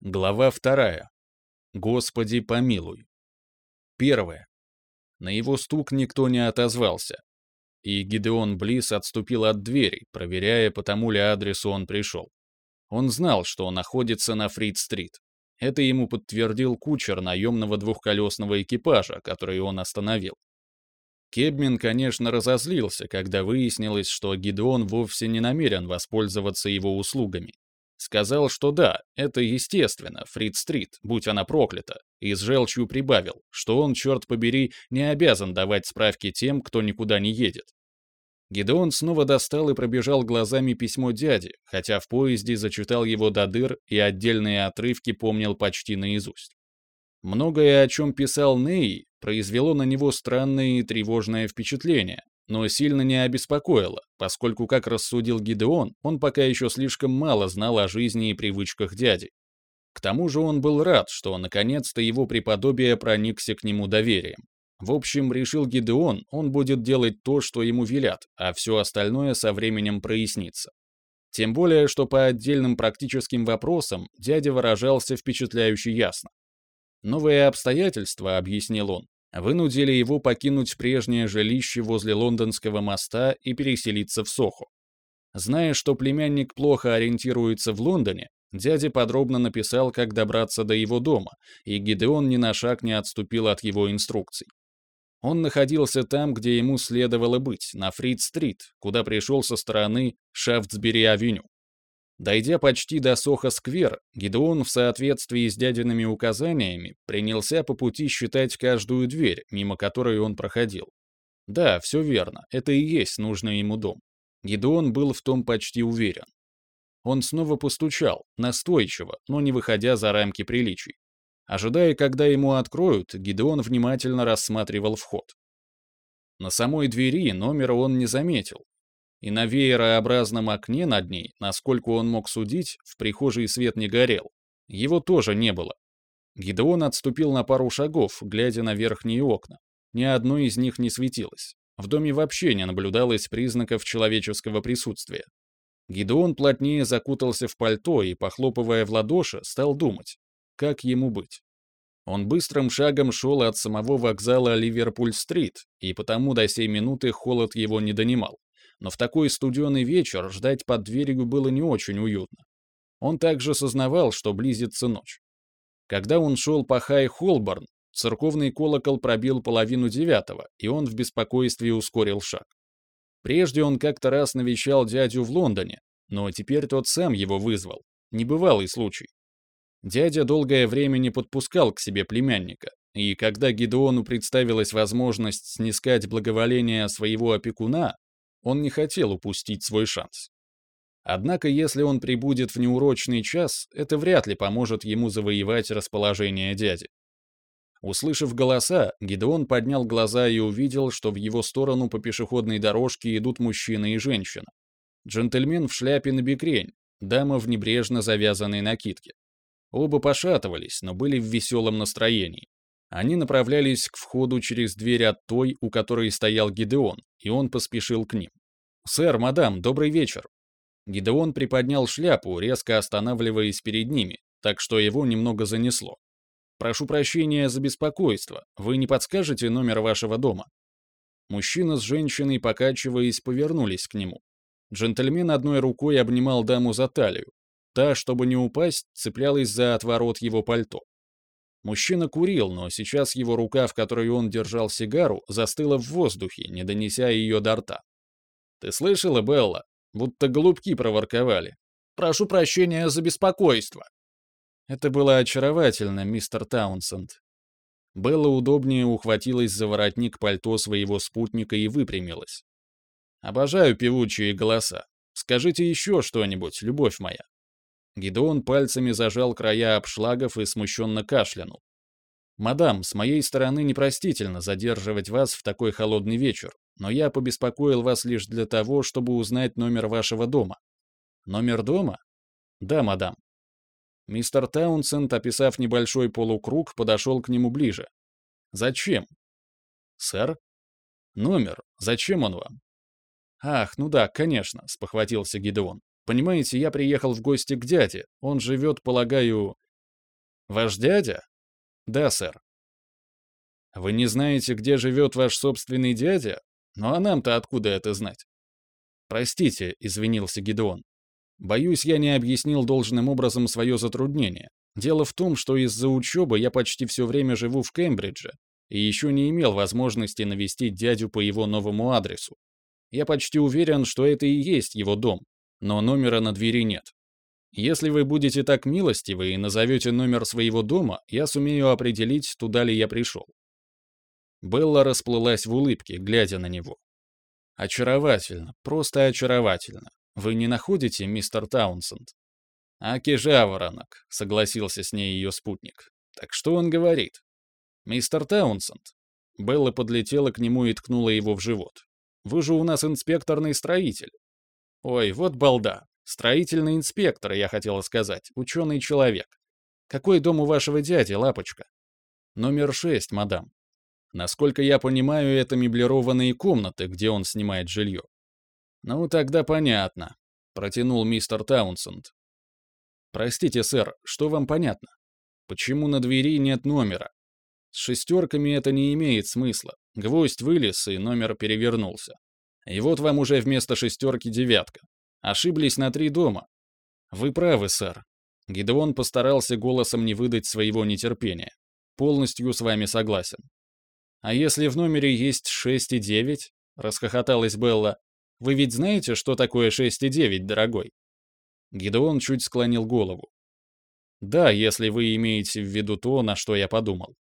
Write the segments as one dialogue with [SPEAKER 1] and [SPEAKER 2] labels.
[SPEAKER 1] Глава вторая. Господи помилуй. Первое. На его стук никто не отозвался. И Гидеон Близ отступил от двери, проверяя, по тому ли адресу он пришел. Он знал, что он находится на Фрид-стрит. Это ему подтвердил кучер наемного двухколесного экипажа, который он остановил. Кебмин, конечно, разозлился, когда выяснилось, что Гидеон вовсе не намерен воспользоваться его услугами. Сказал, что да, это естественно, Фрид-стрит, будь она проклята, и с желчью прибавил, что он, черт побери, не обязан давать справки тем, кто никуда не едет. Гидеон снова достал и пробежал глазами письмо дяди, хотя в поезде зачитал его до дыр и отдельные отрывки помнил почти наизусть. Многое, о чем писал Ней, произвело на него странное и тревожное впечатление, но сильно не обеспокоило, поскольку, как рассудил Гидеон, он пока еще слишком мало знал о жизни и привычках дяди. К тому же он был рад, что наконец-то его преподобие проникся к нему доверием. В общем, решил Гидеон, он будет делать то, что ему велят, а все остальное со временем прояснится. Тем более, что по отдельным практическим вопросам дядя выражался впечатляюще ясно. Новые обстоятельства, объяснил он, вынудили его покинуть прежнее жилище возле лондонского моста и переселиться в Сохо. Зная, что племянник плохо ориентируется в Лондоне, дядя подробно написал, как добраться до его дома, и Гидеон ни на шаг не отступил от его инструкций. Он находился там, где ему следовало быть, на Фрид-стрит, куда пришел со стороны Шафтсбери-авеню. Дойдя почти до Сохо-сквер, Гидеон в соответствии с дядиными указаниями принялся по пути считать каждую дверь, мимо которой он проходил. Да, все верно, это и есть нужный ему дом. Гидеон был в том почти уверен. Он снова постучал, настойчиво, но не выходя за рамки приличий. Ожидая, когда ему откроют, Гидеон внимательно рассматривал вход. На самой двери номера он не заметил, и на веерообразном окне над ней, насколько он мог судить, в прихожей свет не горел. Его тоже не было. Гидеон отступил на пару шагов, глядя на верхние окна. Ни одно из них не светилось. В доме вообще не наблюдалось признаков человеческого присутствия. Гидеон плотнее закутался в пальто и, похлопывая в ладоши, стал думать, как ему быть. Он быстрым шагом шел от самого вокзала Ливерпуль-стрит, и потому до сей минуты холод его не донимал но в такой студеный вечер ждать под дверью было не очень уютно. Он также сознавал, что близится ночь. Когда он шел по Хай-Холборн, церковный колокол пробил половину девятого, и он в беспокойстве ускорил шаг. Прежде он как-то раз навещал дядю в Лондоне, но теперь тот сам его вызвал. Небывалый случай. Дядя долгое время не подпускал к себе племянника, и когда Гидеону представилась возможность снискать благоволение своего опекуна, он не хотел упустить свой шанс. Однако, если он прибудет в неурочный час, это вряд ли поможет ему завоевать расположение дяди. Услышав голоса, Гидеон поднял глаза и увидел, что в его сторону по пешеходной дорожке идут мужчина и женщина. Джентльмен в шляпе на бекрень, дама в небрежно завязанной накидке. Оба пошатывались, но были в веселом настроении. Они направлялись к входу через дверь от той, у которой стоял Гидеон, и он поспешил к ним. «Сэр, мадам, добрый вечер!» Гидеон приподнял шляпу, резко останавливаясь перед ними, так что его немного занесло. «Прошу прощения за беспокойство. Вы не подскажете номер вашего дома?» Мужчина с женщиной, покачиваясь, повернулись к нему. Джентльмен одной рукой обнимал даму за талию. Та, чтобы не упасть, цеплялась за отворот его пальто. Мужчина курил, но сейчас его рука, в которой он держал сигару, застыла в воздухе, не донеся ее до рта. «Ты слышала, Белла? Будто голубки проворковали. Прошу прощения за беспокойство». Это было очаровательно, мистер Таунсенд. Белла удобнее ухватилась за воротник пальто своего спутника и выпрямилась. «Обожаю певучие голоса. Скажите еще что-нибудь, любовь моя». Гидеон пальцами зажал края обшлагов и смущенно кашлянул. «Мадам, с моей стороны непростительно задерживать вас в такой холодный вечер, но я побеспокоил вас лишь для того, чтобы узнать номер вашего дома». «Номер дома?» «Да, мадам». Мистер Таунсенд, описав небольшой полукруг, подошел к нему ближе. «Зачем?» «Сэр?» «Номер. Зачем он вам?» «Ах, ну да, конечно», — спохватился Гидеон. Понимаете, я приехал в гости к дяде. Он живет, полагаю, Ваш дядя? Да, сэр. Вы не знаете, где живет ваш собственный дядя? Ну а нам-то откуда это знать? Простите, извинился Гидеон. Боюсь, я не объяснил должным образом свое затруднение. Дело в том, что из-за учебы я почти все время живу в Кембридже и еще не имел возможности навестить дядю по его новому адресу. Я почти уверен, что это и есть его дом, но номера на двери нет. Если вы будете так милостивы и назовете номер своего дома, я сумею определить, туда ли я пришел. Белла расплылась в улыбке, глядя на него. Очаровательно, просто очаровательно. Вы не находите, мистер Таунсенд? Аки жаворонок, согласился с ней ее спутник. Так что он говорит? Мистер Таунсенд. Белла подлетела к нему и ткнула его в живот. Вы же у нас инспекторный строитель. Ой, вот балда. Строительный инспектор, я хотела сказать, ученый человек. Какой дом у вашего дяди, лапочка? Номер шесть, мадам. Насколько я понимаю, это меблированные комнаты, где он снимает жилье. Ну, тогда понятно, протянул мистер Таунсенд. Простите, сэр, что вам понятно? Почему на двери нет номера? С шестерками это не имеет смысла. Гвоздь вылез, и номер перевернулся. И вот вам уже вместо шестерки девятка. Ошиблись на три дома. Вы правы, сэр. Гидеон постарался голосом не выдать своего нетерпения. Полностью с вами согласен. А если в номере есть 6 и 9? Расхохоталась Белла. Вы ведь знаете, что такое 6 и 9, дорогой? Гидеон чуть склонил голову. Да, если вы имеете в виду то, на что я подумал.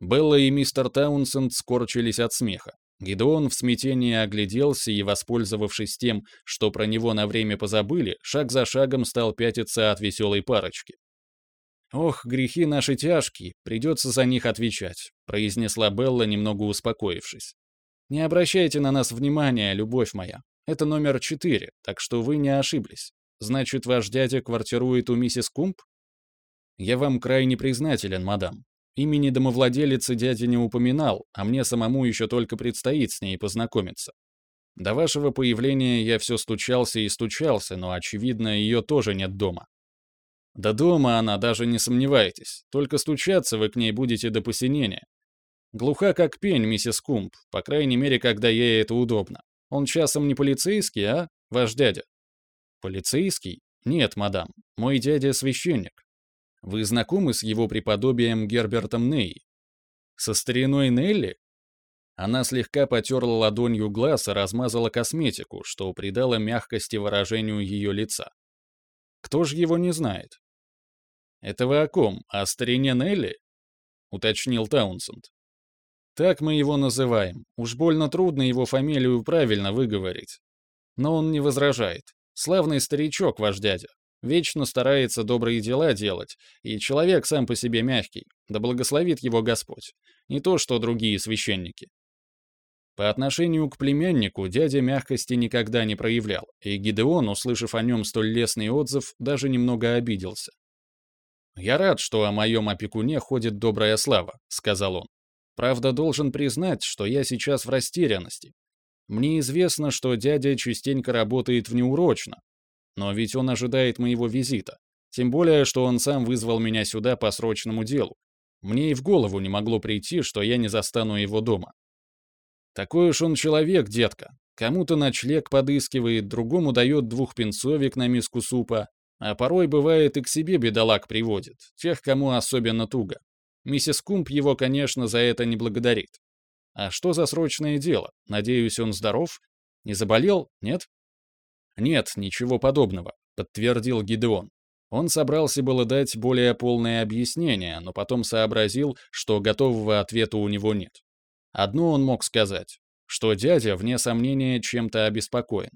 [SPEAKER 1] Белла и мистер Таунсенд скорчились от смеха. Гидеон в смятении огляделся и, воспользовавшись тем, что про него на время позабыли, шаг за шагом стал пятиться от веселой парочки. «Ох, грехи наши тяжкие, придется за них отвечать», произнесла Белла, немного успокоившись. «Не обращайте на нас внимания, любовь моя. Это номер четыре, так что вы не ошиблись. Значит, ваш дядя квартирует у миссис Кумп?» «Я вам крайне признателен, мадам. Имени домовладелицы дядя не упоминал, а мне самому еще только предстоит с ней познакомиться. До вашего появления я все стучался и стучался, но, очевидно, ее тоже нет дома. До дома она, даже не сомневайтесь, только стучаться вы к ней будете до посинения. Глуха как пень, миссис Кумп, по крайней мере, когда ей это удобно. Он часом не полицейский, а, ваш дядя? Полицейский? Нет, мадам, мой дядя священник. Вы знакомы с его преподобием Гербертом Ней? Со стариной Нелли? Она слегка потерла ладонью глаз и размазала косметику, что придало мягкости выражению ее лица. Кто же его не знает? «Это вы о ком? О старине Нелли?» — уточнил Таунсенд. «Так мы его называем. Уж больно трудно его фамилию правильно выговорить. Но он не возражает. Славный старичок ваш дядя. Вечно старается добрые дела делать, и человек сам по себе мягкий, да благословит его Господь. Не то, что другие священники. По отношению к племяннику дядя мягкости никогда не проявлял, и Гидеон, услышав о нем столь лестный отзыв, даже немного обиделся. «Я рад, что о моем опекуне ходит добрая слава», — сказал он. «Правда, должен признать, что я сейчас в растерянности. Мне известно, что дядя частенько работает внеурочно, но ведь он ожидает моего визита. Тем более, что он сам вызвал меня сюда по срочному делу. Мне и в голову не могло прийти, что я не застану его дома. Такой уж он человек, детка. Кому-то ночлег подыскивает, другому дает двух пенсовик на миску супа, а порой бывает и к себе бедолаг приводит, тех, кому особенно туго. Миссис Кумп его, конечно, за это не благодарит. А что за срочное дело? Надеюсь, он здоров? Не заболел? Нет? «Нет, ничего подобного», — подтвердил Гидеон. Он собрался было дать более полное объяснение, но потом сообразил, что готового ответа у него нет. Одно он мог сказать, что дядя, вне сомнения, чем-то обеспокоен.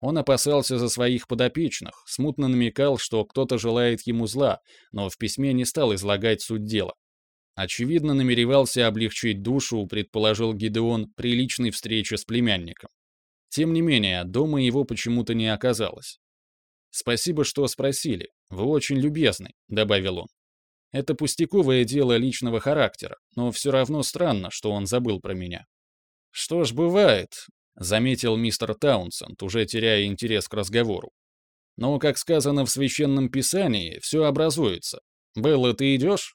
[SPEAKER 1] Он опасался за своих подопечных, смутно намекал, что кто-то желает ему зла, но в письме не стал излагать суть дела. Очевидно, намеревался облегчить душу, предположил Гидеон, при личной встрече с племянником. Тем не менее, дома его почему-то не оказалось. «Спасибо, что спросили. Вы очень любезны», — добавил он. «Это пустяковое дело личного характера, но все равно странно, что он забыл про меня». «Что ж, бывает», — заметил мистер Таунсенд, уже теряя интерес к разговору. «Но, как сказано в Священном Писании, все образуется. «Белла, ты идешь?»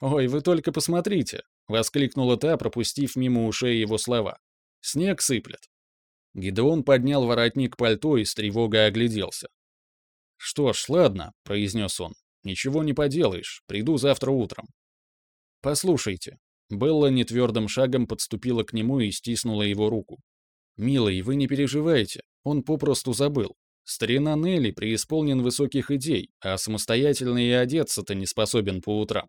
[SPEAKER 1] «Ой, вы только посмотрите!» — воскликнула та, пропустив мимо ушей его слова. «Снег сыплет». Гидеон поднял воротник пальто и с тревогой огляделся. «Что ж, ладно», — произнес он. «Ничего не поделаешь, приду завтра утром». «Послушайте». Белла нетвердым шагом подступила к нему и стиснула его руку. «Милый, вы не переживайте, он попросту забыл. Старина Нелли преисполнен высоких идей, а самостоятельно и одеться-то не способен по утрам.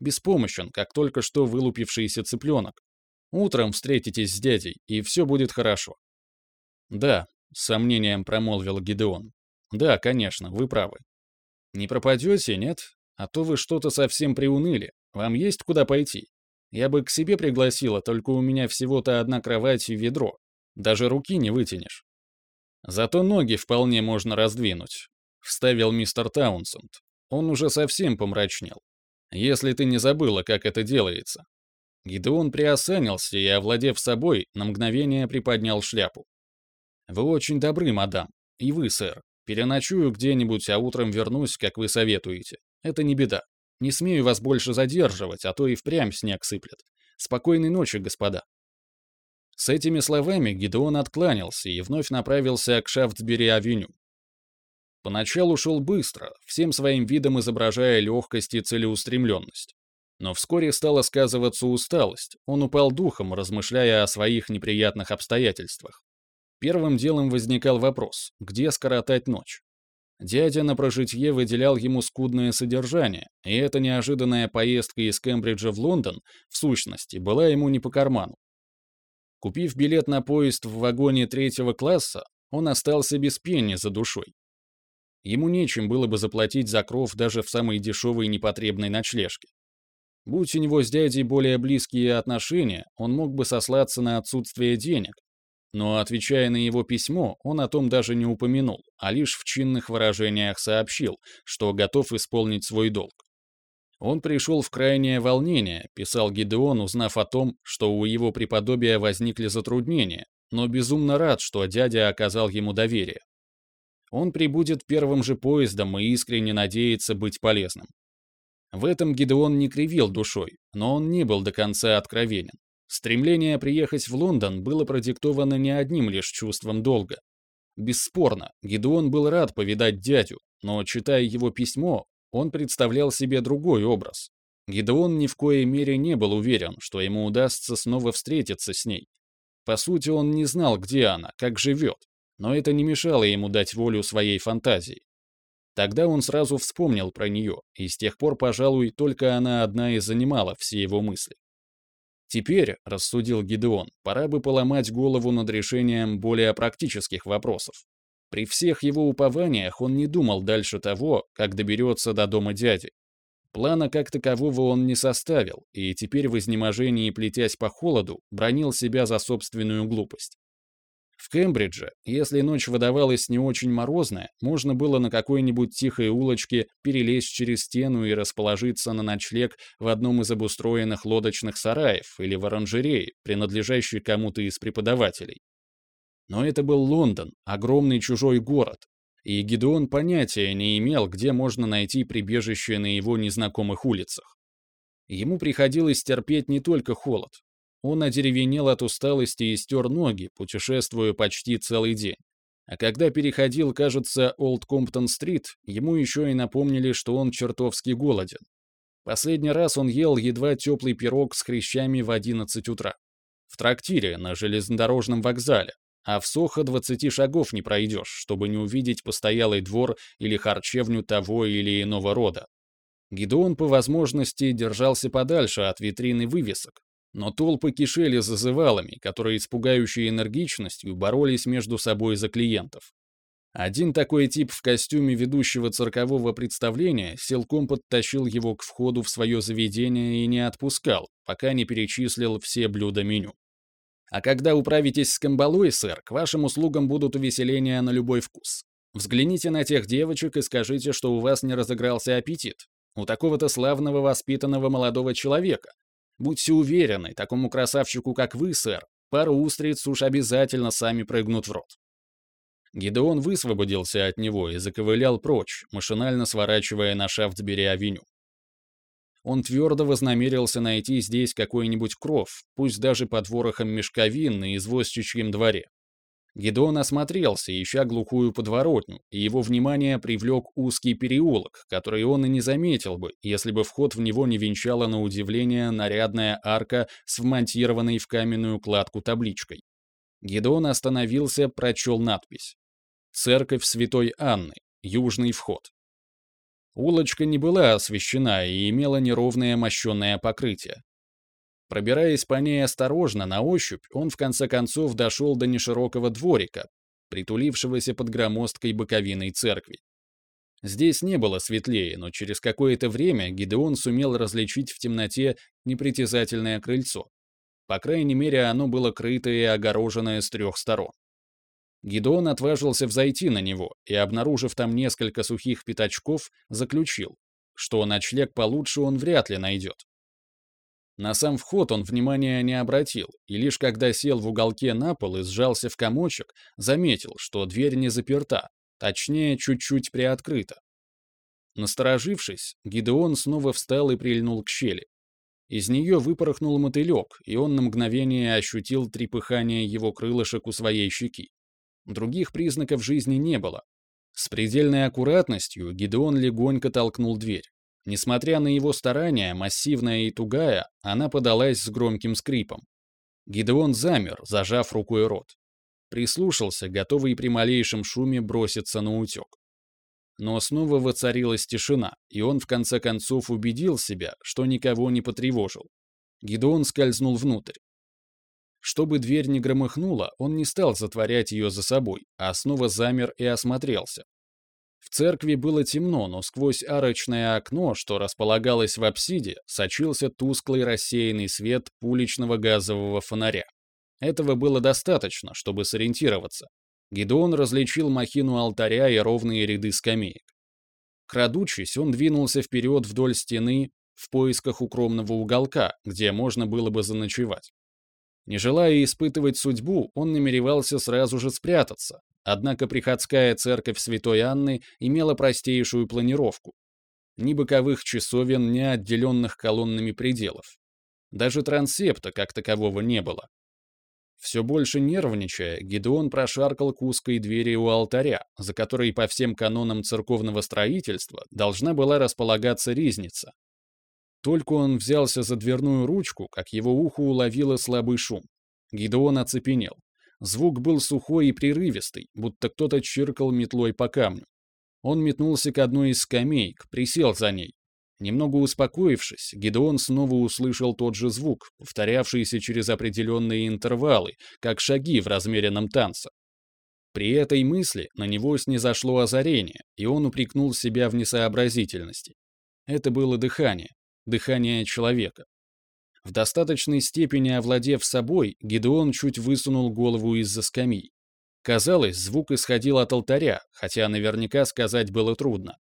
[SPEAKER 1] Беспомощен, как только что вылупившийся цыпленок. Утром встретитесь с дядей, и все будет хорошо. Да, с сомнением промолвил Гидеон. Да, конечно, вы правы. Не пропадете, нет? А то вы что-то совсем приуныли. Вам есть куда пойти? Я бы к себе пригласила, только у меня всего-то одна кровать и ведро. Даже руки не вытянешь. Зато ноги вполне можно раздвинуть, вставил мистер Таунсенд. Он уже совсем помрачнел. Если ты не забыла, как это делается. Гидеон приосанился и, овладев собой, на мгновение приподнял шляпу. «Вы очень добры, мадам. И вы, сэр. Переночую где-нибудь, а утром вернусь, как вы советуете. Это не беда. Не смею вас больше задерживать, а то и впрямь снег сыплет. Спокойной ночи, господа». С этими словами Гидеон откланялся и вновь направился к Шафтсбери-авеню. Поначалу шел быстро, всем своим видом изображая легкость и целеустремленность. Но вскоре стала сказываться усталость, он упал духом, размышляя о своих неприятных обстоятельствах. Первым делом возникал вопрос, где скоротать ночь? Дядя на прожитье выделял ему скудное содержание, и эта неожиданная поездка из Кембриджа в Лондон, в сущности, была ему не по карману. Купив билет на поезд в вагоне третьего класса, он остался без пени за душой. Ему нечем было бы заплатить за кров даже в самой дешевой непотребной ночлежке. Будь у него с дядей более близкие отношения, он мог бы сослаться на отсутствие денег. Но, отвечая на его письмо, он о том даже не упомянул, а лишь в чинных выражениях сообщил, что готов исполнить свой долг. Он пришел в крайнее волнение, писал Гидеон, узнав о том, что у его преподобия возникли затруднения, но безумно рад, что дядя оказал ему доверие. Он прибудет первым же поездом и искренне надеется быть полезным. В этом Гидеон не кривил душой, но он не был до конца откровенен. Стремление приехать в Лондон было продиктовано не одним лишь чувством долга. Бесспорно, Гидеон был рад повидать дядю, но, читая его письмо, он представлял себе другой образ. Гидеон ни в коей мере не был уверен, что ему удастся снова встретиться с ней. По сути, он не знал, где она, как живет, но это не мешало ему дать волю своей фантазии. Тогда он сразу вспомнил про нее, и с тех пор, пожалуй, только она одна и занимала все его мысли. Теперь, рассудил Гидеон, пора бы поломать голову над решением более практических вопросов. При всех его упованиях он не думал дальше того, как доберется до дома дяди. Плана как такового он не составил, и теперь в изнеможении, плетясь по холоду, бронил себя за собственную глупость. В Кембридже, если ночь выдавалась не очень морозная, можно было на какой-нибудь тихой улочке перелезть через стену и расположиться на ночлег в одном из обустроенных лодочных сараев или в оранжерее, принадлежащей кому-то из преподавателей. Но это был Лондон, огромный чужой город, и Гидеон понятия не имел, где можно найти прибежище на его незнакомых улицах. Ему приходилось терпеть не только холод. Он одеревенел от усталости и стер ноги, путешествуя почти целый день. А когда переходил, кажется, Олд Комптон-стрит, ему еще и напомнили, что он чертовски голоден. Последний раз он ел едва теплый пирог с хрящами в 11 утра. В трактире на железнодорожном вокзале, а в Сохо 20 шагов не пройдешь, чтобы не увидеть постоялый двор или харчевню того или иного рода. Гидеон по возможности держался подальше от витрины вывесок, но толпы кишели зазывалами, которые с пугающей энергичностью боролись между собой за клиентов. Один такой тип в костюме ведущего циркового представления силком подтащил его к входу в свое заведение и не отпускал, пока не перечислил все блюда меню. А когда управитесь с камбалой, сэр, к вашим услугам будут увеселения на любой вкус. Взгляните на тех девочек и скажите, что у вас не разыгрался аппетит. У такого-то славного воспитанного молодого человека. Будьте уверены, такому красавчику, как вы, сэр, пару устриц уж обязательно сами прыгнут в рот. Гидеон высвободился от него и заковылял прочь, машинально сворачивая на Шафтсбери-авеню. Он твердо вознамерился найти здесь какой-нибудь кров, пусть даже под ворохом мешковин на извозчичьем дворе. Гедеон осмотрелся, ища глухую подворотню, и его внимание привлек узкий переулок, который он и не заметил бы, если бы вход в него не венчала на удивление нарядная арка с вмонтированной в каменную кладку табличкой. Гедеон остановился, прочел надпись. «Церковь Святой Анны. Южный вход». Улочка не была освещена и имела неровное мощенное покрытие. Пробираясь по ней осторожно, на ощупь, он в конце концов дошел до неширокого дворика, притулившегося под громоздкой боковиной церкви. Здесь не было светлее, но через какое-то время Гидеон сумел различить в темноте непритязательное крыльцо. По крайней мере, оно было крыто и огороженное с трех сторон. Гидеон отважился взойти на него и, обнаружив там несколько сухих пятачков, заключил, что ночлег получше он вряд ли найдет. На сам вход он внимания не обратил, и лишь когда сел в уголке на пол и сжался в комочек, заметил, что дверь не заперта, точнее, чуть-чуть приоткрыта. Насторожившись, Гидеон снова встал и прильнул к щели. Из нее выпорхнул мотылек, и он на мгновение ощутил трепыхание его крылышек у своей щеки. Других признаков жизни не было. С предельной аккуратностью Гидеон легонько толкнул дверь. Несмотря на его старания, массивная и тугая, она подалась с громким скрипом. Гидеон замер, зажав рукой рот. Прислушался, готовый при малейшем шуме броситься на утек. Но снова воцарилась тишина, и он в конце концов убедил себя, что никого не потревожил. Гидеон скользнул внутрь. Чтобы дверь не громыхнула, он не стал затворять ее за собой, а снова замер и осмотрелся. Церкви было темно, но сквозь арочное окно, что располагалось в апсиде, сочился тусклый рассеянный свет уличного газового фонаря. Этого было достаточно, чтобы сориентироваться. Гедеон различил махину алтаря и ровные ряды скамеек. Крадучись, он двинулся вперед вдоль стены в поисках укромного уголка, где можно было бы заночевать. Не желая испытывать судьбу, он намеревался сразу же спрятаться, Однако приходская церковь Святой Анны имела простейшую планировку. Ни боковых часовен, ни отделенных колоннами пределов. Даже трансепта как такового не было. Все больше нервничая, Гедеон прошаркал к узкой двери у алтаря, за которой по всем канонам церковного строительства должна была располагаться ризница. Только он взялся за дверную ручку, как его ухо уловило слабый шум. Гедеон оцепенел. Звук был сухой и прерывистый, будто кто-то чиркал метлой по камню. Он метнулся к одной из скамеек, присел за ней. Немного успокоившись, Гедеон снова услышал тот же звук, повторявшийся через определенные интервалы, как шаги в размеренном танце. При этой мысли на него снизошло озарение, и он упрекнул себя в несообразительности. Это было дыхание, дыхание человека. В достаточной степени овладев собой, Гедеон чуть высунул голову из-за скамьи. Казалось, звук исходил от алтаря, хотя наверняка сказать было трудно.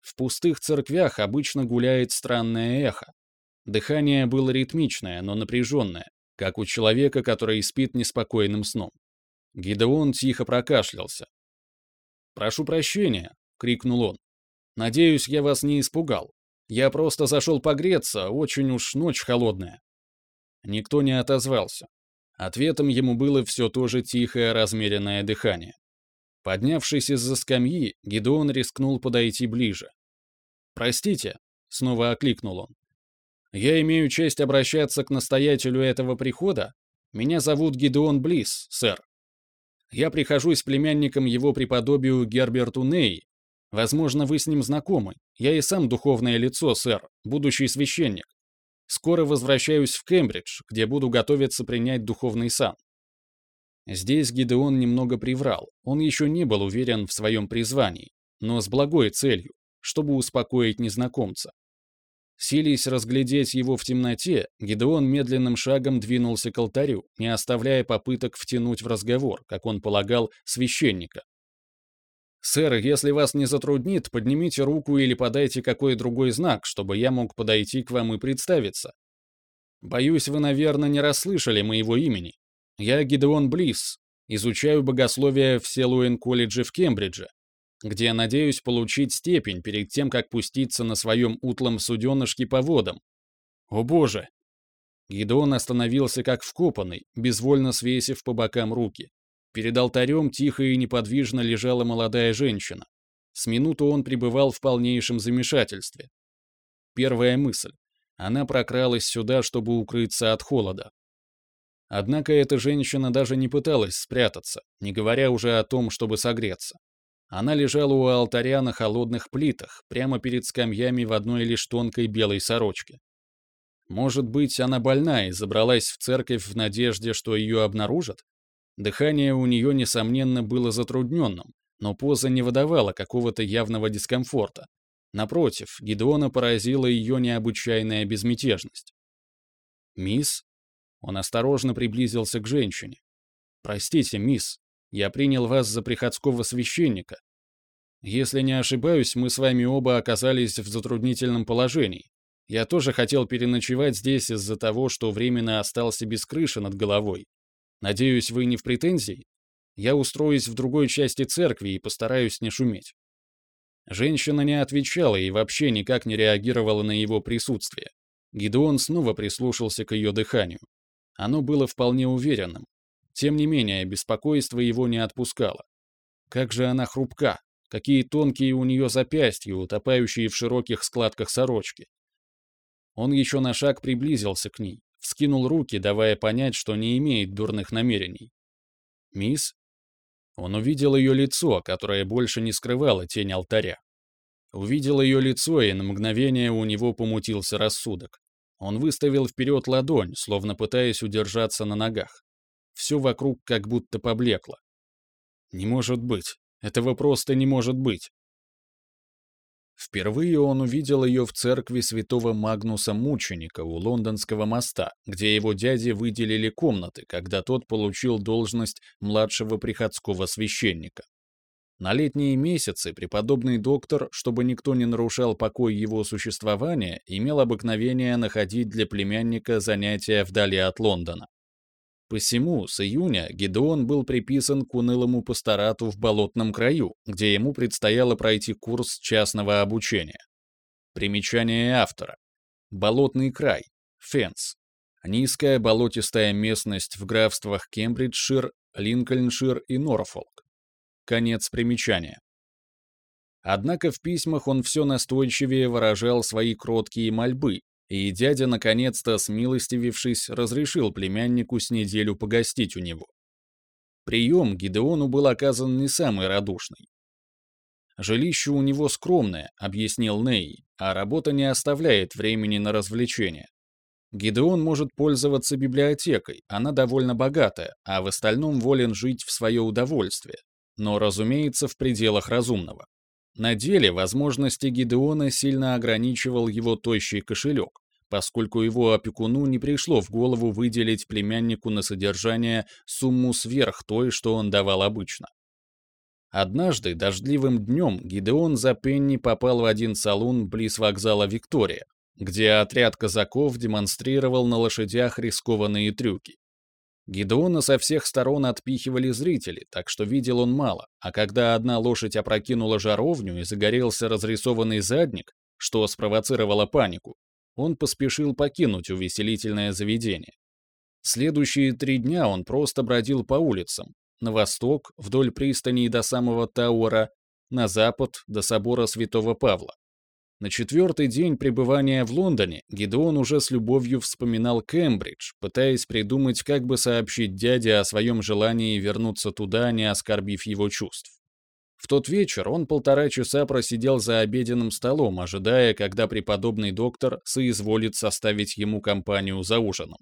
[SPEAKER 1] В пустых церквях обычно гуляет странное эхо. Дыхание было ритмичное, но напряженное, как у человека, который спит неспокойным сном. Гидеон тихо прокашлялся. «Прошу прощения», — крикнул он. «Надеюсь, я вас не испугал. Я просто зашел погреться, очень уж ночь холодная». Никто не отозвался. Ответом ему было все то же тихое, размеренное дыхание. Поднявшись из-за скамьи, Гидеон рискнул подойти ближе. «Простите», — снова окликнул он. «Я имею честь обращаться к настоятелю этого прихода. Меня зовут Гидеон Близ, сэр. Я прихожусь племянником его преподобию Герберту Ней, Возможно, вы с ним знакомы. Я и сам духовное лицо, сэр, будущий священник. Скоро возвращаюсь в Кембридж, где буду готовиться принять духовный сан. Здесь Гидеон немного приврал. Он еще не был уверен в своем призвании, но с благой целью, чтобы успокоить незнакомца. Сились разглядеть его в темноте, Гидеон медленным шагом двинулся к алтарю, не оставляя попыток втянуть в разговор, как он полагал, священника. «Сэр, если вас не затруднит, поднимите руку или подайте какой другой знак, чтобы я мог подойти к вам и представиться. Боюсь, вы, наверное, не расслышали моего имени. Я Гидеон Близ, изучаю богословие в Селуэн-колледже в Кембридже. где надеюсь получить степень перед тем, как пуститься на своем утлом суденышке по водам. О боже! Гидеон остановился как вкопанный, безвольно свесив по бокам руки. Перед алтарем тихо и неподвижно лежала молодая женщина. С минуту он пребывал в полнейшем замешательстве. Первая мысль. Она прокралась сюда, чтобы укрыться от холода. Однако эта женщина даже не пыталась спрятаться, не говоря уже о том, чтобы согреться. Она лежала у алтаря на холодных плитах, прямо перед скамьями в одной лишь тонкой белой сорочке. Может быть, она больна и забралась в церковь в надежде, что ее обнаружат? Дыхание у нее, несомненно, было затрудненным, но поза не выдавала какого-то явного дискомфорта. Напротив, Гидеона поразила ее необычайная безмятежность. «Мисс?» Он осторожно приблизился к женщине. «Простите, мисс, я принял вас за приходского священника. Если не ошибаюсь, мы с вами оба оказались в затруднительном положении. Я тоже хотел переночевать здесь из-за того, что временно остался без крыши над головой. Надеюсь, вы не в претензии? Я устроюсь в другой части церкви и постараюсь не шуметь». Женщина не отвечала и вообще никак не реагировала на его присутствие. Гидеон снова прислушался к ее дыханию. Оно было вполне уверенным, тем не менее, беспокойство его не отпускало. Как же она хрупка, какие тонкие у нее запястья, утопающие в широких складках сорочки. Он еще на шаг приблизился к ней, вскинул руки, давая понять, что не имеет дурных намерений. «Мисс?» Он увидел ее лицо, которое больше не скрывало тень алтаря. Увидел ее лицо, и на мгновение у него помутился рассудок. Он выставил вперед ладонь, словно пытаясь удержаться на ногах. Все вокруг как будто поблекло. Не может быть. Этого просто не может быть. Впервые он увидел ее в церкви святого Магнуса Мученика у Лондонского моста, где его дяде выделили комнаты, когда тот получил должность младшего приходского священника. На летние месяцы преподобный доктор, чтобы никто не нарушал покой его существования, имел обыкновение находить для племянника занятия вдали от Лондона. Посему с июня Гедеон был приписан к унылому пасторату в болотном краю, где ему предстояло пройти курс частного обучения. Примечание автора. Болотный край. Фенс. Низкая болотистая местность в графствах Кембриджшир, Линкольншир и Норфолк. Конец примечания. Однако в письмах он все настойчивее выражал свои кроткие мольбы, и дядя, наконец-то, смилостивившись, разрешил племяннику с неделю погостить у него. Прием Гидеону был оказан не самый радушный. «Жилище у него скромное», — объяснил Ней, «а работа не оставляет времени на развлечения. Гидеон может пользоваться библиотекой, она довольно богатая, а в остальном волен жить в свое удовольствие, но, разумеется, в пределах разумного. На деле возможности Гидеона сильно ограничивал его тощий кошелек, поскольку его опекуну не пришло в голову выделить племяннику на содержание сумму сверх той, что он давал обычно. Однажды, дождливым днем, Гидеон за Пенни попал в один салон близ вокзала Виктория, где отряд казаков демонстрировал на лошадях рискованные трюки. Гидеона со всех сторон отпихивали зрители, так что видел он мало, а когда одна лошадь опрокинула жаровню и загорелся разрисованный задник, что спровоцировало панику, он поспешил покинуть увеселительное заведение. Следующие три дня он просто бродил по улицам, на восток, вдоль пристани до самого Тауэра, на запад, до собора Святого Павла. На четвертый день пребывания в Лондоне Гидеон уже с любовью вспоминал Кембридж, пытаясь придумать, как бы сообщить дяде о своем желании вернуться туда, не оскорбив его чувств. В тот вечер он полтора часа просидел за обеденным столом, ожидая, когда преподобный доктор соизволит составить ему компанию за ужином.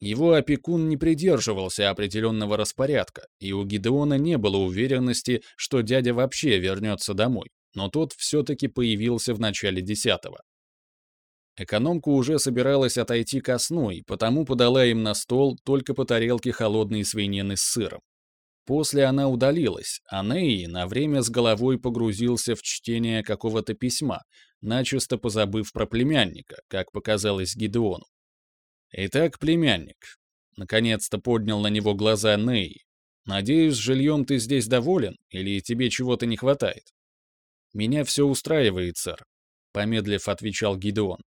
[SPEAKER 1] Его опекун не придерживался определенного распорядка, и у Гидеона не было уверенности, что дядя вообще вернется домой но тот все-таки появился в начале десятого. Экономка уже собиралась отойти ко сну, и потому подала им на стол только по тарелке холодной свинины с сыром. После она удалилась, а Ней на время с головой погрузился в чтение какого-то письма, начисто позабыв про племянника, как показалось Гидеону. «Итак, племянник», — наконец-то поднял на него глаза Ней, Надеюсь, жильем ты здесь доволен, или тебе чего-то не хватает?» «Меня все устраивает, сэр», — помедлив отвечал Гидеон.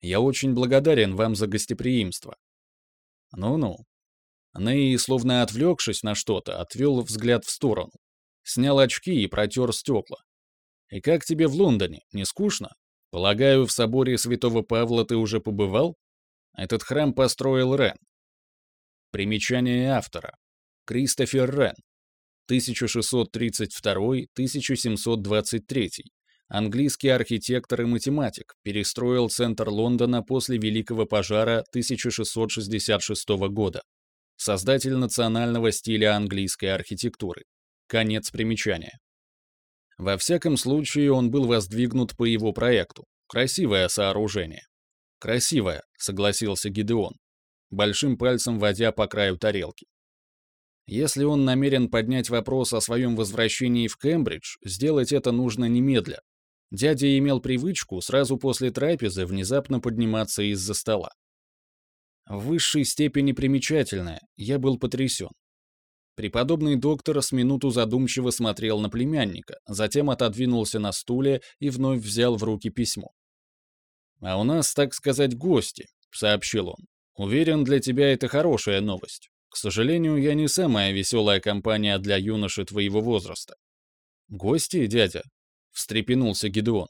[SPEAKER 1] «Я очень благодарен вам за гостеприимство». «Ну-ну». Ней, словно отвлекшись на что-то, отвел взгляд в сторону. Снял очки и протер стекла. «И как тебе в Лондоне? Не скучно? Полагаю, в соборе Святого Павла ты уже побывал? Этот храм построил Рен. Примечание автора. Кристофер Рен. 1632-1723. Английский архитектор и математик, перестроил центр Лондона после Великого пожара 1666 года. Создатель национального стиля английской архитектуры. Конец примечания. Во всяком случае, он был воздвигнут по его проекту. Красивое сооружение. Красивое, согласился Гидеон, большим пальцем водя по краю тарелки. Если он намерен поднять вопрос о своем возвращении в Кембридж, сделать это нужно немедля. Дядя имел привычку сразу после трапезы внезапно подниматься из-за стола. В высшей степени примечательное, я был потрясен. Преподобный доктор с минуту задумчиво смотрел на племянника, затем отодвинулся на стуле и вновь взял в руки письмо. «А у нас, так сказать, гости», — сообщил он. «Уверен, для тебя это хорошая новость. К сожалению, я не самая веселая компания для юноши твоего возраста». «Гости, дядя?» — встрепенулся Гедеон.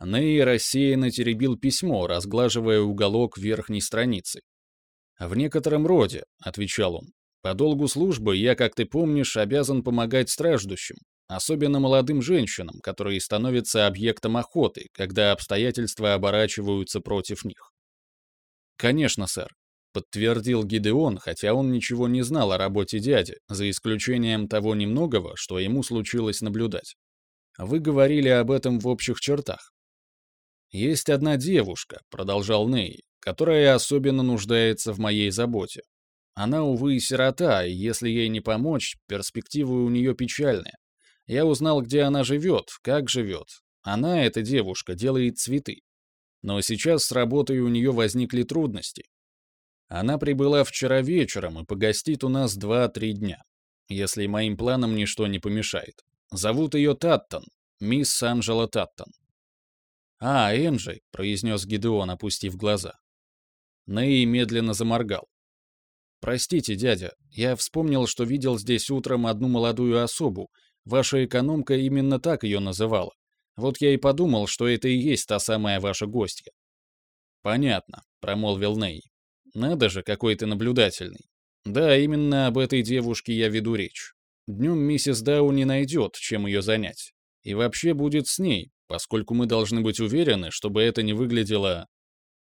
[SPEAKER 1] Ней рассеянно теребил письмо, разглаживая уголок верхней страницы. «В некотором роде», — отвечал он. По долгу службы я, как ты помнишь, обязан помогать страждущим, особенно молодым женщинам, которые становятся объектом охоты, когда обстоятельства оборачиваются против них. Конечно, сэр, подтвердил Гидеон, хотя он ничего не знал о работе дяди, за исключением того немногого, что ему случилось наблюдать. Вы говорили об этом в общих чертах. Есть одна девушка, продолжал Ней, которая особенно нуждается в моей заботе. Она, увы, сирота, и если ей не помочь, перспективы у нее печальные. Я узнал, где она живет, как живет. Она, эта девушка, делает цветы. Но сейчас с работой у нее возникли трудности. Она прибыла вчера вечером и погостит у нас 2-3 дня, если моим планам ничто не помешает. Зовут ее Таттон, мисс Анжела Таттон. «А, Энджи», — произнес Гидеон, опустив глаза. Ней медленно заморгал. «Простите, дядя, я вспомнил, что видел здесь утром одну молодую особу. Ваша экономка именно так ее называла. Вот я и подумал, что это и есть та самая ваша гостья». «Понятно», — промолвил Ней. «Надо же, какой ты наблюдательный. Да, именно об этой девушке я веду речь. Днем миссис Дау не найдет, чем ее занять. И вообще будет с ней, поскольку мы должны быть уверены, чтобы это не выглядело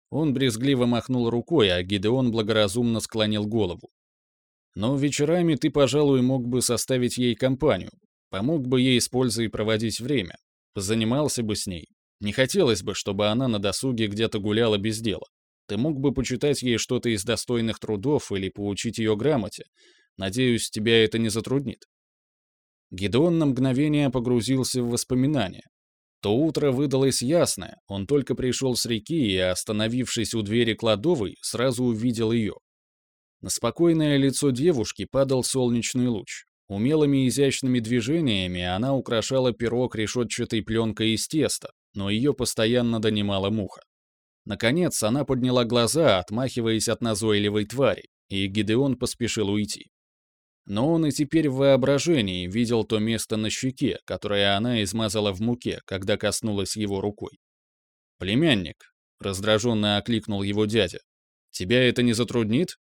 [SPEAKER 1] он брезгливо махнул рукой, а Гидеон благоразумно склонил голову. «Но вечерами ты, пожалуй, мог бы составить ей компанию, помог бы ей с пользой проводить время, занимался бы с ней. Не хотелось бы, чтобы она на досуге где-то гуляла без дела. Ты мог бы почитать ей что-то из достойных трудов или поучить ее грамоте. Надеюсь, тебя это не затруднит». Гидеон на мгновение погрузился в воспоминания. То утро выдалось ясное, он только пришел с реки и, остановившись у двери кладовой, сразу увидел ее. На спокойное лицо девушки падал солнечный луч. Умелыми изящными движениями она украшала пирог решетчатой пленкой из теста, но ее постоянно донимала муха. Наконец она подняла глаза, отмахиваясь от назойливой твари, и Гидеон поспешил уйти. Но он и теперь в воображении видел то место на щеке, которое она измазала в муке, когда коснулась его рукой. «Племянник», — раздраженно окликнул его дядя, — «тебя это не затруднит?»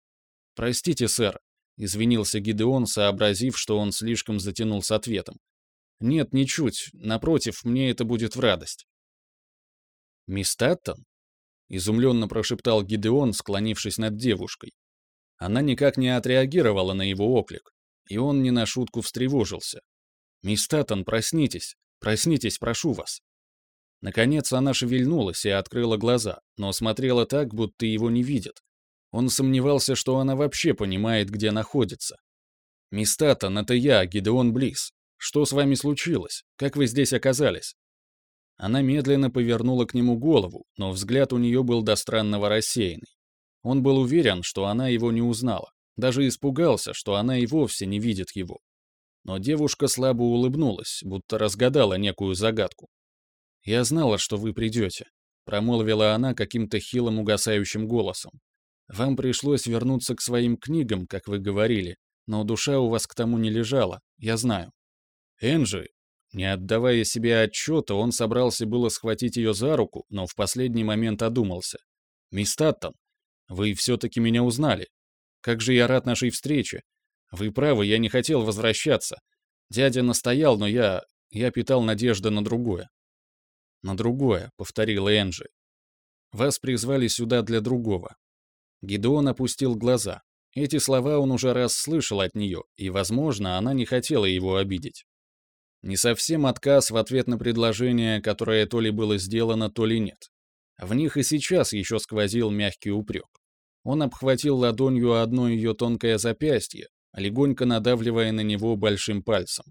[SPEAKER 1] «Простите, сэр», — извинился Гидеон, сообразив, что он слишком затянул с ответом. «Нет, ничуть. Напротив, мне это будет в радость». «Мисс Таттон?» — изумленно прошептал Гидеон, склонившись над девушкой. Она никак не отреагировала на его оклик, и он не на шутку встревожился. «Мисс Таттон, проснитесь! Проснитесь, прошу вас!» Наконец она шевельнулась и открыла глаза, но смотрела так, будто его не видят. Он сомневался, что она вообще понимает, где находится. «Мисс Таттон, это я, Гидеон Близ. Что с вами случилось? Как вы здесь оказались?» Она медленно повернула к нему голову, но взгляд у нее был до странного рассеянный. Он был уверен, что она его не узнала. Даже испугался, что она и вовсе не видит его. Но девушка слабо улыбнулась, будто разгадала некую загадку. «Я знала, что вы придете», — промолвила она каким-то хилым угасающим голосом. «Вам пришлось вернуться к своим книгам, как вы говорили, но душа у вас к тому не лежала, я знаю». Энджи, не отдавая себе отчета, он собрался было схватить ее за руку, но в последний момент одумался. «Мисс Таттон, вы все-таки меня узнали. Как же я рад нашей встрече. Вы правы, я не хотел возвращаться. Дядя настоял, но я... я питал надежды на другое. На другое, повторила Энджи. Вас призвали сюда для другого. Гидеон опустил глаза. Эти слова он уже раз слышал от нее, и, возможно, она не хотела его обидеть. Не совсем отказ в ответ на предложение, которое то ли было сделано, то ли нет. В них и сейчас еще сквозил мягкий упрек. Он обхватил ладонью одно ее тонкое запястье, легонько надавливая на него большим пальцем.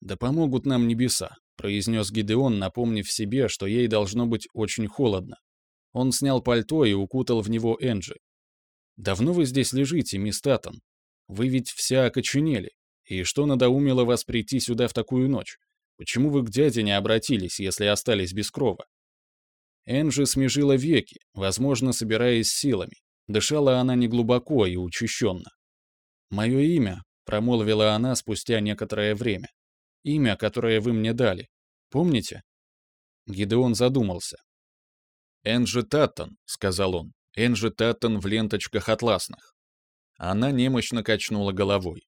[SPEAKER 1] «Да помогут нам небеса», — произнес Гидеон, напомнив себе, что ей должно быть очень холодно. Он снял пальто и укутал в него Энджи. «Давно вы здесь лежите, мисс Таттон? Вы ведь вся окоченели. И что надоумило вас прийти сюда в такую ночь? Почему вы к дяде не обратились, если остались без крова?» Энджи смежила веки, возможно, собираясь силами. Дышала она неглубоко и учащенно. «Мое имя», — промолвила она спустя некоторое время. «Имя, которое вы мне дали. Помните?» Гидеон задумался. «Энджи Таттон», — сказал он. «Энджи Таттон в ленточках атласных». Она немощно качнула головой.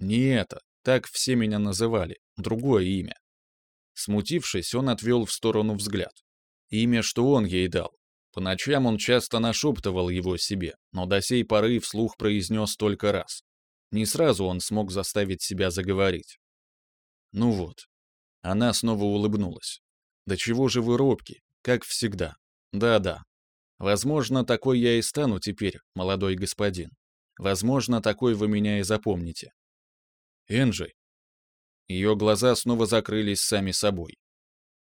[SPEAKER 1] «Не это. Так все меня называли. Другое имя». Смутившись, он отвел в сторону взгляд. Имя, что он ей дал. По ночам он часто нашептывал его себе, но до сей поры вслух произнес только раз. Не сразу он смог заставить себя заговорить. Ну вот. Она снова улыбнулась. Да чего же вы робки, как всегда. Да-да. Возможно, такой я и стану теперь, молодой господин. Возможно, такой вы меня и запомните. Энджи. Ее глаза снова закрылись сами собой.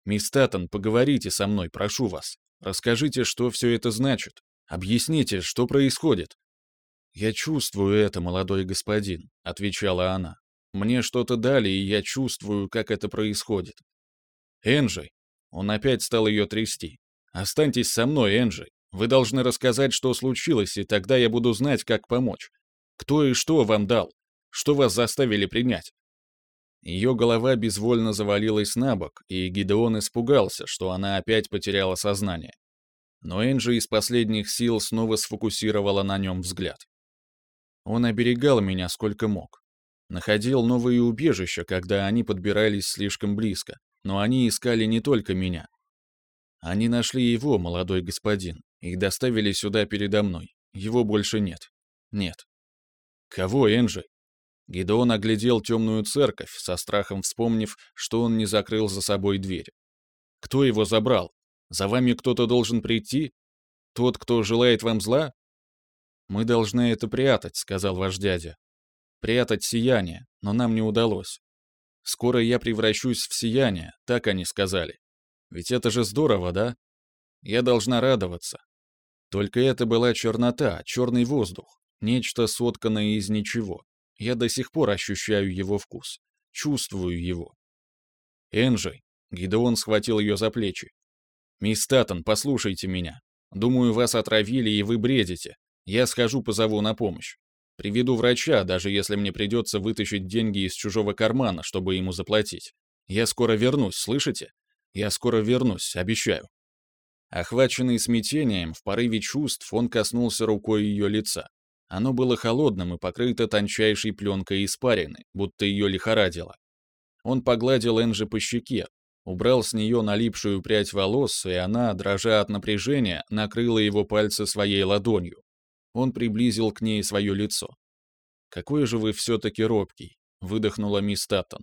[SPEAKER 1] «Мисс Таттон, поговорите со мной, прошу вас. Расскажите, что все это значит. Объясните, что происходит. «Я чувствую это, молодой господин», — отвечала она. «Мне что-то дали, и я чувствую, как это происходит». «Энджи!» Он опять стал ее трясти. «Останьтесь со мной, Энджи. Вы должны рассказать, что случилось, и тогда я буду знать, как помочь. Кто и что вам дал? Что вас заставили принять?» Ее голова безвольно завалилась на бок, и Гидеон испугался, что она опять потеряла сознание. Но Энджи из последних сил снова сфокусировала на нем взгляд. Он оберегал меня сколько мог. Находил новые убежища, когда они подбирались слишком близко, но они искали не только меня. Они нашли его, молодой господин, и доставили сюда передо мной. Его больше нет. Нет. Кого, Энджи? Гидеон оглядел темную церковь, со страхом вспомнив, что он не закрыл за собой дверь. Кто его забрал? За вами кто-то должен прийти? Тот, кто желает вам зла? «Мы должны это прятать», — сказал ваш дядя. «Прятать сияние, но нам не удалось. Скоро я превращусь в сияние, так они сказали. Ведь это же здорово, да? Я должна радоваться. Только это была чернота, черный воздух, нечто сотканное из ничего. Я до сих пор ощущаю его вкус, чувствую его. Энджи, Гидеон схватил ее за плечи. «Мисс Таттон, послушайте меня. Думаю, вас отравили, и вы бредите. Я схожу позову на помощь. Приведу врача, даже если мне придется вытащить деньги из чужого кармана, чтобы ему заплатить. Я скоро вернусь, слышите? Я скоро вернусь, обещаю». Охваченный смятением, в порыве чувств, он коснулся рукой ее лица. Оно было холодным и покрыто тончайшей пленкой испарины, будто ее лихорадило. Он погладил Энджи по щеке, убрал с нее налипшую прядь волос, и она, дрожа от напряжения, накрыла его пальцы своей ладонью. Он приблизил к ней свое лицо. «Какой же вы все-таки робкий», — выдохнула мисс Таттон.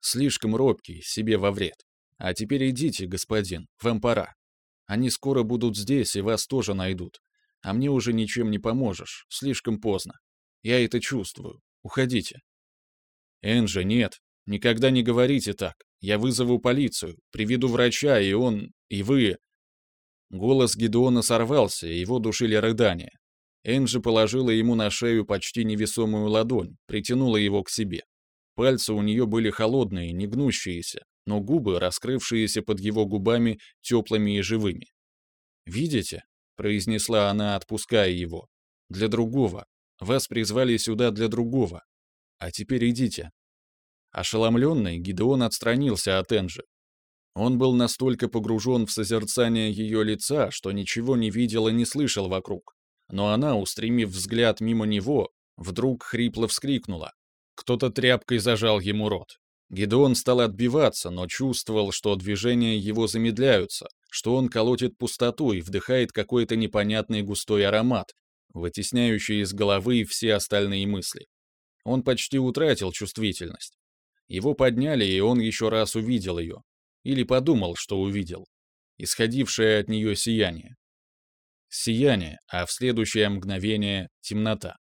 [SPEAKER 1] «Слишком робкий, себе во вред. А теперь идите, господин, вам пора. Они скоро будут здесь и вас тоже найдут. А мне уже ничем не поможешь, слишком поздно. Я это чувствую. Уходите». «Энджи, нет, никогда не говорите так. Я вызову полицию, приведу врача, и он... и вы...» Голос Гедеона сорвался, его душили рыдания. Энджи положила ему на шею почти невесомую ладонь, притянула его к себе. Пальцы у нее были холодные, не гнущиеся, но губы, раскрывшиеся под его губами, теплыми и живыми. «Видите?» — произнесла она, отпуская его. «Для другого. Вас призвали сюда для другого. А теперь идите». Ошеломленный, Гидеон отстранился от Энджи. Он был настолько погружен в созерцание ее лица, что ничего не видел и не слышал вокруг. Но она, устремив взгляд мимо него, вдруг хрипло вскрикнула. Кто-то тряпкой зажал ему рот. Гедеон стал отбиваться, но чувствовал, что движения его замедляются, что он колотит пустоту и вдыхает какой-то непонятный густой аромат, вытесняющий из головы все остальные мысли. Он почти утратил чувствительность. Его подняли, и он еще раз увидел ее. Или подумал, что увидел. Исходившее от нее сияние. Сияние, а в следующее мгновение — темнота.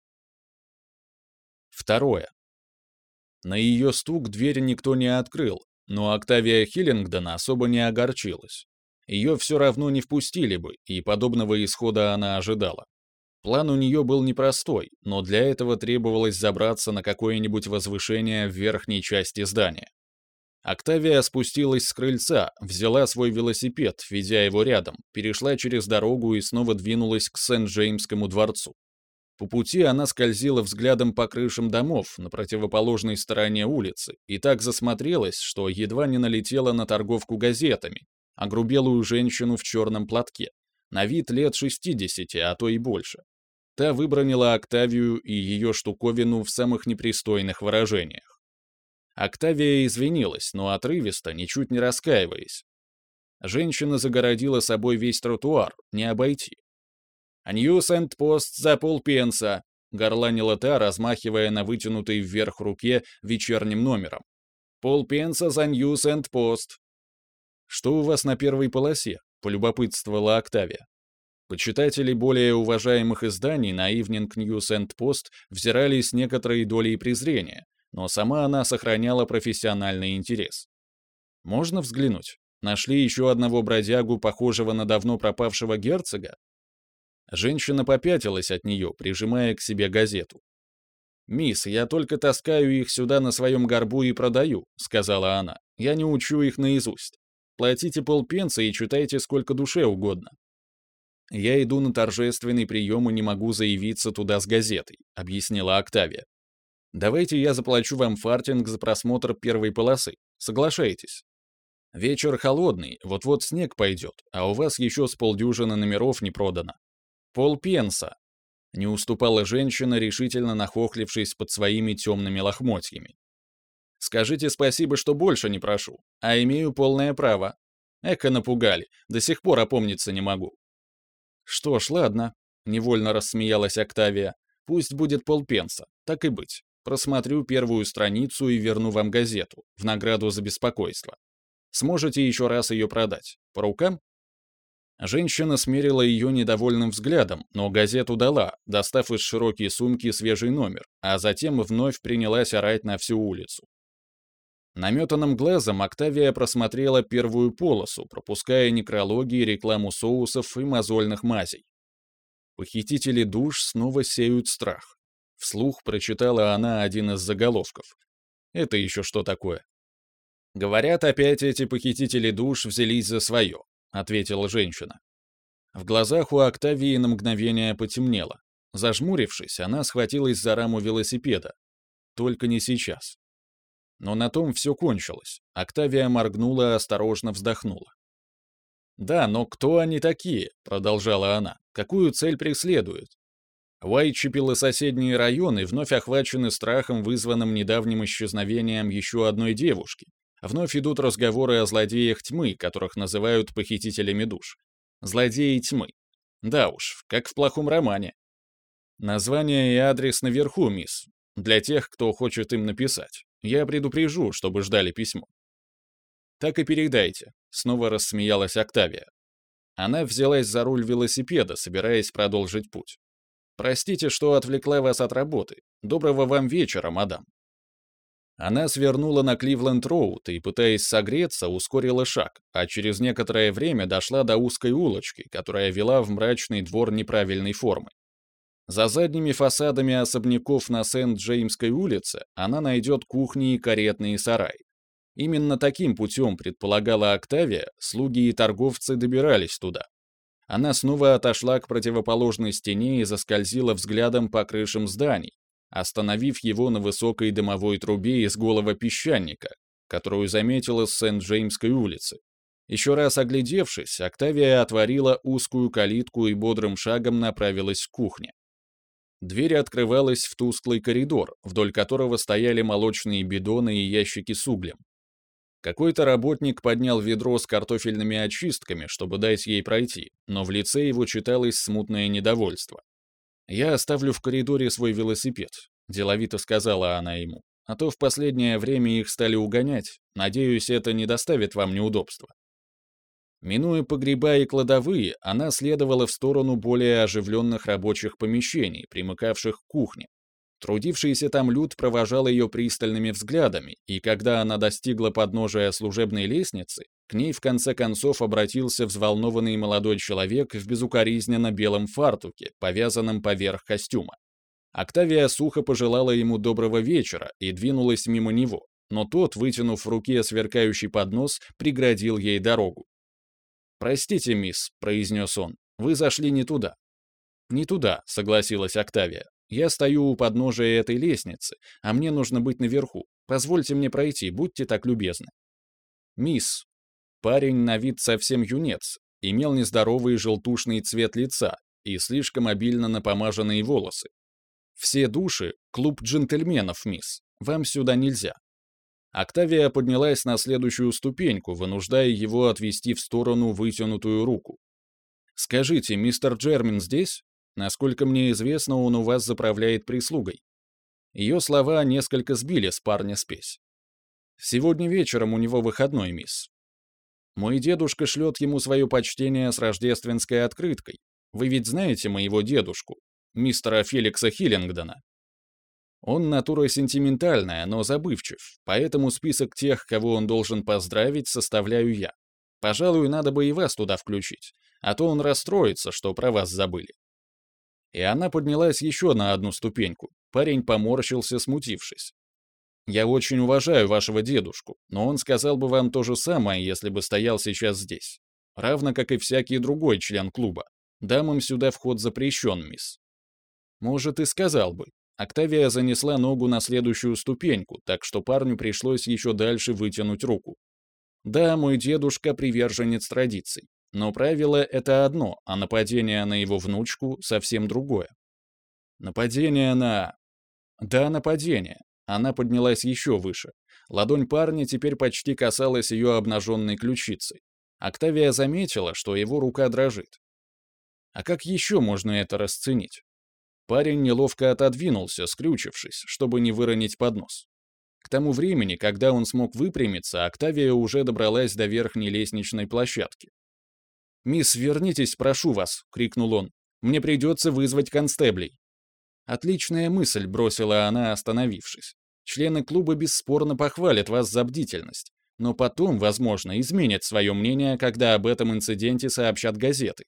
[SPEAKER 1] Второе. На ее стук дверь никто не открыл, но Октавия Хиллингдон особо не огорчилась. Ее все равно не впустили бы, и подобного исхода она ожидала. План у нее был непростой, но для этого требовалось забраться на какое-нибудь возвышение в верхней части здания. Октавия спустилась с крыльца, взяла свой велосипед, ведя его рядом, перешла через дорогу и снова двинулась к Сент-Джеймскому дворцу. По пути она скользила взглядом по крышам домов на противоположной стороне улицы и так засмотрелась, что едва не налетела на торговку газетами, огрубелую женщину в черном платке, на вид лет 60, а то и больше. Та выбранила Октавию и ее штуковину в самых непристойных выражениях. Октавия извинилась, но отрывисто, ничуть не раскаиваясь. Женщина загородила собой весь тротуар, не обойти. «News and Post за полпенса», — горланила та, размахивая на вытянутой вверх руке вечерним номером. «Полпенса за News and Post». «Что у вас на первой полосе?» — полюбопытствовала Октавия. Почитатели более уважаемых изданий на Evening News and Post взирали с некоторой долей презрения, но сама она сохраняла профессиональный интерес. «Можно взглянуть? Нашли еще одного бродягу, похожего на давно пропавшего герцога?» Женщина попятилась от нее, прижимая к себе газету. «Мисс, я только таскаю их сюда на своем горбу и продаю», — сказала она. «Я не учу их наизусть. Платите полпенса и читайте сколько душе угодно». «Я иду на торжественный прием и не могу заявиться туда с газетой», — объяснила Октавия. «Давайте я заплачу вам фартинг за просмотр первой полосы. Соглашаетесь?» «Вечер холодный, вот-вот снег пойдет, а у вас еще с полдюжины номеров не продано. Полпенса. Не уступала женщина, решительно нахохлившись под своими темными лохмотьями. Скажите спасибо, что больше не прошу, а имею полное право. Эко напугали, до сих пор опомниться не могу. Что ж, ладно, невольно рассмеялась Октавия. Пусть будет полпенса, так и быть. Просмотрю первую страницу и верну вам газету, в награду за беспокойство. Сможете еще раз ее продать. По рукам? Женщина смерила ее недовольным взглядом, но газету дала, достав из широкой сумки свежий номер, а затем вновь принялась орать на всю улицу. Наметанным глазом Октавия просмотрела первую полосу, пропуская некрологи, рекламу соусов и мозольных мазей. Похитители душ снова сеют страх. Вслух прочитала она один из заголовков. Это еще что такое? Говорят, опять эти похитители душ взялись за свое. — ответила женщина. В глазах у Октавии на мгновение потемнело. Зажмурившись, она схватилась за раму велосипеда. Только не сейчас. Но на том все кончилось. Октавия моргнула, осторожно вздохнула. «Да, но кто они такие?» — продолжала она. «Какую цель преследуют?» Уайтчепил и соседние районы вновь охвачены страхом, вызванным недавним исчезновением еще одной девушки, Вновь идут разговоры о злодеях тьмы, которых называют похитителями душ. Злодеи тьмы. Да уж, как в плохом романе. Название и адрес наверху, мисс. Для тех, кто хочет им написать. Я предупрежу, чтобы ждали письмо. Так и передайте. Снова рассмеялась Октавия. Она взялась за руль велосипеда, собираясь продолжить путь. «Простите, что отвлекла вас от работы. Доброго вам вечера, мадам». Она свернула на Кливленд-Роуд и, пытаясь согреться, ускорила шаг, а через некоторое время дошла до узкой улочки, которая вела в мрачный двор неправильной формы. За задними фасадами особняков на Сент-Джеймской улице она найдет кухни и каретные сараи. Именно таким путем, предполагала Октавия, слуги и торговцы добирались туда. Она снова отошла к противоположной стене и заскользила взглядом по крышам зданий, остановив его на высокой дымовой трубе из голого песчаника, которую заметила с Сент-Джеймской улицы. Еще раз оглядевшись, Октавия отворила узкую калитку и бодрым шагом направилась к кухне. Дверь открывалась в тусклый коридор, вдоль которого стояли молочные бидоны и ящики с углем. Какой-то работник поднял ведро с картофельными очистками, чтобы дать ей пройти, но в лице его читалось смутное недовольство. «Я оставлю в коридоре свой велосипед», — деловито сказала она ему. «А то в последнее время их стали угонять. Надеюсь, это не доставит вам неудобства». Минуя погреба и кладовые, она следовала в сторону более оживленных рабочих помещений, примыкавших к кухне. Трудившийся там люд провожал ее пристальными взглядами, и когда она достигла подножия служебной лестницы, к ней в конце концов обратился взволнованный молодой человек в безукоризненно белом фартуке, повязанном поверх костюма. Октавия сухо пожелала ему доброго вечера и двинулась мимо него, но тот, вытянув в руке сверкающий поднос, преградил ей дорогу. «Простите, мисс», — произнес он, — «вы зашли не туда». «Не туда», — согласилась Октавия. «Я стою у подножия этой лестницы, а мне нужно быть наверху. Позвольте мне пройти, будьте так любезны». «Мисс». Парень на вид совсем юнец, имел нездоровый желтушный цвет лица и слишком обильно напомаженные волосы. «Все души — клуб джентльменов, мисс. Вам сюда нельзя. Октавия поднялась на следующую ступеньку, вынуждая его отвести в сторону вытянутую руку. «Скажите, мистер Джермин здесь? Насколько мне известно, он у вас заправляет прислугой». Ее слова несколько сбили с парня спесь. «Сегодня вечером у него выходной, мисс. Мой дедушка шлет ему свое почтение с рождественской открыткой. Вы ведь знаете моего дедушку, мистера Феликса Хиллингдона?» Он натура сентиментальная, но забывчив, поэтому список тех, кого он должен поздравить, составляю я. Пожалуй, надо бы и вас туда включить, а то он расстроится, что про вас забыли. И она поднялась еще на одну ступеньку. Парень поморщился, смутившись. «Я очень уважаю вашего дедушку, но он сказал бы вам то же самое, если бы стоял сейчас здесь. Равно как и всякий другой член клуба. Дамам сюда вход запрещен, мисс». «Может, и сказал бы, Октавия занесла ногу на следующую ступеньку, так что парню пришлось еще дальше вытянуть руку. Да, мой дедушка приверженец традиций, но правило — это одно, а нападение на его внучку — совсем другое. Нападение на... Да, нападение. Она поднялась еще выше. Ладонь парня теперь почти касалась ее обнаженной ключицы. Октавия заметила, что его рука дрожит. А как еще можно это расценить? Парень неловко отодвинулся, скрючившись, чтобы не выронить поднос. К тому времени, когда он смог выпрямиться, Октавия уже добралась до верхней лестничной площадки. «Мисс, вернитесь, прошу вас!» — крикнул он. «Мне придется вызвать констеблей». «Отличная мысль», — бросила она, остановившись. «Члены клуба бесспорно похвалят вас за бдительность, но потом, возможно, изменят свое мнение, когда об этом инциденте сообщат газеты.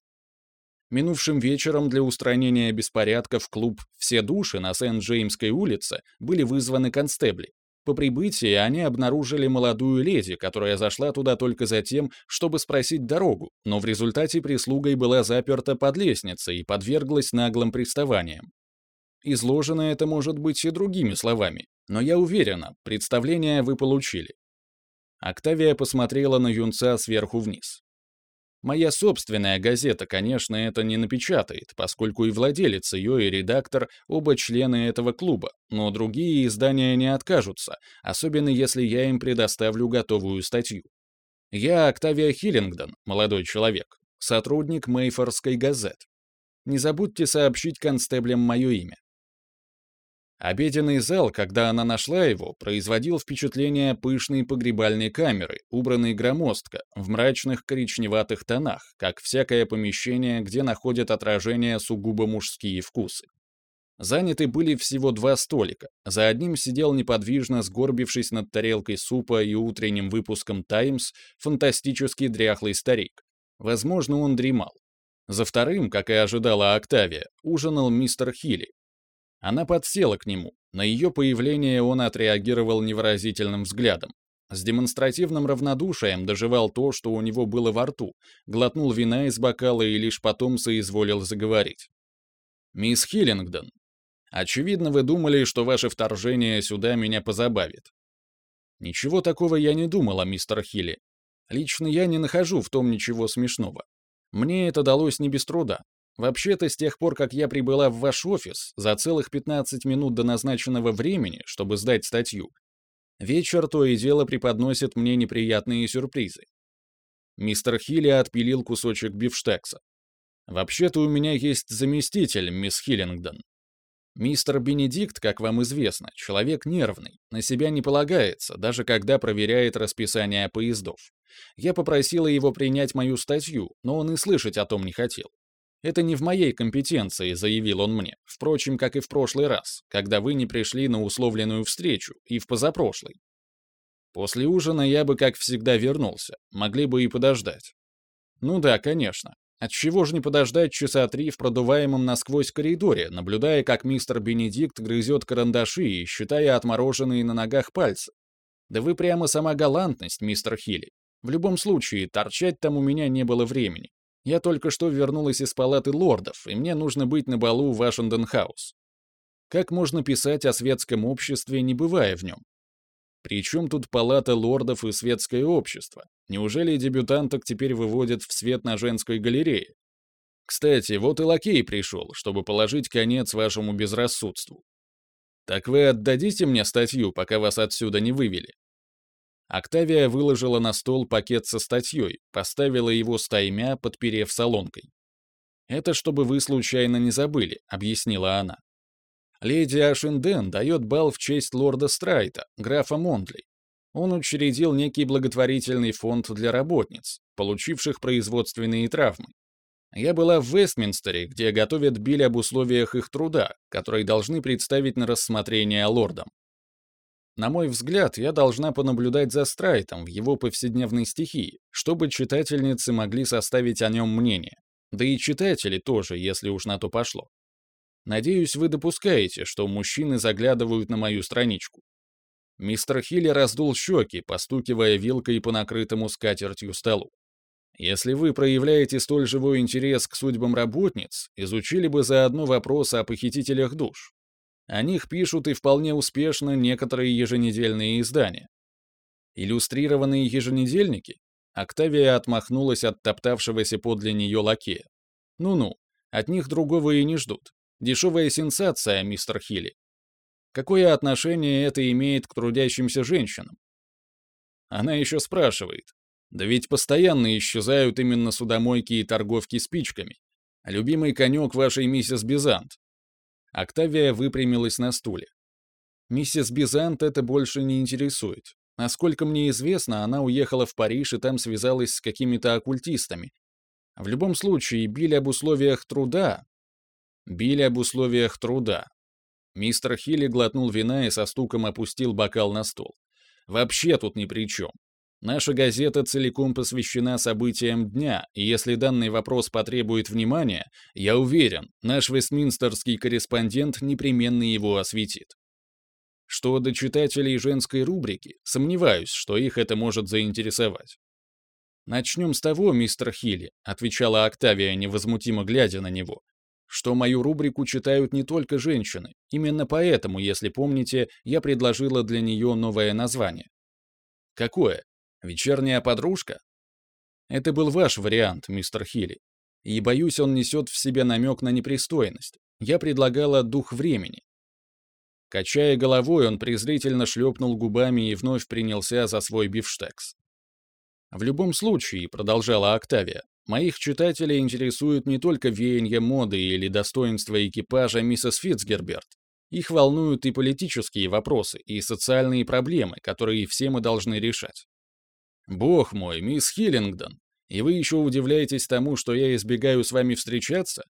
[SPEAKER 1] Минувшим вечером для устранения беспорядка в клуб «Все души» на Сент-Джеймской улице были вызваны констебли. По прибытии они обнаружили молодую леди, которая зашла туда только за тем, чтобы спросить дорогу, но в результате прислугой была заперта под лестницей и подверглась наглым приставаниям. Изложено это может быть и другими словами, но я уверена, представление вы получили. Октавия посмотрела на юнца сверху вниз. Моя собственная газета, конечно, это не напечатает, поскольку и владелец ее, и редактор оба члены этого клуба, но другие издания не откажутся, особенно если я им предоставлю готовую статью. Я Октавия Хиллингдон, молодой человек, сотрудник Мейфорской газет. Не забудьте сообщить констеблям мое имя. Обеденный зал, когда она нашла его, производил впечатление пышной погребальной камеры, убранной громоздко, в мрачных коричневатых тонах, как всякое помещение, где находят отражение сугубо мужские вкусы. Заняты были всего два столика. За одним сидел неподвижно сгорбившись над тарелкой супа и утренним выпуском «Таймс» фантастический дряхлый старик. Возможно, он дремал. За вторым, как и ожидала Октавия, ужинал мистер Хилли. Она подсела к нему. На ее появление он отреагировал невыразительным взглядом. С демонстративным равнодушием доживал то, что у него было во рту, глотнул вина из бокала и лишь потом соизволил заговорить. «Мисс Хиллингдон, очевидно, вы думали, что ваше вторжение сюда меня позабавит. Ничего такого я не думала, мистер Хилли. Лично я не нахожу в том ничего смешного. Мне это далось не без труда. Вообще-то, с тех пор, как я прибыла в ваш офис, за целых 15 минут до назначенного времени, чтобы сдать статью, вечер то и дело преподносит мне неприятные сюрпризы. Мистер Хилли отпилил кусочек бифштекса. «Вообще-то у меня есть заместитель, мисс Хиллингдон. Мистер Бенедикт, как вам известно, человек нервный, на себя не полагается, даже когда проверяет расписание поездов. Я попросила его принять мою статью, но он и слышать о том не хотел. Это не в моей компетенции, заявил он мне, впрочем, как и в прошлый раз, когда вы не пришли на условленную встречу, и в позапрошлый. После ужина я бы, как всегда, вернулся, могли бы и подождать. Ну да, конечно. Отчего же не подождать часа три в продуваемом насквозь коридоре, наблюдая, как мистер Бенедикт грызет карандаши и считая отмороженные на ногах пальцы? Да вы прямо сама галантность, мистер Хилли. В любом случае, торчать там у меня не было времени. Я только что вернулась из палаты лордов, и мне нужно быть на балу в Вашингтон-хаус. Как можно писать о светском обществе, не бывая в нем? Причем тут палата лордов и светское общество? Неужели дебютанток теперь выводят в свет на женской галерее? Кстати, вот и лакей пришел, чтобы положить конец вашему безрассудству. Так вы отдадите мне статью, пока вас отсюда не вывели? Октавия выложила на стол пакет со статьей, поставила его стаймя, подперев солонкой. «Это чтобы вы случайно не забыли», — объяснила она. «Леди Ашинден дает бал в честь лорда Страйта, графа Монтли. Он учредил некий благотворительный фонд для работниц, получивших производственные травмы. Я была в Вестминстере, где готовят биль об условиях их труда, которые должны представить на рассмотрение лордам. На мой взгляд, я должна понаблюдать за Страйтом в его повседневной стихии, чтобы читательницы могли составить о нем мнение. Да и читатели тоже, если уж на то пошло. Надеюсь, вы допускаете, что мужчины заглядывают на мою страничку. Мистер Хилли раздул щеки, постукивая вилкой по накрытому скатертью столу. Если вы проявляете столь живой интерес к судьбам работниц, изучили бы заодно вопросы о похитителях душ. О них пишут и вполне успешно некоторые еженедельные издания. Иллюстрированные еженедельники? Октавия отмахнулась от топтавшегося подле нее лакея. Ну-ну, от них другого и не ждут. Дешевая сенсация, мистер Хилли. Какое отношение это имеет к трудящимся женщинам? Она еще спрашивает. Да ведь постоянно исчезают именно судомойки и торговки спичками. Любимый конек вашей миссис Бизант. Октавия выпрямилась на стуле. Миссис Бизант это больше не интересует. Насколько мне известно, она уехала в Париж и там связалась с какими-то оккультистами. В любом случае, били об условиях труда. Били об условиях труда. Мистер Хилли глотнул вина и со стуком опустил бокал на стол. Вообще тут ни при чем. Наша газета целиком посвящена событиям дня, и если данный вопрос потребует внимания, я уверен, наш вестминстерский корреспондент непременно его осветит. Что до читателей женской рубрики, сомневаюсь, что их это может заинтересовать. «Начнем с того, мистер Хилли», — отвечала Октавия, невозмутимо глядя на него, что мою рубрику читают не только женщины. Именно поэтому, если помните, я предложила для нее новое название. Какое? Вечерняя подружка? Это был ваш вариант, мистер Хилли. И, боюсь, он несет в себе намек на непристойность. Я предлагала дух времени. Качая головой, он презрительно шлепнул губами и вновь принялся за свой бифштекс. «В любом случае», — продолжала Октавия, «моих читателей интересуют не только веяния моды или достоинства экипажа миссис Фитцгерберт. Их волнуют и политические вопросы, и социальные проблемы, которые все мы должны решать. «Бог мой, мисс Хиллингдон, и вы еще удивляетесь тому, что я избегаю с вами встречаться?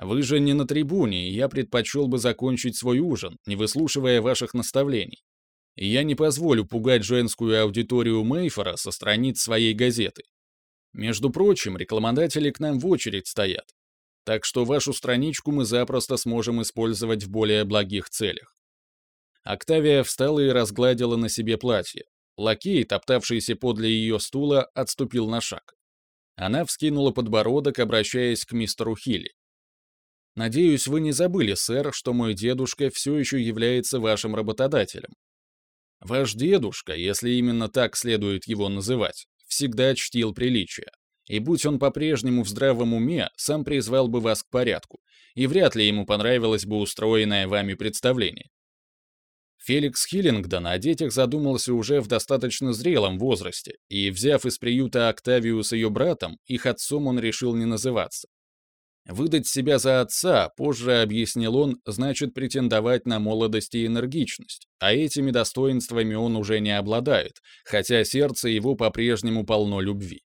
[SPEAKER 1] Вы же не на трибуне, и я предпочел бы закончить свой ужин, не выслушивая ваших наставлений. И я не позволю пугать женскую аудиторию Мейфора со страниц своей газеты. Между прочим, рекламодатели к нам в очередь стоят. Так что вашу страничку мы запросто сможем использовать в более благих целях. Октавия встала и разгладила на себе платье. Лакей, топтавшийся подле ее стула, отступил на шаг. Она вскинула подбородок, обращаясь к мистеру Хилли. «Надеюсь, вы не забыли, сэр, что мой дедушка все еще является вашим работодателем. Ваш дедушка, если именно так следует его называть, всегда чтил приличия. И будь он по-прежнему в здравом уме, сам призвал бы вас к порядку, и вряд ли ему понравилось бы устроенное вами представление. Феликс Хиллингдон о детях задумался уже в достаточно зрелом возрасте, и, взяв из приюта Октавию с ее братом, их отцом он решил не называться. Выдать себя за отца, позже объяснил он, значит претендовать на молодость и энергичность, а этими достоинствами он уже не обладает, хотя сердце его по-прежнему полно любви.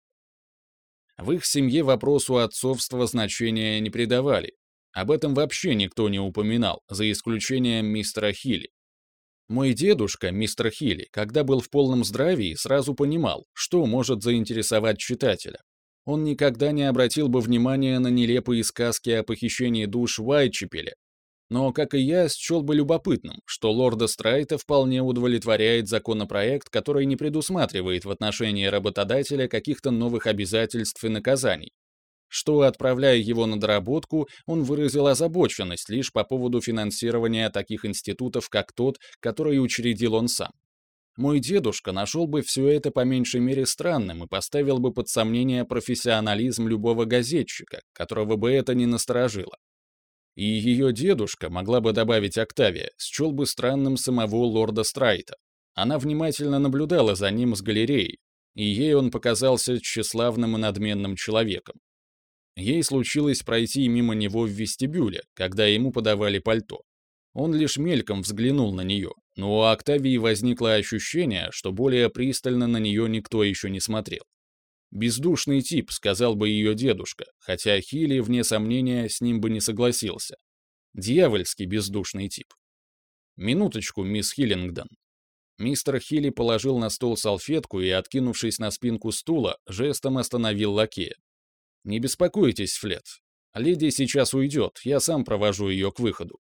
[SPEAKER 1] В их семье вопросу отцовства значения не придавали. Об этом вообще никто не упоминал, за исключением мистера Хилли. Мой дедушка, мистер Хилли, когда был в полном здравии, сразу понимал, что может заинтересовать читателя. Он никогда не обратил бы внимания на нелепые сказки о похищении душ в Уайтчепеле, но, как и я, счел бы любопытным, что лорда Страйта вполне удовлетворяет законопроект, который не предусматривает в отношении работодателя каких-то новых обязательств и наказаний, что, отправляя его на доработку, он выразил озабоченность лишь по поводу финансирования таких институтов, как тот, который учредил он сам. Мой дедушка нашел бы все это по меньшей мере странным и поставил бы под сомнение профессионализм любого газетчика, которого бы это не насторожило. И ее дедушка, могла бы добавить Октавия, счел бы странным самого лорда Страйта. Она внимательно наблюдала за ним с галереи, и ей он показался тщеславным и надменным человеком. Ей случилось пройти мимо него в вестибюле, когда ему подавали пальто. Он лишь мельком взглянул на нее, но у Октавии возникло ощущение, что более пристально на нее никто еще не смотрел. «Бездушный тип», — сказал бы ее дедушка, хотя Хилли, вне сомнения, с ним бы не согласился. Дьявольский бездушный тип. «Минуточку, мисс Хиллингдон». Мистер Хилли положил на стол салфетку и, откинувшись на спинку стула, жестом остановил лакея. «Не беспокойтесь, Флет. Леди сейчас уйдет, я сам провожу ее к выходу».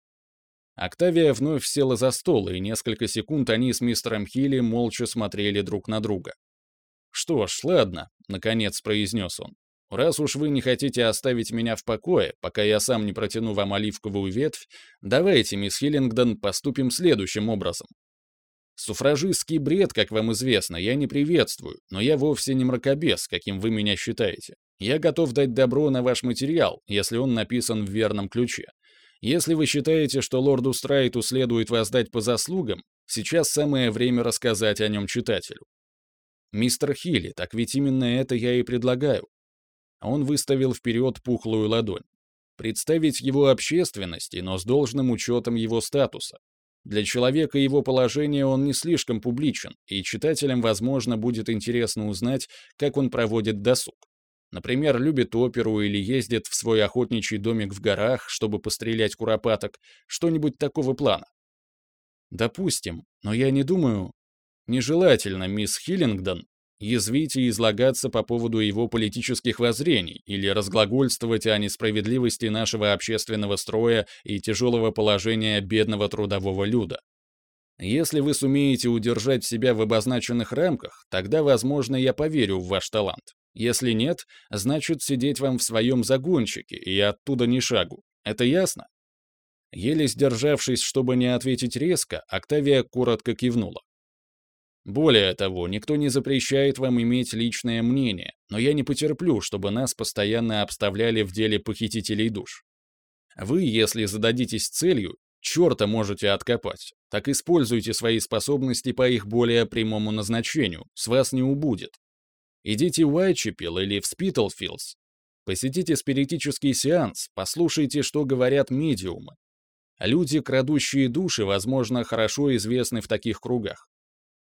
[SPEAKER 1] Октавия вновь села за стол, и несколько секунд они с мистером Хилли молча смотрели друг на друга. «Что ж, ладно», — наконец произнес он. «Раз уж вы не хотите оставить меня в покое, пока я сам не протяну вам оливковую ветвь, давайте, мисс Хиллингдон, поступим следующим образом. Суфражистский бред, как вам известно, я не приветствую, но я вовсе не мракобес, каким вы меня считаете. Я готов дать добро на ваш материал, если он написан в верном ключе. Если вы считаете, что лорду Страйту следует воздать по заслугам, сейчас самое время рассказать о нем читателю. Мистер Хилли, так ведь именно это я и предлагаю. Он выставил вперед пухлую ладонь. Представить его общественности, но с должным учетом его статуса. Для человека его положения он не слишком публичен, и читателям, возможно, будет интересно узнать, как он проводит досуг. Например, любит оперу или ездит в свой охотничий домик в горах, чтобы пострелять куропаток, что-нибудь такого плана. Допустим, но я не думаю... Нежелательно, мисс Хиллингдон, язвить и излагаться по поводу его политических воззрений или разглагольствовать о несправедливости нашего общественного строя и тяжелого положения бедного трудового люда. Если вы сумеете удержать себя в обозначенных рамках, тогда, возможно, я поверю в ваш талант. Если нет, значит сидеть вам в своем загончике и оттуда ни шагу. Это ясно? Еле сдержавшись, чтобы не ответить резко, Октавия коротко кивнула. Более того, никто не запрещает вам иметь личное мнение, но я не потерплю, чтобы нас постоянно обставляли в деле похитителей душ. Вы, если зададитесь целью, черта можете откопать. Так используйте свои способности по их более прямому назначению, с вас не убудет. Идите в Уайтчепел или в Спитлфилдс. Посетите спиритический сеанс, послушайте, что говорят медиумы. Люди, крадущие души, возможно, хорошо известны в таких кругах.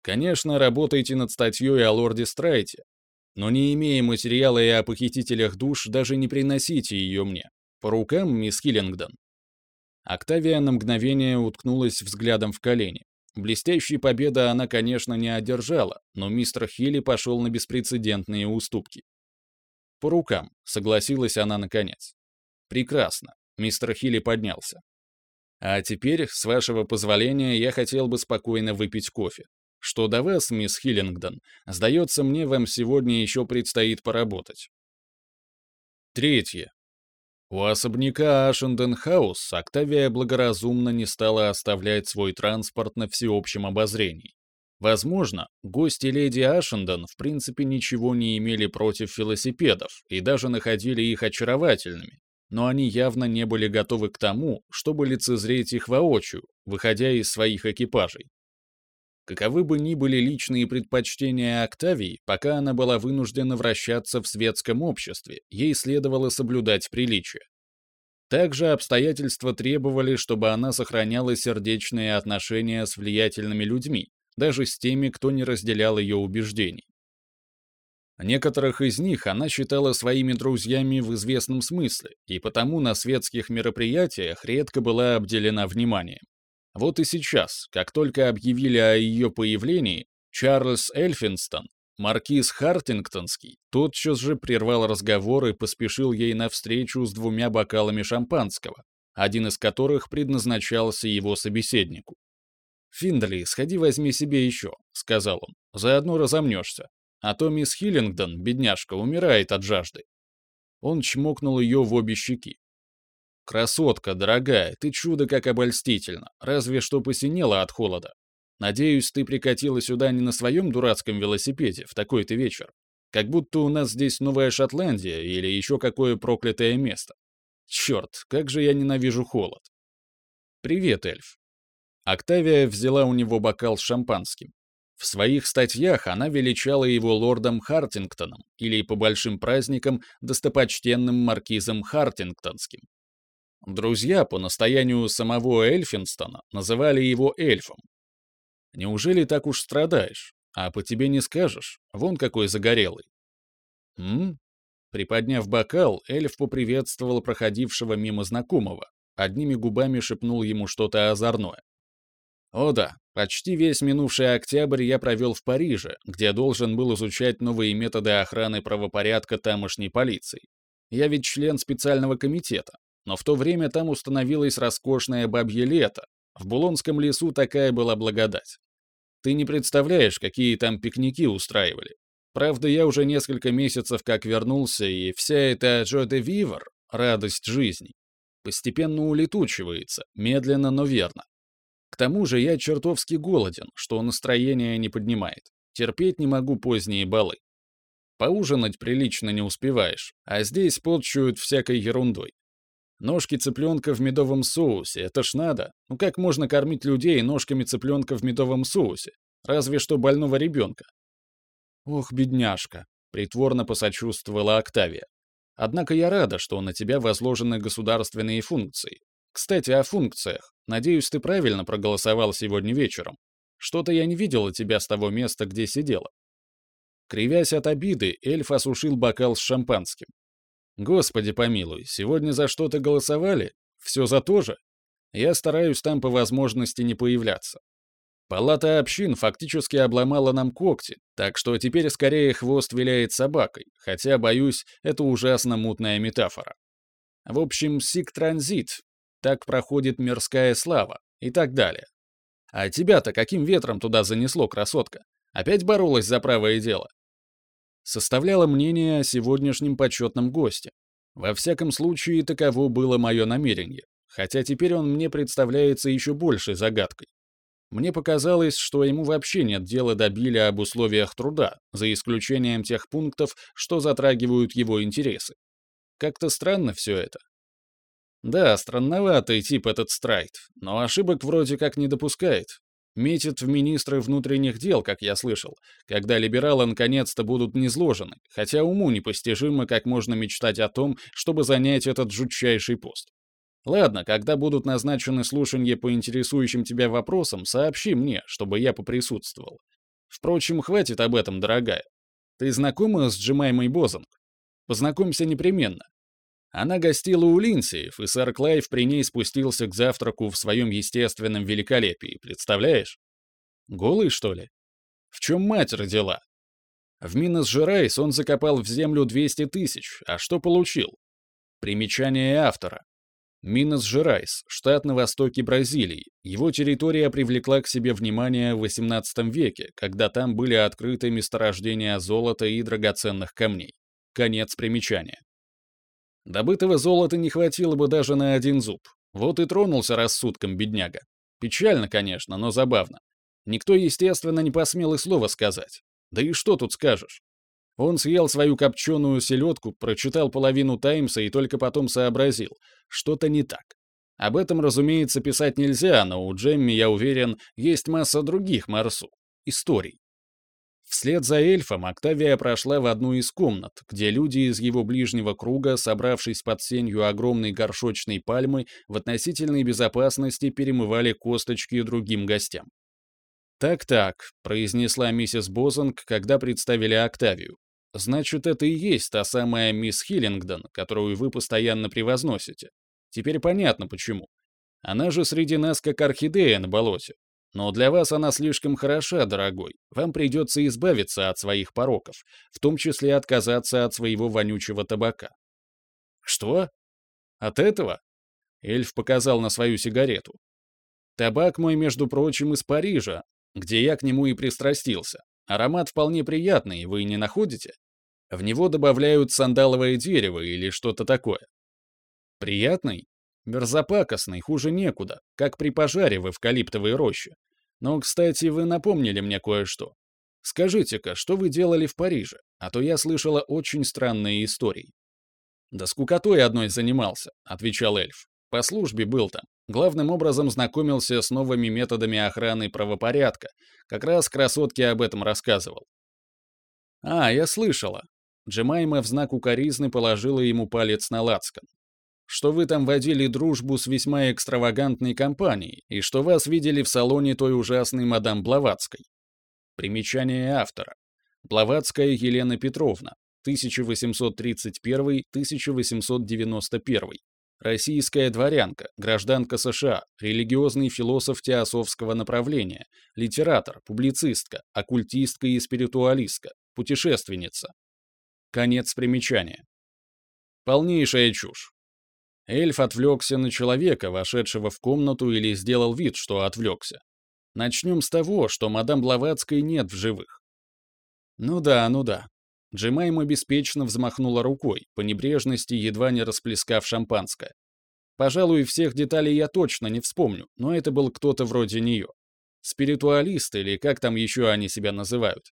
[SPEAKER 1] Конечно, работайте над статьей о лорде Страйте, но не имея материала и о похитителях душ, даже не приносите ее мне. По рукам, мисс Хиллингдон». Октавия на мгновение уткнулась взглядом в колени. Блестящей победы она, конечно, не одержала, но мистер Хилли пошел на беспрецедентные уступки. По рукам, согласилась она наконец. Прекрасно. Мистер Хилли поднялся. А теперь, с вашего позволения, я хотел бы спокойно выпить кофе. Что до вас, мисс Хиллингдон, сдается мне, вам сегодня еще предстоит поработать. Третье. У особняка Ашенден-хаус Октавия благоразумно не стала оставлять свой транспорт на всеобщем обозрении. Возможно, гости леди Ашенден в принципе ничего не имели против велосипедов и даже находили их очаровательными, но они явно не были готовы к тому, чтобы лицезреть их воочию, выходя из своих экипажей. Каковы бы ни были личные предпочтения Октавии, пока она была вынуждена вращаться в светском обществе, ей следовало соблюдать приличие. Также обстоятельства требовали, чтобы она сохраняла сердечные отношения с влиятельными людьми, даже с теми, кто не разделял ее убеждений. Некоторых из них она считала своими друзьями в известном смысле, и потому на светских мероприятиях редко была обделена вниманием. Вот и сейчас, как только объявили о ее появлении, Чарльз Эльфинстон, маркиз Хартингтонский, тотчас же прервал разговор и поспешил ей навстречу с двумя бокалами шампанского, один из которых предназначался его собеседнику. «Финдли, сходи возьми себе еще», — сказал он, — «заодно разомнешься, а то мисс Хиллингдон, бедняжка, умирает от жажды». Он чмокнул ее в обе щеки. «Красотка, дорогая, ты чудо как обольстительно, разве что посинела от холода. Надеюсь, ты прикатила сюда не на своем дурацком велосипеде в такой-то вечер. Как будто у нас здесь Новая Шотландия или еще какое проклятое место. Черт, как же я ненавижу холод. Привет, эльф. Октавия взяла у него бокал с шампанским. В своих статьях она величала его лордом Хартингтоном или по большим праздникам достопочтенным маркизом Хартингтонским. Друзья по настоянию самого Эльфинстона называли его эльфом. Неужели так уж страдаешь? А по тебе не скажешь, вон какой загорелый. М? Приподняв бокал, эльф поприветствовал проходившего мимо знакомого, одними губами шепнул ему что-то озорное. О да, почти весь минувший октябрь я провел в Париже, где должен был изучать новые методы охраны правопорядка тамошней полиции. Я ведь член специального комитета, но в то время там установилось роскошное бабье лето. В Булонском лесу такая была благодать. Ты не представляешь, какие там пикники устраивали. Правда, я уже несколько месяцев как вернулся, и вся эта Джо де Вивер, радость жизни, постепенно улетучивается, медленно, но верно. К тому же я чертовски голоден, что настроение не поднимает. Терпеть не могу поздние балы. Поужинать прилично не успеваешь, а здесь подчуют всякой ерундой. Ножки цыпленка в медовом соусе, это ж надо. Ну как можно кормить людей ножками цыпленка в медовом соусе? Разве что больного ребенка. Ох, бедняжка, притворно посочувствовала Октавия. Однако я рада, что на тебя возложены государственные функции. Кстати, о функциях. Надеюсь, ты правильно проголосовал сегодня вечером. Что-то я не видела тебя с того места, где сидела. Кривясь от обиды, эльф осушил бокал с шампанским. Господи помилуй, сегодня за что-то голосовали? Все за то же? Я стараюсь там по возможности не появляться. Палата общин фактически обломала нам когти, так что теперь скорее хвост виляет собакой, хотя, боюсь, это ужасно мутная метафора. В общем, сик-транзит, так проходит мирская слава и так далее. А тебя-то каким ветром туда занесло, красотка? Опять боролась за правое дело? Составляла мнение о сегодняшнем почетном госте. Во всяком случае, таково было мое намерение, хотя теперь он мне представляется еще большей загадкой. Мне показалось, что ему вообще нет дела до Билли об условиях труда, за исключением тех пунктов, что затрагивают его интересы. Как-то странно все это. Да, странноватый тип этот Страйт, но ошибок вроде как не допускает, Метит в министры внутренних дел, как я слышал, когда либералы наконец-то будут низложены, хотя уму непостижимо, как можно мечтать о том, чтобы занять этот жутчайший пост. Ладно, когда будут назначены слушания по интересующим тебя вопросам, сообщи мне, чтобы я поприсутствовал. Впрочем, хватит об этом, дорогая. Ты знакома с Джемаймой Бозанг? Познакомься непременно. Она гостила у Линсиев, и сэр Клайв при ней спустился к завтраку в своем естественном великолепии, представляешь? Голый, что ли? В чем мать родила? В Минас-Жерайс он закопал в землю 200 тысяч, а что получил? Примечание автора. Минас-Жерайс, штат на востоке Бразилии. Его территория привлекла к себе внимание в XVIII веке, когда там были открыты месторождения золота и драгоценных камней. Конец примечания. Добытого золота не хватило бы даже на один зуб. Вот и тронулся рассудком бедняга. Печально, конечно, но забавно. Никто, естественно, не посмел и слова сказать. Да и что тут скажешь? Он съел свою копченую селедку, прочитал половину «Таймса» и только потом сообразил. Что-то не так. Об этом, разумеется, писать нельзя, но у Джемми, я уверен, есть масса других Марсу. Историй. Вслед за эльфом Октавия прошла в одну из комнат, где люди из его ближнего круга, собравшись под сенью огромной горшочной пальмы, в относительной безопасности перемывали косточки другим гостям. «Так-так», — произнесла миссис Бозанг, когда представили Октавию. «Значит, это и есть та самая мисс Хиллингдон, которую вы постоянно превозносите. Теперь понятно, почему. Она же среди нас как орхидея на болоте. Но для вас она слишком хороша, дорогой. Вам придется избавиться от своих пороков, в том числе отказаться от своего вонючего табака». «Что? От этого?» Эльф показал на свою сигарету. «Табак мой, между прочим, из Парижа, где я к нему и пристрастился. Аромат вполне приятный, вы не находите? В него добавляют сандаловое дерево или что-то такое. Приятный? Мерзопакостный, хуже некуда, как при пожаре в эвкалиптовой роще. Но, кстати, вы напомнили мне кое-что. Скажите-ка, что вы делали в Париже? А то я слышала очень странные истории. «Да скукотой одной занимался», — отвечал эльф. «По службе был там. Главным образом знакомился с новыми методами охраны правопорядка. Как раз красотке об этом рассказывал. «А, я слышала». Джемайма в знак укоризны положила ему палец на лацкан. «Что вы там водили дружбу с весьма экстравагантной компанией, и что вас видели в салоне той ужасной мадам Блаватской». Примечание автора. Блаватская Елена Петровна, 1831-1891 российская дворянка, гражданка США, религиозный философ теософского направления, литератор, публицистка, оккультистка и спиритуалистка, путешественница. Конец примечания. Полнейшая чушь. Эльф отвлекся на человека, вошедшего в комнату или сделал вид, что отвлекся. Начнем с того, что мадам Блаватской нет в живых. Ну да, ну да. Джемайма беспечно взмахнула рукой, по небрежности едва не расплескав шампанское. Пожалуй, всех деталей я точно не вспомню, но это был кто-то вроде нее. Спиритуалист или как там еще они себя называют.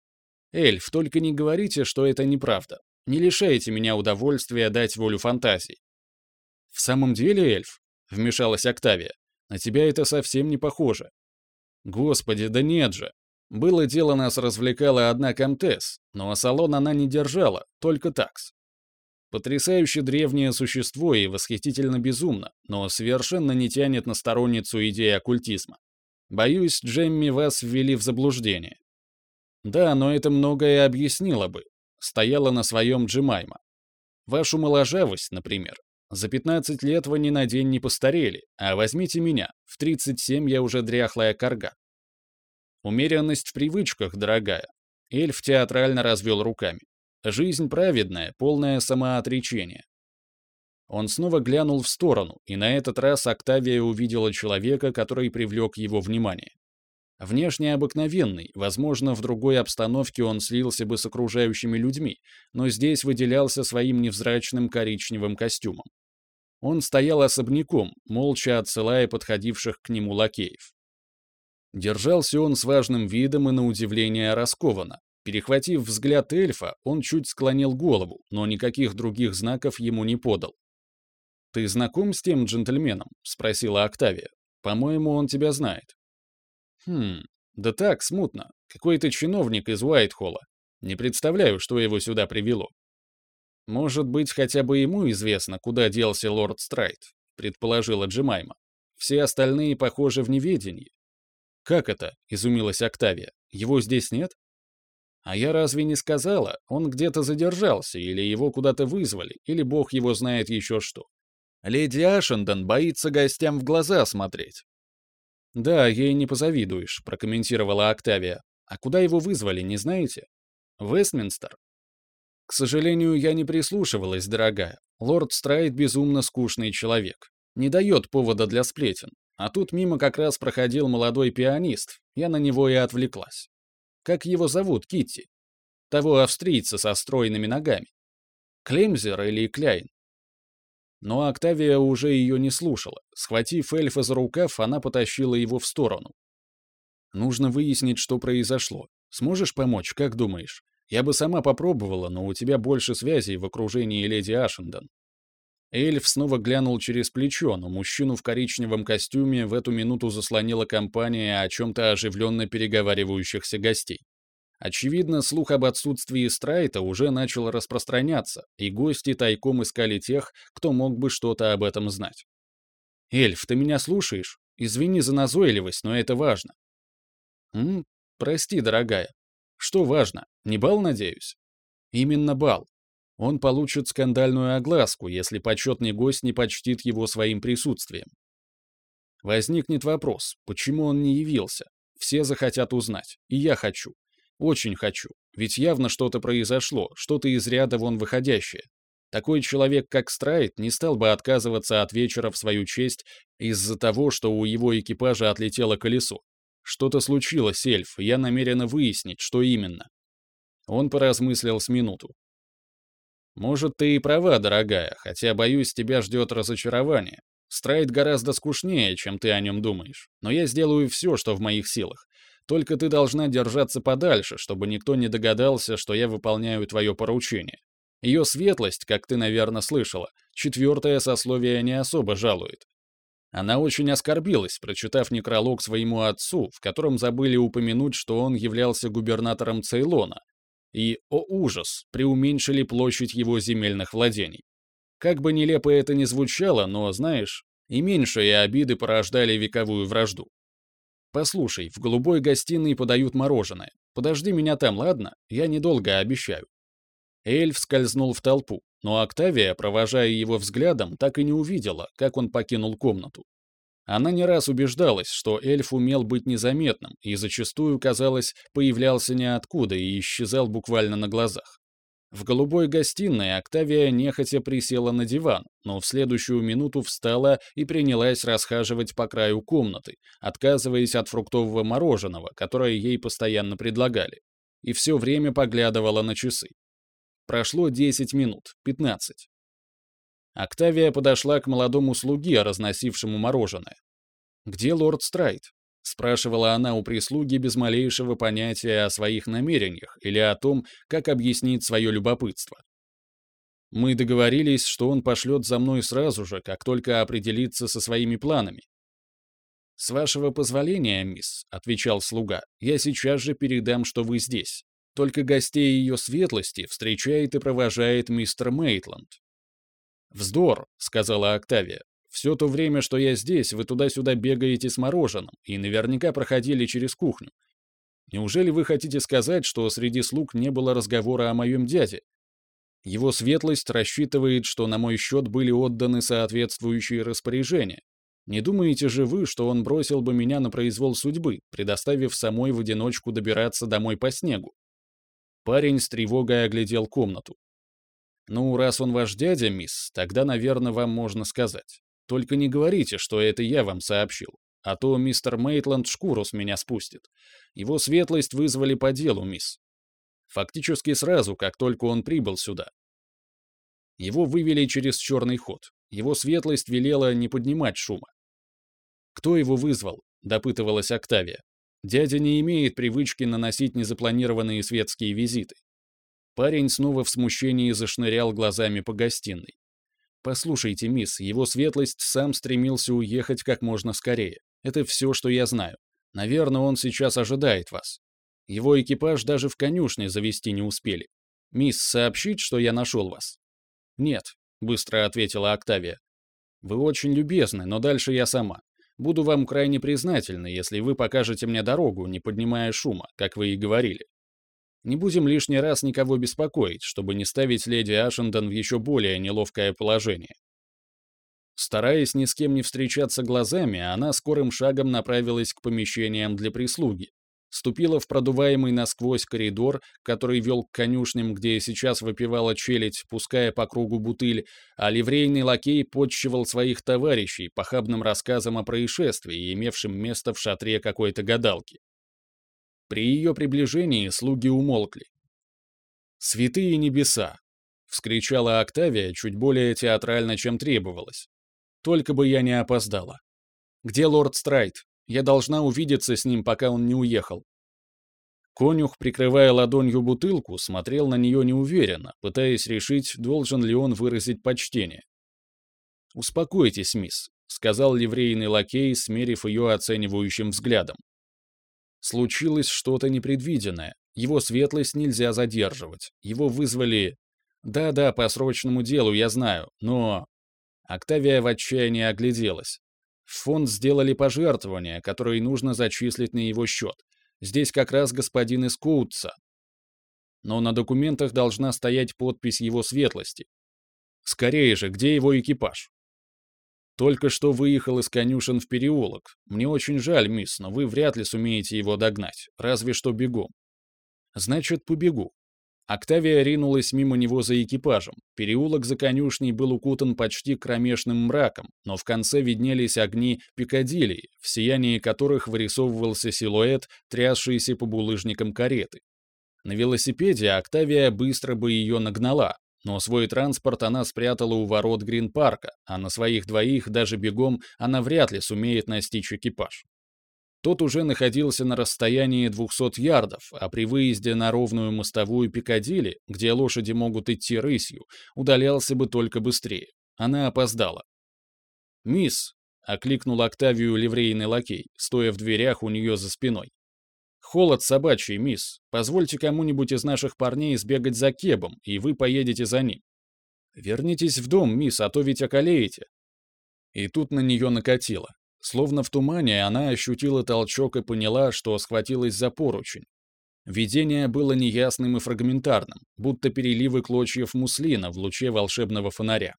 [SPEAKER 1] Эльф, только не говорите, что это неправда. Не лишайте меня удовольствия дать волю фантазии. В самом деле, эльф, вмешалась Октавия, на тебя это совсем не похоже. Господи, да нет же, было дело, нас развлекала одна комтес, но салон она не держала, только такс. Потрясающе древнее существо и восхитительно безумно, но совершенно не тянет на сторонницу идеи оккультизма. Боюсь, Джемми вас ввели в заблуждение. Да, но это многое объяснило бы. Стояла на своем Джемайма. Вашу моложавость, например. За 15 лет вы ни на день не постарели, а возьмите меня, в 37 я уже дряхлая корга. Умеренность в привычках, дорогая. Эльф театрально развел руками. Жизнь праведная, полное самоотречение. Он снова глянул в сторону, и на этот раз Октавия увидела человека, который привлек его внимание. Внешне обыкновенный, возможно, в другой обстановке он слился бы с окружающими людьми, но здесь выделялся своим невзрачным коричневым костюмом. Он стоял особняком, молча отсылая подходивших к нему лакеев. Держался он с важным видом и на удивление раскованно. Перехватив взгляд эльфа, он чуть склонил голову, но никаких других знаков ему не подал. «Ты знаком с тем джентльменом?» — спросила Октавия. «По-моему, он тебя знает». «Хм, да так, смутно. Какой-то чиновник из Уайтхолла. Не представляю, что его сюда привело». «Может быть, хотя бы ему известно, куда делся лорд Страйт», — предположила Джемайма. «Все остальные, похоже, в неведении. «Как это?» — изумилась Октавия. «Его здесь нет?» «А я разве не сказала? Он где-то задержался, или его куда-то вызвали, или бог его знает еще что. Леди Ашендон боится гостям в глаза смотреть». «Да, ей не позавидуешь», — прокомментировала Октавия. «А куда его вызвали, не знаете?» Вестминстер? К сожалению, я не прислушивалась, дорогая. Лорд Страйт безумно скучный человек. Не дает повода для сплетен. А тут мимо как раз проходил молодой пианист. Я на него и отвлеклась. Как его зовут, Китти? Того австрийца со стройными ногами. Клемзер или Кляйн? Но Октавия уже ее не слушала. Схватив эльфа за рукав, она потащила его в сторону. «Нужно выяснить, что произошло. Сможешь помочь, как думаешь? Я бы сама попробовала, но у тебя больше связей в окружении леди Ашендон». Эльф снова глянул через плечо, но мужчину в коричневом костюме в эту минуту заслонила компания о чем-то оживленно переговаривающихся гостей. Очевидно, слух об отсутствии Страйта уже начал распространяться, и гости тайком искали тех, кто мог бы что-то об этом знать. «Эльф, ты меня слушаешь? Извини за назойливость, но это важно». «М? Прости, дорогая. Что важно? Не бал, надеюсь?» «Именно бал. Он получит скандальную огласку, если почетный гость не почтит его своим присутствием. Возникнет вопрос, почему он не явился? Все захотят узнать, и я хочу. Очень хочу, ведь явно что-то произошло, что-то из ряда вон выходящее. Такой человек, как Страйт, не стал бы отказываться от вечера в свою честь из-за того, что у его экипажа отлетело колесо. Что-то случилось, эльф, я намерена выяснить, что именно. Он поразмыслил с минуту. «Может, ты и права, дорогая, хотя, боюсь, тебя ждет разочарование. Страйт гораздо скучнее, чем ты о нем думаешь, но я сделаю все, что в моих силах. Только ты должна держаться подальше, чтобы никто не догадался, что я выполняю твое поручение. Ее светлость, как ты, наверное, слышала, четвертое сословие не особо жалует. Она очень оскорбилась, прочитав некролог своему отцу, в котором забыли упомянуть, что он являлся губернатором Цейлона, и, о ужас, преуменьшили площадь его земельных владений. Как бы нелепо это ни звучало, но, знаешь, и меньшие обиды порождали вековую вражду. Послушай, в голубой гостиной подают мороженое. Подожди меня там, ладно? Я недолго обещаю. Эльф скользнул в толпу, но Октавия, провожая его взглядом, так и не увидела, как он покинул комнату. Она не раз убеждалась, что эльф умел быть незаметным и зачастую, казалось, появлялся ниоткуда и исчезал буквально на глазах. В голубой гостиной Октавия нехотя присела на диван, но в следующую минуту встала и принялась расхаживать по краю комнаты, отказываясь от фруктового мороженого, которое ей постоянно предлагали, и все время поглядывала на часы. Прошло 10 минут, 15. Октавия подошла к молодому слуге, разносившему мороженое. «Где лорд Страйт?» Спрашивала она у прислуги без малейшего понятия о своих намерениях или о том, как объяснить свое любопытство. Мы договорились, что он пошлет за мной сразу же, как только определится со своими планами. «С вашего позволения, мисс», — отвечал слуга, — «я сейчас же передам, что вы здесь. Только гостей ее светлости встречает и провожает мистер Мейтланд». «Вздор», — сказала Октавия. Все то время, что я здесь, вы туда-сюда бегаете с мороженым и наверняка проходили через кухню. Неужели вы хотите сказать, что среди слуг не было разговора о моем дяде? Его светлость рассчитывает, что на мой счет были отданы соответствующие распоряжения. Не думаете же вы, что он бросил бы меня на произвол судьбы, предоставив самой в одиночку добираться домой по снегу? Парень с тревогой оглядел комнату. «Ну, раз он ваш дядя, мисс, тогда, наверное, вам можно сказать. Только не говорите, что это я вам сообщил, а то мистер Мейтланд шкуру с меня спустит. Его светлость вызвали по делу, мисс. Фактически сразу, как только он прибыл сюда. Его вывели через черный ход. Его светлость велела не поднимать шума. «Кто его вызвал?» — допытывалась Октавия. «Дядя не имеет привычки наносить незапланированные светские визиты». Парень снова в смущении зашнырял глазами по гостиной. «Послушайте, мисс, его светлость сам стремился уехать как можно скорее. Это все, что я знаю. Наверное, он сейчас ожидает вас. Его экипаж даже в конюшне завести не успели. Мисс, сообщить, что я нашел вас?» «Нет», — быстро ответила Октавия. «Вы очень любезны, но дальше я сама. Буду вам крайне признательна, если вы покажете мне дорогу, не поднимая шума, как вы и говорили. Не будем лишний раз никого беспокоить, чтобы не ставить леди Ашендон в еще более неловкое положение. Стараясь ни с кем не встречаться глазами, она скорым шагом направилась к помещениям для прислуги. ступила в продуваемый насквозь коридор, который вел к конюшням, где сейчас выпивала челядь, пуская по кругу бутыль, а ливрейный лакей подчивал своих товарищей похабным рассказом о происшествии, имевшем место в шатре какой-то гадалки. При ее приближении слуги умолкли. «Святые небеса!» — вскричала Октавия чуть более театрально, чем требовалось. «Только бы я не опоздала. Где лорд Страйт? Я должна увидеться с ним, пока он не уехал». Конюх, прикрывая ладонью бутылку, смотрел на нее неуверенно, пытаясь решить, должен ли он выразить почтение. «Успокойтесь, мисс», — сказал ливрейный лакей, смерив ее оценивающим взглядом. Случилось что-то непредвиденное. Его светлость нельзя задерживать. Его вызвали... Да-да, по срочному делу, я знаю, но... Октавия в отчаянии огляделась. В фонд сделали пожертвования, которые нужно зачислить на его счет. Здесь как раз господин из Коутса. Но на документах должна стоять подпись его светлости. Скорее же, где его экипаж? Только что выехал из конюшен в переулок. Мне очень жаль, мисс, но вы вряд ли сумеете его догнать, разве что бегом. Значит, побегу. Октавия ринулась мимо него за экипажем. Переулок за конюшней был укутан почти кромешным мраком, но в конце виднелись огни Пикадилли, в сиянии которых вырисовывался силуэт, трясшийся по булыжникам кареты. На велосипеде Октавия быстро бы ее нагнала, но свой транспорт она спрятала у ворот Грин-парка, а на своих двоих даже бегом она вряд ли сумеет настичь экипаж. Тот уже находился на расстоянии 200 ярдов, а при выезде на ровную мостовую Пикадилли, где лошади могут идти рысью, удалялся бы только быстрее. Она опоздала. «Мисс!» — окликнул Октавию ливрейный лакей, стоя в дверях у нее за спиной. «Холод собачий, мисс. Позвольте кому-нибудь из наших парней сбегать за кебом, и вы поедете за ним. Вернитесь в дом, мисс, а то ведь околеете». И тут на нее накатило. Словно в тумане она ощутила толчок и поняла, что схватилась за поручень. Видение было неясным и фрагментарным, будто переливы клочьев муслина в луче волшебного фонаря.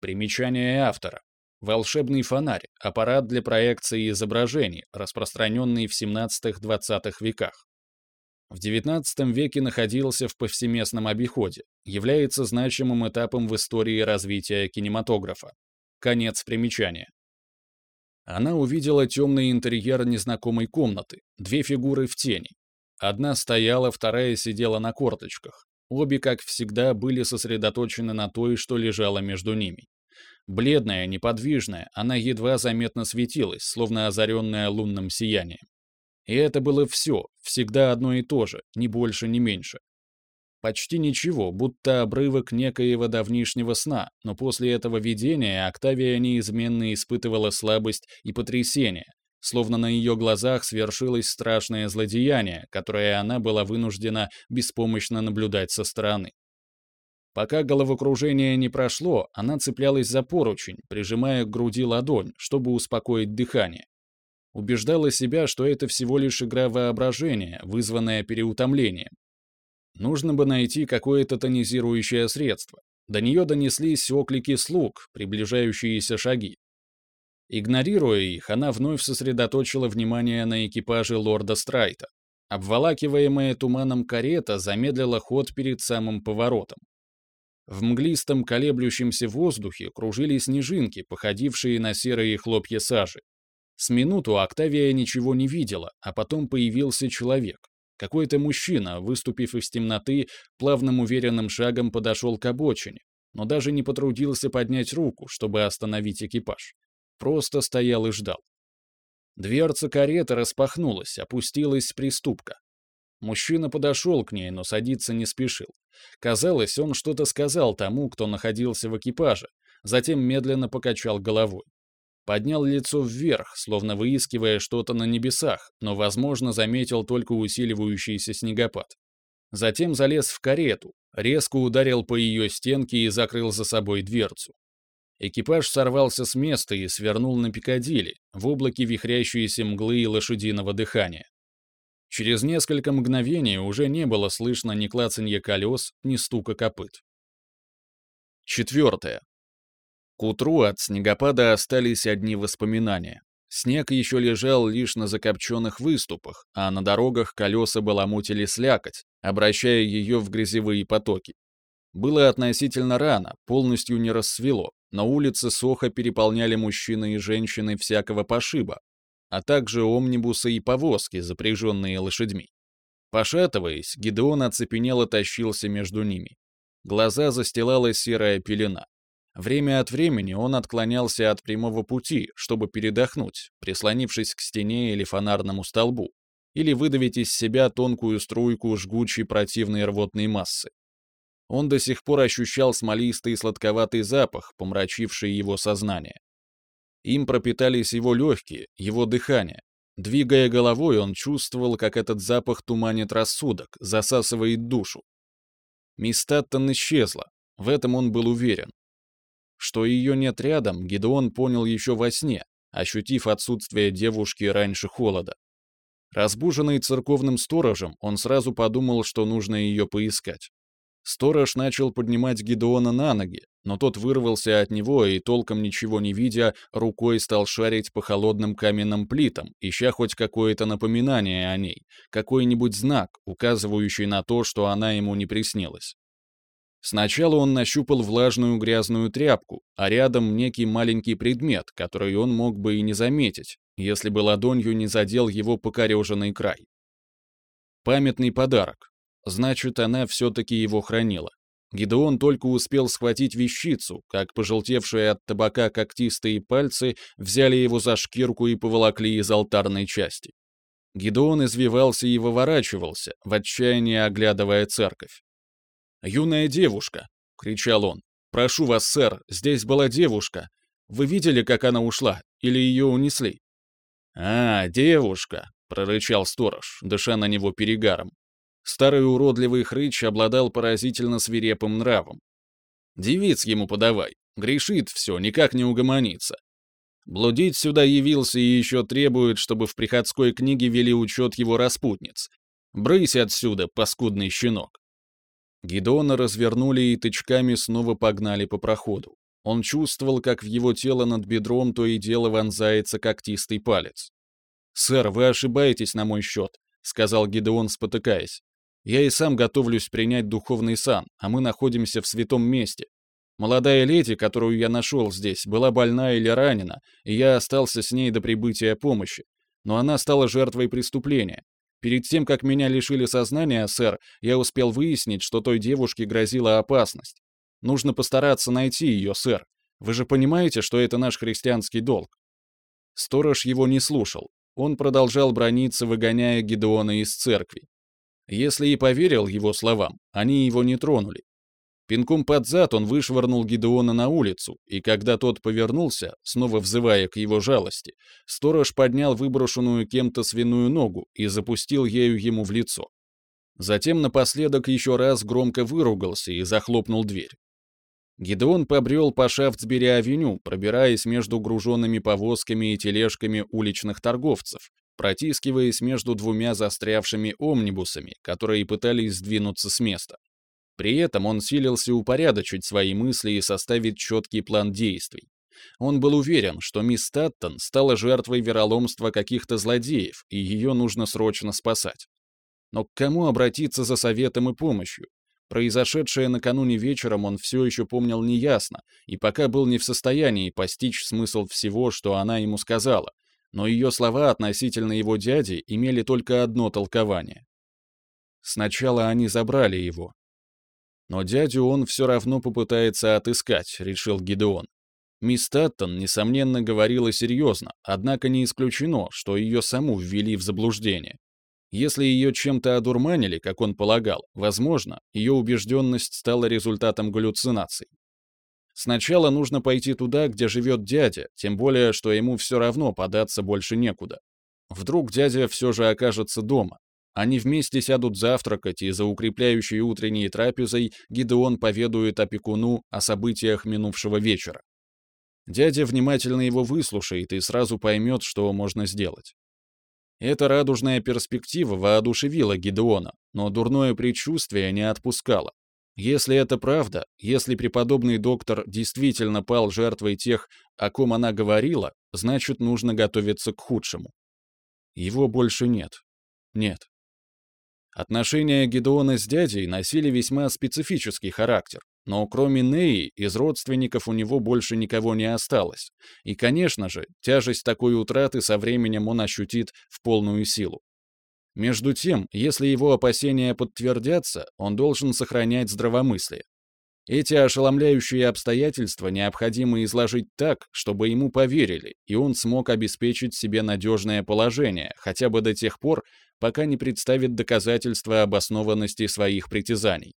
[SPEAKER 1] Примечание автора. Волшебный фонарь – аппарат для проекции изображений, распространенный в 17-20 веках. В XIX веке находился в повсеместном обиходе, является значимым этапом в истории развития кинематографа. Конец примечания. Она увидела темный интерьер незнакомой комнаты, две фигуры в тени. Одна стояла, вторая сидела на корточках. Обе, как всегда, были сосредоточены на той, что лежало между ними. Бледная, неподвижная, она едва заметно светилась, словно озаренная лунным сиянием. И это было все, всегда одно и то же, ни больше, ни меньше. Почти ничего, будто обрывок некоего давнишнего сна, но после этого видения Октавия неизменно испытывала слабость и потрясение, словно на ее глазах свершилось страшное злодеяние, которое она была вынуждена беспомощно наблюдать со стороны. Пока головокружение не прошло, она цеплялась за поручень, прижимая к груди ладонь, чтобы успокоить дыхание. Убеждала себя, что это всего лишь игра воображения, вызванная переутомлением. Нужно бы найти какое-то тонизирующее средство. До нее донеслись оклики слуг, приближающиеся шаги. Игнорируя их, она вновь сосредоточила внимание на экипаже лорда Страйта. Обволакиваемая туманом карета замедлила ход перед самым поворотом. В мглистом колеблющемся воздухе кружили снежинки, походившие на серые хлопья сажи. С минуту Октавия ничего не видела, а потом появился человек. Какой-то мужчина, выступив из темноты, плавным уверенным шагом подошел к обочине, но даже не потрудился поднять руку, чтобы остановить экипаж. Просто стоял и ждал. Дверца кареты распахнулась, опустилась приступка. Мужчина подошел к ней, но садиться не спешил. Казалось, он что-то сказал тому, кто находился в экипаже, затем медленно покачал головой. Поднял лицо вверх, словно выискивая что-то на небесах, но, возможно, заметил только усиливающийся снегопад. Затем залез в карету, резко ударил по ее стенке и закрыл за собой дверцу. Экипаж сорвался с места и свернул на Пикадилли, в облаке вихрящейся мглы и лошадиного дыхания. Через несколько мгновений уже не было слышно ни клацанья колес, ни стука копыт. Четвертое. К утру от снегопада остались одни воспоминания. Снег еще лежал лишь на закопченных выступах, а на дорогах колеса баламутили слякоть, обращая ее в грязевые потоки. Было относительно рано, полностью не рассвело. На улице Соха переполняли мужчины и женщины всякого пошиба, а также омнибусы и повозки, запряженные лошадьми. Пошатываясь, Гидеон оцепенело тащился между ними. Глаза застилала серая пелена. Время от времени он отклонялся от прямого пути, чтобы передохнуть, прислонившись к стене или фонарному столбу, или выдавить из себя тонкую струйку жгучей противной рвотной массы. Он до сих пор ощущал смолистый и сладковатый запах, помрачивший его сознание. Им пропитались его легкие, его дыхание. Двигая головой, он чувствовал, как этот запах туманит рассудок, засасывает душу. Мисс Таттон исчезла, в этом он был уверен. Что ее нет рядом, Гедеон понял еще во сне, ощутив отсутствие девушки раньше холода. Разбуженный церковным сторожем, он сразу подумал, что нужно ее поискать. Сторож начал поднимать Гедеона на ноги, но тот вырвался от него и, толком ничего не видя, рукой стал шарить по холодным каменным плитам, ища хоть какое-то напоминание о ней, какой-нибудь знак, указывающий на то, что она ему не приснилась. Сначала он нащупал влажную грязную тряпку, а рядом некий маленький предмет, который он мог бы и не заметить, если бы ладонью не задел его покореженный край. Памятный подарок, Значит, она все-таки его хранила. Гидеон только успел схватить вещицу, как пожелтевшие от табака когтистые пальцы взяли его за шкирку и поволокли из алтарной части. Гидеон извивался и выворачивался, в отчаянии оглядывая церковь. «Юная девушка!» — кричал он. «Прошу вас, сэр, здесь была девушка. Вы видели, как она ушла? Или ее унесли?» «А, девушка!» — прорычал сторож, дыша на него перегаром. Старый уродливый хрыч обладал поразительно свирепым нравом. Девиц ему подавай, грешит все, никак не угомонится. Блудить сюда явился и еще требует, чтобы в приходской книге вели учет его распутниц. Брысь отсюда, паскудный щенок. Гидона развернули и тычками снова погнали по проходу. Он чувствовал, как в его тело над бедром то и дело вонзается когтистый палец. «Сэр, вы ошибаетесь на мой счет», — сказал Гидеон, спотыкаясь. Я и сам готовлюсь принять духовный сан, а мы находимся в святом месте. Молодая леди, которую я нашел здесь, была больна или ранена, и я остался с ней до прибытия помощи. Но она стала жертвой преступления. Перед тем, как меня лишили сознания, сэр, я успел выяснить, что той девушке грозила опасность. Нужно постараться найти ее, сэр. Вы же понимаете, что это наш христианский долг?» Сторож его не слушал. Он продолжал брониться, выгоняя Гедеона из церкви. Если и поверил его словам, они его не тронули. Пинком под зад он вышвырнул Гидеона на улицу, и когда тот повернулся, снова взывая к его жалости, сторож поднял выброшенную кем-то свиную ногу и запустил ею ему в лицо. Затем напоследок еще раз громко выругался и захлопнул дверь. Гидеон побрел по Шафтсбери-авеню, пробираясь между груженными повозками и тележками уличных торговцев, протискиваясь между двумя застрявшими омнибусами, которые пытались сдвинуться с места. При этом он силился упорядочить свои мысли и составить четкий план действий. Он был уверен, что мисс Таттон стала жертвой вероломства каких-то злодеев, и ее нужно срочно спасать. Но к кому обратиться за советом и помощью? Произошедшее накануне вечером он все еще помнил неясно, и пока был не в состоянии постичь смысл всего, что она ему сказала, но ее слова относительно его дяди имели только одно толкование. Сначала они забрали его. Но дядю он все равно попытается отыскать, решил Гидеон. Мисс Таттон, несомненно, говорила серьезно, однако не исключено, что ее саму ввели в заблуждение. Если ее чем-то одурманили, как он полагал, возможно, ее убежденность стала результатом галлюцинаций. Сначала нужно пойти туда, где живет дядя, тем более, что ему все равно податься больше некуда. Вдруг дядя все же окажется дома. Они вместе сядут завтракать, и за укрепляющей утренней трапезой Гидеон поведует опекуну о событиях минувшего вечера. Дядя внимательно его выслушает и сразу поймет, что можно сделать. Эта радужная перспектива воодушевила Гидеона, но дурное предчувствие не отпускало. Если это правда, если преподобный доктор действительно пал жертвой тех, о ком она говорила, значит, нужно готовиться к худшему. Его больше нет. Нет. Отношения Гедеона с дядей носили весьма специфический характер, но кроме Неи из родственников у него больше никого не осталось. И, конечно же, тяжесть такой утраты со временем он ощутит в полную силу. Между тем, если его опасения подтвердятся, он должен сохранять здравомыслие. Эти ошеломляющие обстоятельства необходимо изложить так, чтобы ему поверили, и он смог обеспечить себе надежное положение, хотя бы до тех пор, пока не представит доказательства обоснованности своих притязаний.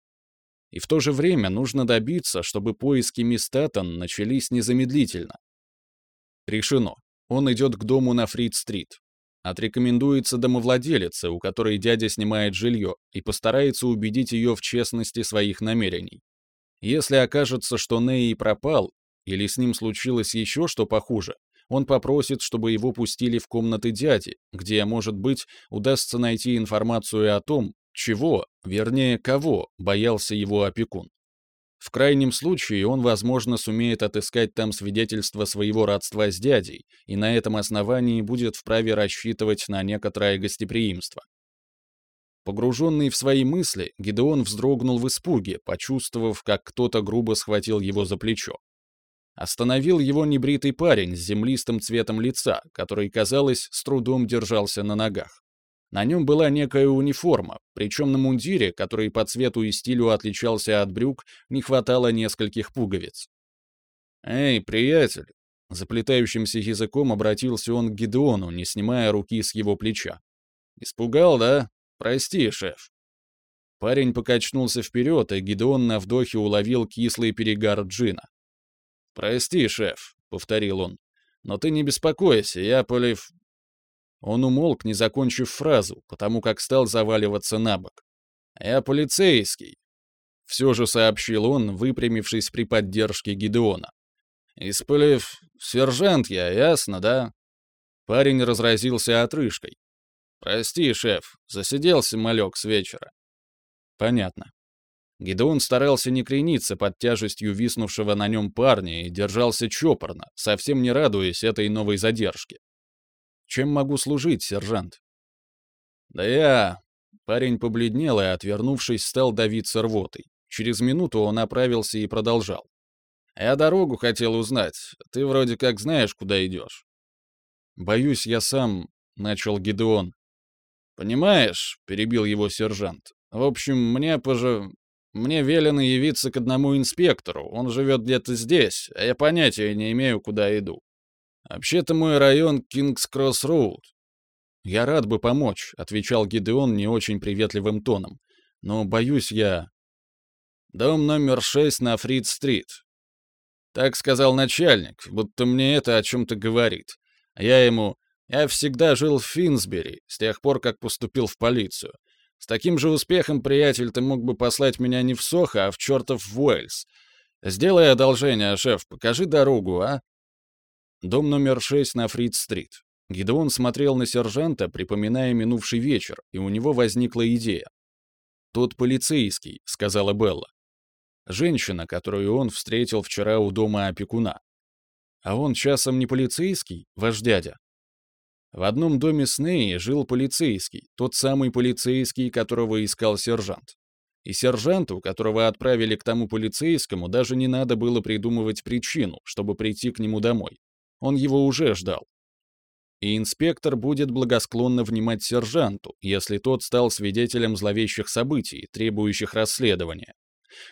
[SPEAKER 1] И в то же время нужно добиться, чтобы поиски мисс Таттон начались незамедлительно. Решено. Он идет к дому на Фрид-стрит. Отрекомендуется домовладелице, у которой дядя снимает жилье, и постарается убедить ее в честности своих намерений. Если окажется, что Ней пропал, или с ним случилось еще что похуже, он попросит, чтобы его пустили в комнаты дяди, где, может быть, удастся найти информацию о том, чего, вернее, кого боялся его опекун. В крайнем случае он, возможно, сумеет отыскать там свидетельство своего родства с дядей, и на этом основании будет вправе рассчитывать на некоторое гостеприимство. Погруженный в свои мысли, Гидеон вздрогнул в испуге, почувствовав, как кто-то грубо схватил его за плечо. Остановил его небритый парень с землистым цветом лица, который, казалось, с трудом держался на ногах. На нем была некая униформа, причем на мундире, который по цвету и стилю отличался от брюк, не хватало нескольких пуговиц. «Эй, приятель!» Заплетающимся языком обратился он к Гидеону, не снимая руки с его плеча. «Испугал, да? Прости, шеф». Парень покачнулся вперед, и Гидеон на вдохе уловил кислый перегар джина. «Прости, шеф», — повторил он. «Но ты не беспокойся, я полив... Он умолк, не закончив фразу, потому как стал заваливаться на бок. «Я полицейский», — все же сообщил он, выпрямившись при поддержке Гидеона. «Испылив... Сержант я, ясно, да?» Парень разразился отрыжкой. «Прости, шеф, засиделся малек с вечера». «Понятно». Гидеон старался не крениться под тяжестью виснувшего на нем парня и держался чопорно, совсем не радуясь этой новой задержке. Чем могу служить, сержант?» «Да я...» Парень побледнел и, отвернувшись, стал давиться рвотой. Через минуту он оправился и продолжал. «Я дорогу хотел узнать. Ты вроде как знаешь, куда идешь». «Боюсь, я сам...» — начал Гидеон. «Понимаешь», — перебил его сержант. «В общем, мне пожа... Мне велено явиться к одному инспектору. Он живет где-то здесь, а я понятия не имею, куда иду. Вообще-то мой район Кингс-Кросс-Роуд. Я рад бы помочь, отвечал Гидеон не очень приветливым тоном. Но боюсь я... Дом номер 6 на Фрид-стрит. Так сказал начальник, будто мне это о чем-то говорит. Я ему... Я всегда жил в Финсбери, с тех пор, как поступил в полицию. С таким же успехом, приятель, ты мог бы послать меня не в Сохо, а в чертов Уэльс. Сделай одолжение, шеф, покажи дорогу, а? Дом номер 6 на Фрид-стрит. Гидеон смотрел на сержанта, припоминая минувший вечер, и у него возникла идея. «Тот полицейский», — сказала Белла. Женщина, которую он встретил вчера у дома опекуна. А он часом не полицейский, ваш дядя? В одном доме с Неей жил полицейский, тот самый полицейский, которого искал сержант. И сержанту, которого отправили к тому полицейскому, даже не надо было придумывать причину, чтобы прийти к нему домой. Он его уже ждал. И инспектор будет благосклонно внимать сержанту, если тот стал свидетелем зловещих событий, требующих расследования.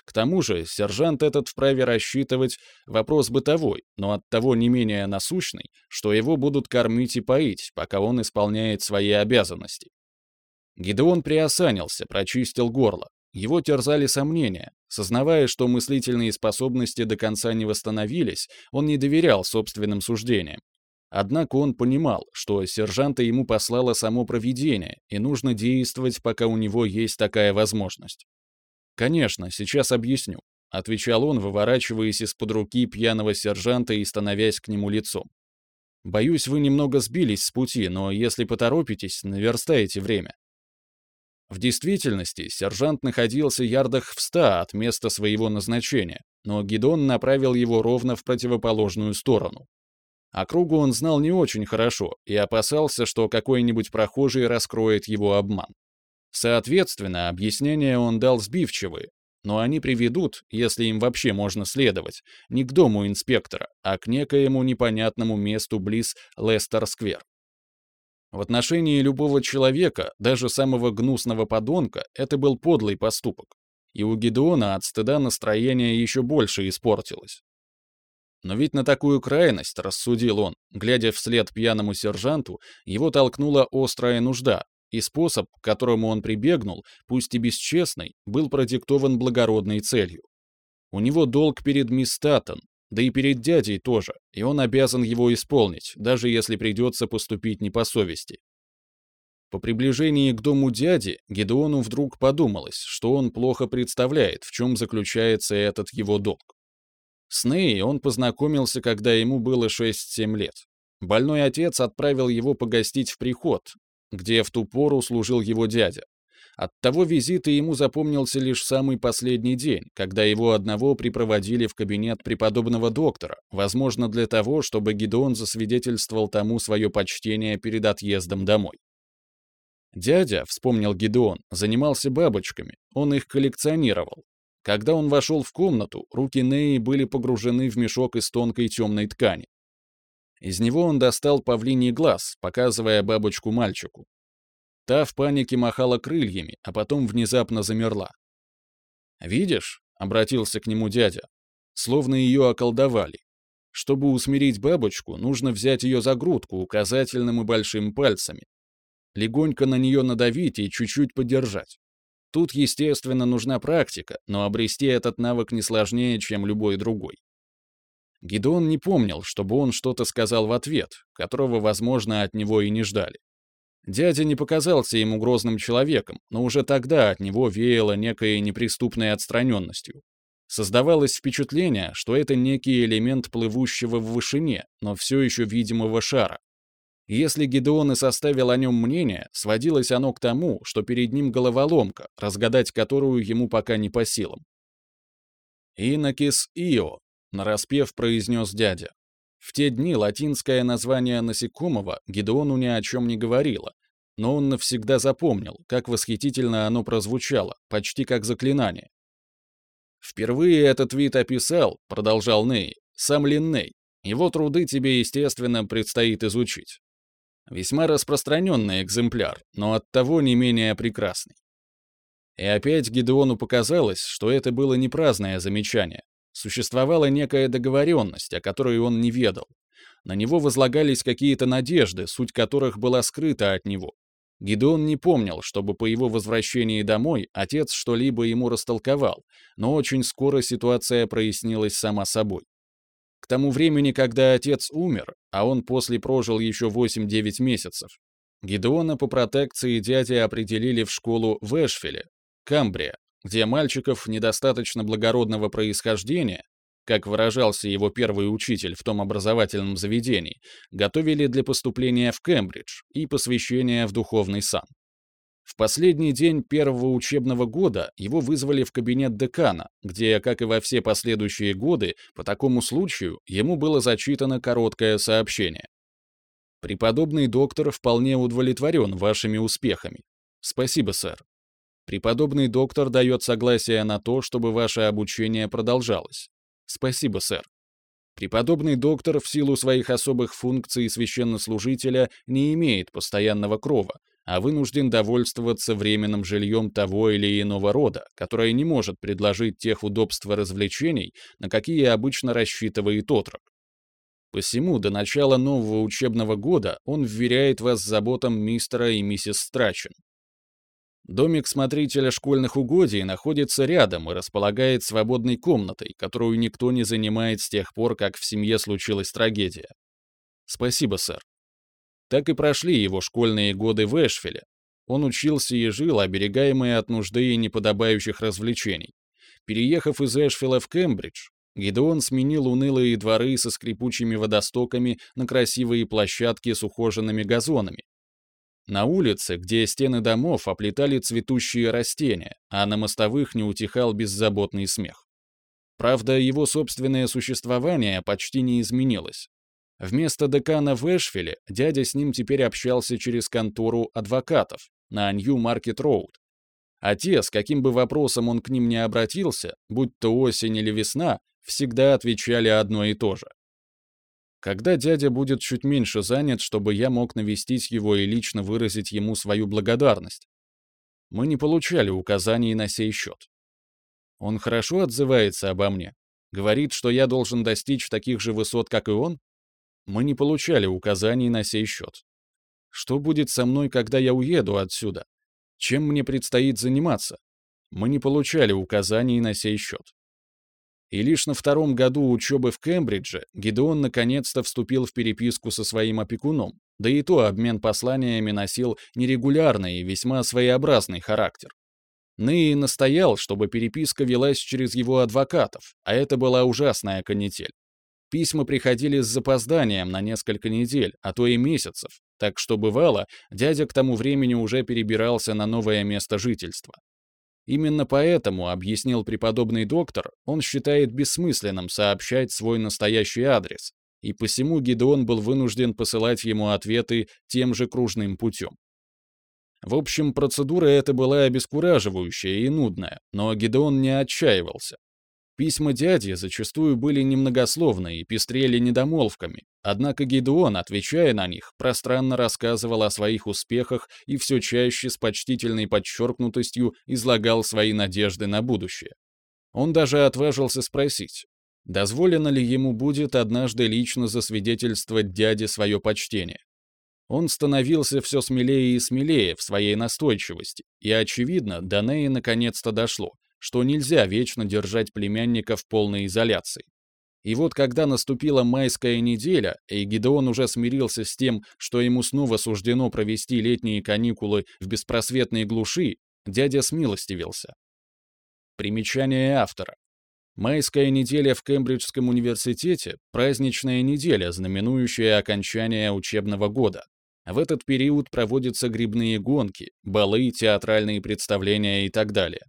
[SPEAKER 1] К тому же сержант этот вправе рассчитывать вопрос бытовой, но оттого не менее насущный, что его будут кормить и поить, пока он исполняет свои обязанности. Гидеон приосанился, прочистил горло. Его терзали сомнения. Сознавая, что мыслительные способности до конца не восстановились, он не доверял собственным суждениям. Однако он понимал, что сержанта ему послало само провидение, и нужно действовать, пока у него есть такая возможность. «Конечно, сейчас объясню», — отвечал он, выворачиваясь из-под руки пьяного сержанта и становясь к нему лицом. «Боюсь, вы немного сбились с пути, но если поторопитесь, наверстаете время. В действительности, сержант находился ярдах в ста от места своего назначения, но Гидон направил его ровно в противоположную сторону. Округу он знал не очень хорошо и опасался, что какой-нибудь прохожий раскроет его обман. Соответственно, объяснения он дал сбивчивые, но они приведут, если им вообще можно следовать, не к дому инспектора, а к некоему непонятному месту близ Лестер-сквер. В отношении любого человека, даже самого гнусного подонка, это был подлый поступок. И у Гедеона от стыда настроение еще больше испортилось. Но ведь на такую крайность, рассудил он, глядя вслед пьяному сержанту, его толкнула острая нужда, и способ, к которому он прибегнул, пусть и бесчестный, был продиктован благородной целью. У него долг перед мисс Таттон, да и перед дядей тоже, и он обязан его исполнить, даже если придется поступить не по совести. По приближении к дому дяди Гедеону вдруг подумалось, что он плохо представляет, в чем заключается этот его долг. С Ней он познакомился, когда ему было 6-7 лет. Больной отец отправил его погостить в приход, где в ту пору служил его дядя. От того визита ему запомнился лишь самый последний день, когда его одного припроводили в кабинет преподобного доктора, возможно, для того, чтобы Гидеон засвидетельствовал тому свое почтение перед отъездом домой. Дядя, вспомнил Гидеон, занимался бабочками, он их коллекционировал. Когда он вошел в комнату, руки Неи были погружены в мешок из тонкой темной ткани. Из него он достал павлиний глаз, показывая бабочку мальчику. Та в панике махала крыльями, а потом внезапно замерла. «Видишь?» — обратился к нему дядя. Словно ее околдовали. Чтобы усмирить бабочку, нужно взять ее за грудку указательным и большим пальцами. Легонько на нее надавить и чуть-чуть подержать. Тут, естественно, нужна практика, но обрести этот навык не сложнее, чем любой другой. Гидеон не помнил, чтобы он что-то сказал в ответ, которого, возможно, от него и не ждали. Дядя не показался ему грозным человеком, но уже тогда от него веяло некой неприступной отстраненностью. Создавалось впечатление, что это некий элемент плывущего в вышине, но все еще видимого шара. Если Гидеон и составил о нем мнение, сводилось оно к тому, что перед ним головоломка, разгадать которую ему пока не по силам. «Инокис Ио», нараспев произнес дядя. В те дни латинское название насекомого Гедеону ни о чем не говорило, но он навсегда запомнил, как восхитительно оно прозвучало, почти как заклинание. «Впервые этот вид описал», — продолжал Ней, — «сам Линней. Его труды тебе, естественно, предстоит изучить. Весьма распространенный экземпляр, но оттого не менее прекрасный. И опять Гедеону показалось, что это было не праздное замечание, Существовала некая договоренность, о которой он не ведал. На него возлагались какие-то надежды, суть которых была скрыта от него. Гидеон не помнил, чтобы по его возвращении домой отец что-либо ему растолковал, но очень скоро ситуация прояснилась сама собой. К тому времени, когда отец умер, а он после прожил еще 8-9 месяцев, Гидеона по протекции дяди определили в школу в Эшфиле, Камбрия, где мальчиков недостаточно благородного происхождения, как выражался его первый учитель в том образовательном заведении, готовили для поступления в Кембридж и посвящения в духовный сан. В последний день первого учебного года его вызвали в кабинет декана, где, как и во все последующие годы, по такому случаю ему было зачитано короткое сообщение. «Преподобный доктор вполне удовлетворен вашими успехами. Спасибо, сэр. Преподобный доктор дает согласие на то, чтобы ваше обучение продолжалось. Спасибо, сэр. Преподобный доктор в силу своих особых функций священнослужителя не имеет постоянного крова, а вынужден довольствоваться временным жильем того или иного рода, которое не может предложить тех удобств и развлечений, на какие обычно рассчитывает отрок. Посему до начала нового учебного года он вверяет вас заботам мистера и миссис Страчен, Домик смотрителя школьных угодий находится рядом и располагает свободной комнатой, которую никто не занимает с тех пор, как в семье случилась трагедия. Спасибо, сэр. Так и прошли его школьные годы в Эшфиле. Он учился и жил, оберегаемый от нужды и неподобающих развлечений. Переехав из Эшфила в Кембридж, Гидеон сменил унылые дворы со скрипучими водостоками на красивые площадки с ухоженными газонами, на улице, где стены домов оплетали цветущие растения, а на мостовых не утихал беззаботный смех. Правда, его собственное существование почти не изменилось. Вместо декана в Эшвилле дядя с ним теперь общался через контору адвокатов на Нью-Маркет-Роуд. А те, с каким бы вопросом он к ним не обратился, будь то осень или весна, всегда отвечали одно и то же. Когда дядя будет чуть меньше занят, чтобы я мог навестить его и лично выразить ему свою благодарность? Мы не получали указаний на сей счет. Он хорошо отзывается обо мне. Говорит, что я должен достичь таких же высот, как и он? Мы не получали указаний на сей счет. Что будет со мной, когда я уеду отсюда? Чем мне предстоит заниматься? Мы не получали указаний на сей счет. И лишь на втором году учебы в Кембридже Гидеон наконец-то вступил в переписку со своим опекуном, да и то обмен посланиями носил нерегулярный и весьма своеобразный характер. Ныи настоял, чтобы переписка велась через его адвокатов, а это была ужасная канитель. Письма приходили с запозданием на несколько недель, а то и месяцев, так что бывало, дядя к тому времени уже перебирался на новое место жительства. Именно поэтому, объяснил преподобный доктор, он считает бессмысленным сообщать свой настоящий адрес, и посему Гидеон был вынужден посылать ему ответы тем же кружным путем. В общем, процедура эта была обескураживающая и нудная, но Гидеон не отчаивался. Письма дяди зачастую были немногословны и пестрели недомолвками, однако Гидеон, отвечая на них, пространно рассказывал о своих успехах и все чаще с почтительной подчеркнутостью излагал свои надежды на будущее. Он даже отважился спросить, дозволено ли ему будет однажды лично засвидетельствовать дяде свое почтение. Он становился все смелее и смелее в своей настойчивости, и, очевидно, до Неи наконец-то дошло, что нельзя вечно держать племянника в полной изоляции. И вот когда наступила майская неделя, и Гидеон уже смирился с тем, что ему снова суждено провести летние каникулы в беспросветной глуши, дядя смилостивился. Примечание автора. Майская неделя в Кембриджском университете – праздничная неделя, знаменующая окончание учебного года. В этот период проводятся грибные гонки, балы, театральные представления и так далее.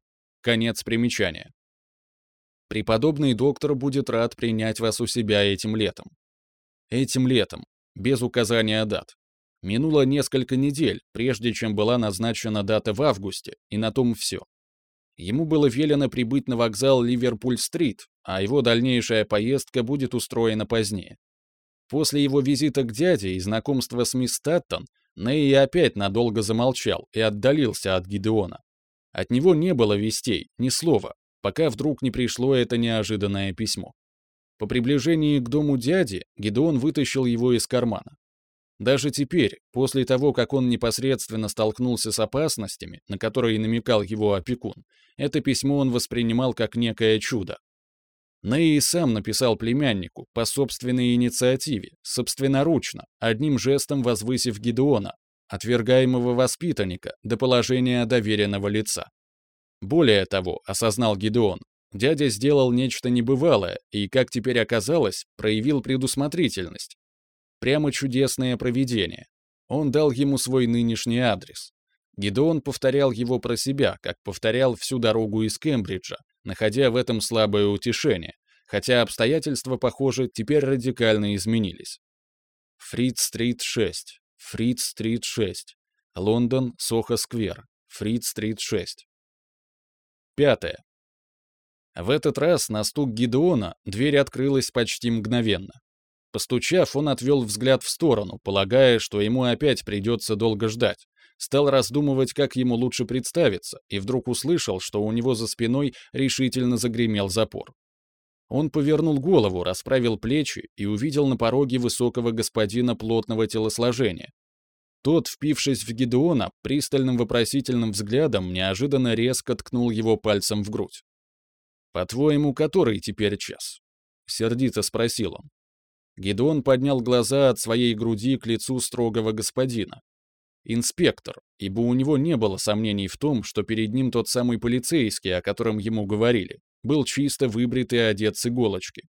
[SPEAKER 1] Конец примечания. Преподобный доктор будет рад принять вас у себя этим летом. Этим летом, без указания дат. Минуло несколько недель, прежде чем была назначена дата в августе, и на том все. Ему было велено прибыть на вокзал Ливерпуль-стрит, а его дальнейшая поездка будет устроена позднее. После его визита к дяде и знакомства с мисс Таттон, Ней опять надолго замолчал и отдалился от Гидеона. От него не было вестей, ни слова, пока вдруг не пришло это неожиданное письмо. По приближении к дому дяди Гедеон вытащил его из кармана. Даже теперь, после того, как он непосредственно столкнулся с опасностями, на которые намекал его опекун, это письмо он воспринимал как некое чудо. Ней сам написал племяннику по собственной инициативе, собственноручно, одним жестом возвысив Гедеона, отвергаемого воспитанника до положения доверенного лица. Более того, осознал Гидеон, дядя сделал нечто небывалое и, как теперь оказалось, проявил предусмотрительность. Прямо чудесное провидение. Он дал ему свой нынешний адрес. Гидеон повторял его про себя, как повторял всю дорогу из Кембриджа, находя в этом слабое утешение, хотя обстоятельства, похоже, теперь радикально изменились. Фрид-стрит 6, Фрид-стрит 6. Лондон, Сохо-сквер. Фрид-стрит 6. Пятое. В этот раз на стук Гидеона дверь открылась почти мгновенно. Постучав, он отвел взгляд в сторону, полагая, что ему опять придется долго ждать. Стал раздумывать, как ему лучше представиться, и вдруг услышал, что у него за спиной решительно загремел запор. Он повернул голову, расправил плечи и увидел на пороге высокого господина плотного телосложения. Тот, впившись в Гедеона, пристальным вопросительным взглядом неожиданно резко ткнул его пальцем в грудь. «По-твоему, который теперь час?» — сердито спросил он. Гедеон поднял глаза от своей груди к лицу строгого господина. Инспектор, ибо у него не было сомнений в том, что перед ним тот самый полицейский, о котором ему говорили был чисто выбрит и одет с иголочки.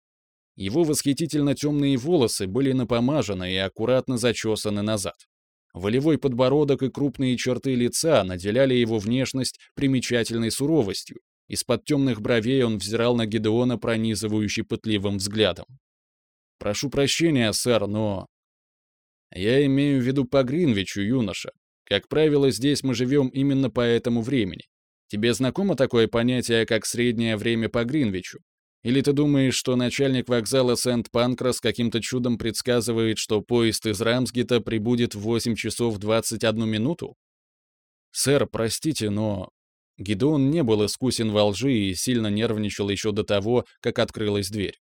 [SPEAKER 1] Его восхитительно темные волосы были напомажены и аккуратно зачесаны назад. Волевой подбородок и крупные черты лица наделяли его внешность примечательной суровостью. Из-под темных бровей он взирал на Гедеона пронизывающий пытливым взглядом. Прошу прощения, сэр, но... Я имею в виду по Гринвичу, юноша. Как правило, здесь мы живем именно по этому времени. Тебе знакомо такое понятие, как среднее время по Гринвичу? Или ты думаешь, что начальник вокзала Сент-Панкрас каким-то чудом предсказывает, что поезд из Рамсгита прибудет в 8 часов 21 минуту? Сэр, простите, но... Гидеон не был искусен во лжи и сильно нервничал еще до того, как открылась дверь.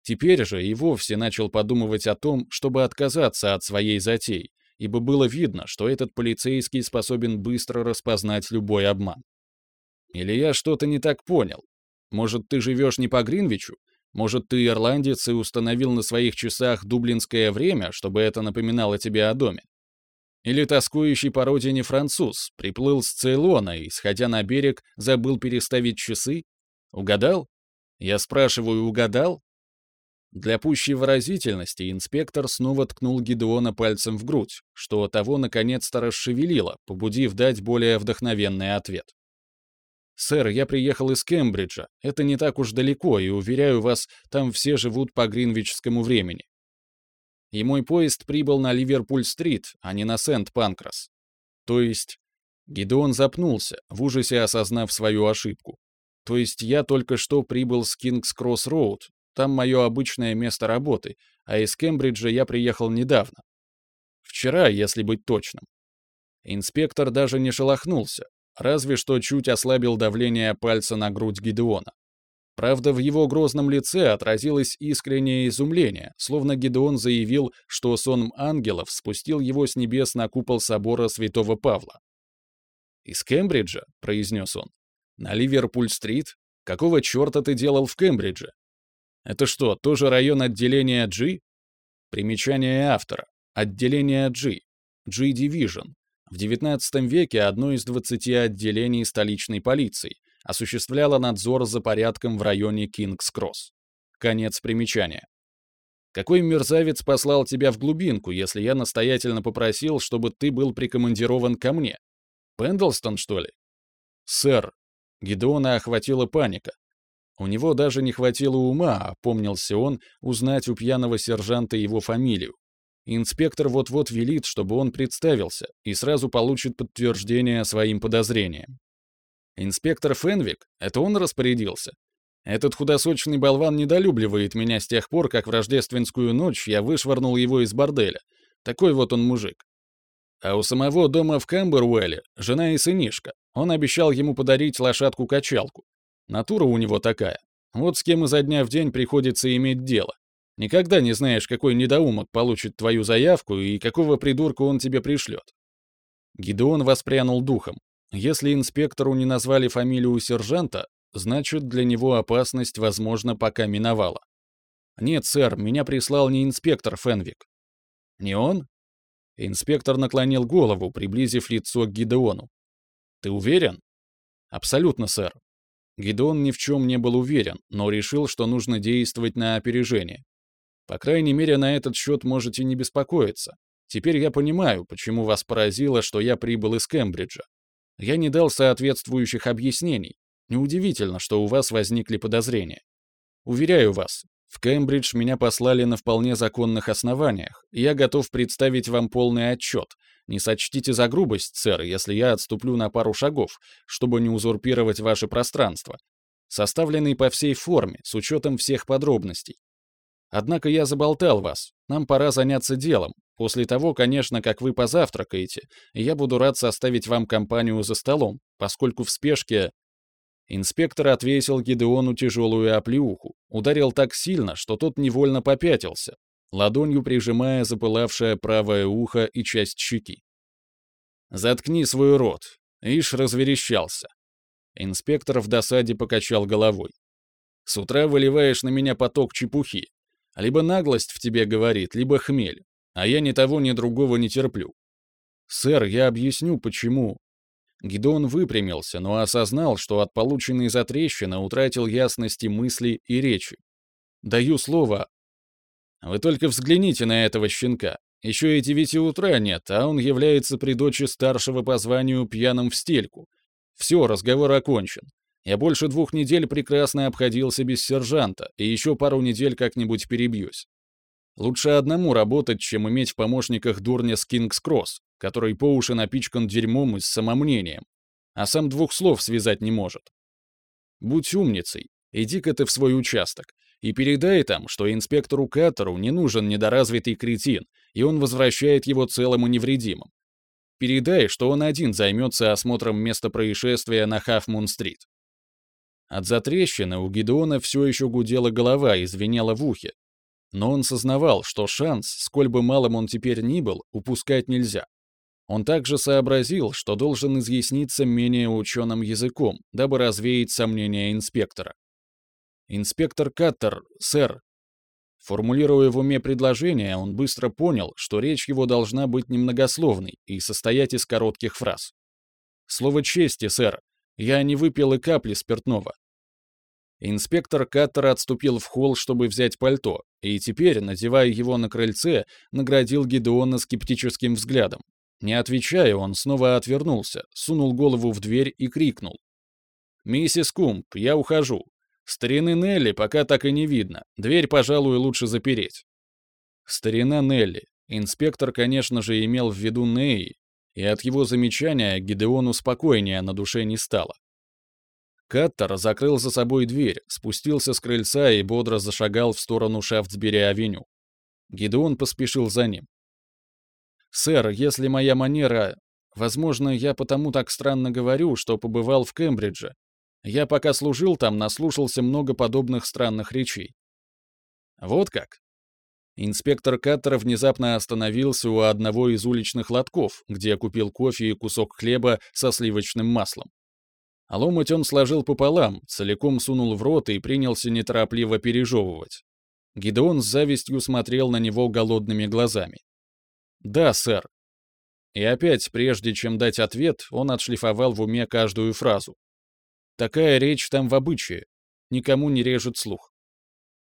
[SPEAKER 1] Теперь же и вовсе начал подумывать о том, чтобы отказаться от своей затеи, ибо было видно, что этот полицейский способен быстро распознать любой обман. Или я что-то не так понял? Может, ты живешь не по Гринвичу? Может, ты ирландец и установил на своих часах дублинское время, чтобы это напоминало тебе о доме? Или тоскующий по родине француз приплыл с Цейлона и, сходя на берег, забыл переставить часы? Угадал? Я спрашиваю, угадал? Для пущей выразительности инспектор снова ткнул Гидеона пальцем в грудь, что того наконец-то расшевелило, побудив дать более вдохновенный ответ. «Сэр, я приехал из Кембриджа. Это не так уж далеко, и, уверяю вас, там все живут по гринвичскому времени. И мой поезд прибыл на Ливерпуль-стрит, а не на Сент-Панкрас. То есть...» Гидеон запнулся, в ужасе осознав свою ошибку. «То есть я только что прибыл с Кингс-Кросс-Роуд, там мое обычное место работы, а из Кембриджа я приехал недавно. Вчера, если быть точным. Инспектор даже не шелохнулся, разве что чуть ослабил давление пальца на грудь Гидеона. Правда, в его грозном лице отразилось искреннее изумление, словно Гидеон заявил, что сон ангелов спустил его с небес на купол собора святого Павла. «Из Кембриджа?» — произнес он. «На Ливерпуль-стрит? Какого черта ты делал в Кембридже? Это что, тоже район отделения G?» Примечание автора. Отделение G. G-Division. В XIX веке одно из 20 отделений столичной полиции осуществляло надзор за порядком в районе Кингс-Кросс. Конец примечания. Какой мерзавец послал тебя в глубинку, если я настоятельно попросил, чтобы ты был прикомандирован ко мне? Пендлстон, что ли? Сэр, Гидеона охватила паника. У него даже не хватило ума, опомнился он, узнать у пьяного сержанта его фамилию. Инспектор вот-вот велит, чтобы он представился, и сразу получит подтверждение своим подозрениям. Инспектор Фенвик? Это он распорядился? Этот худосочный болван недолюбливает меня с тех пор, как в рождественскую ночь я вышвырнул его из борделя. Такой вот он мужик. А у самого дома в Камбервелле жена и сынишка. Он обещал ему подарить лошадку-качалку. Натура у него такая. Вот с кем изо дня в день приходится иметь дело. Никогда не знаешь, какой недоумок получит твою заявку и какого придурка он тебе пришлет. Гидеон воспрянул духом. Если инспектору не назвали фамилию сержанта, значит, для него опасность, возможно, пока миновала. «Нет, сэр, меня прислал не инспектор Фенвик». «Не он?» Инспектор наклонил голову, приблизив лицо к Гидеону. «Ты уверен?» «Абсолютно, сэр». Гидеон ни в чем не был уверен, но решил, что нужно действовать на опережение. По крайней мере, на этот счет можете не беспокоиться. Теперь я понимаю, почему вас поразило, что я прибыл из Кембриджа. Я не дал соответствующих объяснений. Неудивительно, что у вас возникли подозрения. Уверяю вас, в Кембридж меня послали на вполне законных основаниях, и я готов представить вам полный отчет. Не сочтите за грубость, сэр, если я отступлю на пару шагов, чтобы не узурпировать ваше пространство. Составленный по всей форме, с учетом всех подробностей. Однако я заболтал вас. Нам пора заняться делом. После того, конечно, как вы позавтракаете, я буду рад составить вам компанию за столом, поскольку в спешке...» Инспектор отвесил Гидеону тяжелую оплеуху, ударил так сильно, что тот невольно попятился, ладонью прижимая запылавшее правое ухо и часть щеки. «Заткни свой рот!» Ишь разверещался. Инспектор в досаде покачал головой. «С утра выливаешь на меня поток чепухи. Либо наглость в тебе говорит, либо хмель. А я ни того, ни другого не терплю. Сэр, я объясню, почему. Гидеон выпрямился, но осознал, что от полученной затрещины утратил ясности мысли и речи. Даю слово. Вы только взгляните на этого щенка. Еще и девяти утра нет, а он является при дочи старшего по званию пьяным в стельку. Все, разговор окончен. Я больше двух недель прекрасно обходился без сержанта, и еще пару недель как-нибудь перебьюсь. Лучше одному работать, чем иметь в помощниках дурня с Кингс-Кросс, который по уши напичкан дерьмом и с самомнением, а сам двух слов связать не может. Будь умницей, иди-ка ты в свой участок и передай там, что инспектору Каттеру не нужен недоразвитый кретин, и он возвращает его целым и невредимым. Передай, что он один займется осмотром места происшествия на Хафмун-стрит. От затрещины у Гидеона все еще гудела голова и звенела в ухе. Но он сознавал, что шанс, сколь бы малым он теперь ни был, упускать нельзя. Он также сообразил, что должен изъясниться менее ученым языком, дабы развеять сомнения инспектора. «Инспектор Каттер, сэр». Формулируя в уме предложение, он быстро понял, что речь его должна быть немногословной и состоять из коротких фраз. «Слово чести, сэр. Я не выпил и капли спиртного». Инспектор Каттер отступил в холл, чтобы взять пальто, и теперь, надевая его на крыльце, наградил Гидеона скептическим взглядом. Не отвечая, он снова отвернулся, сунул голову в дверь и крикнул. «Миссис Кумп, я ухожу. Старины Нелли пока так и не видно. Дверь, пожалуй, лучше запереть». Старина Нелли. Инспектор, конечно же, имел в виду Неи, и от его замечания Гидеону спокойнее на душе не стало. Каттер закрыл за собой дверь, спустился с крыльца и бодро зашагал в сторону Шафтсбери-авеню. Гидеон поспешил за ним. «Сэр, если моя манера... Возможно, я потому так странно говорю, что побывал в Кембридже. Я пока служил там, наслушался много подобных странных речей». «Вот как?» Инспектор Каттер внезапно остановился у одного из уличных лотков, где купил кофе и кусок хлеба со сливочным маслом. А ломоть он сложил пополам, целиком сунул в рот и принялся неторопливо пережевывать. Гидеон с завистью смотрел на него голодными глазами. «Да, сэр». И опять, прежде чем дать ответ, он отшлифовал в уме каждую фразу. Такая речь там в обычае. Никому не режет слух.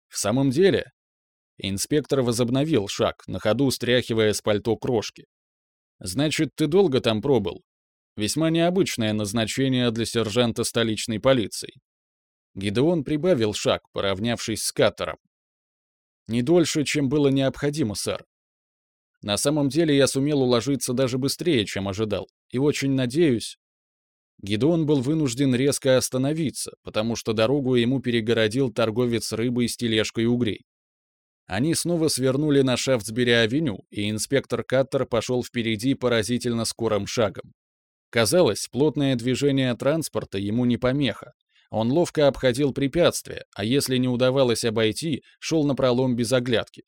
[SPEAKER 1] В самом деле? Инспектор возобновил шаг, на ходу стряхивая с пальто крошки. «Значит, ты долго там пробыл?» Весьма необычное назначение для сержанта столичной полиции. Гидеон прибавил шаг, поравнявшись с Каттером. «Не дольше, чем было необходимо, сэр. На самом деле я сумел уложиться даже быстрее, чем ожидал, и очень надеюсь... Гидеон был вынужден резко остановиться, потому что дорогу ему перегородил торговец рыбой с тележкой угрей. Они снова свернули на Шафтсбери-авеню, и инспектор Каттер пошел впереди поразительно скорым шагом. Казалось, плотное движение транспорта ему не помеха. Он ловко обходил препятствия, а если не удавалось обойти, шел напролом без оглядки.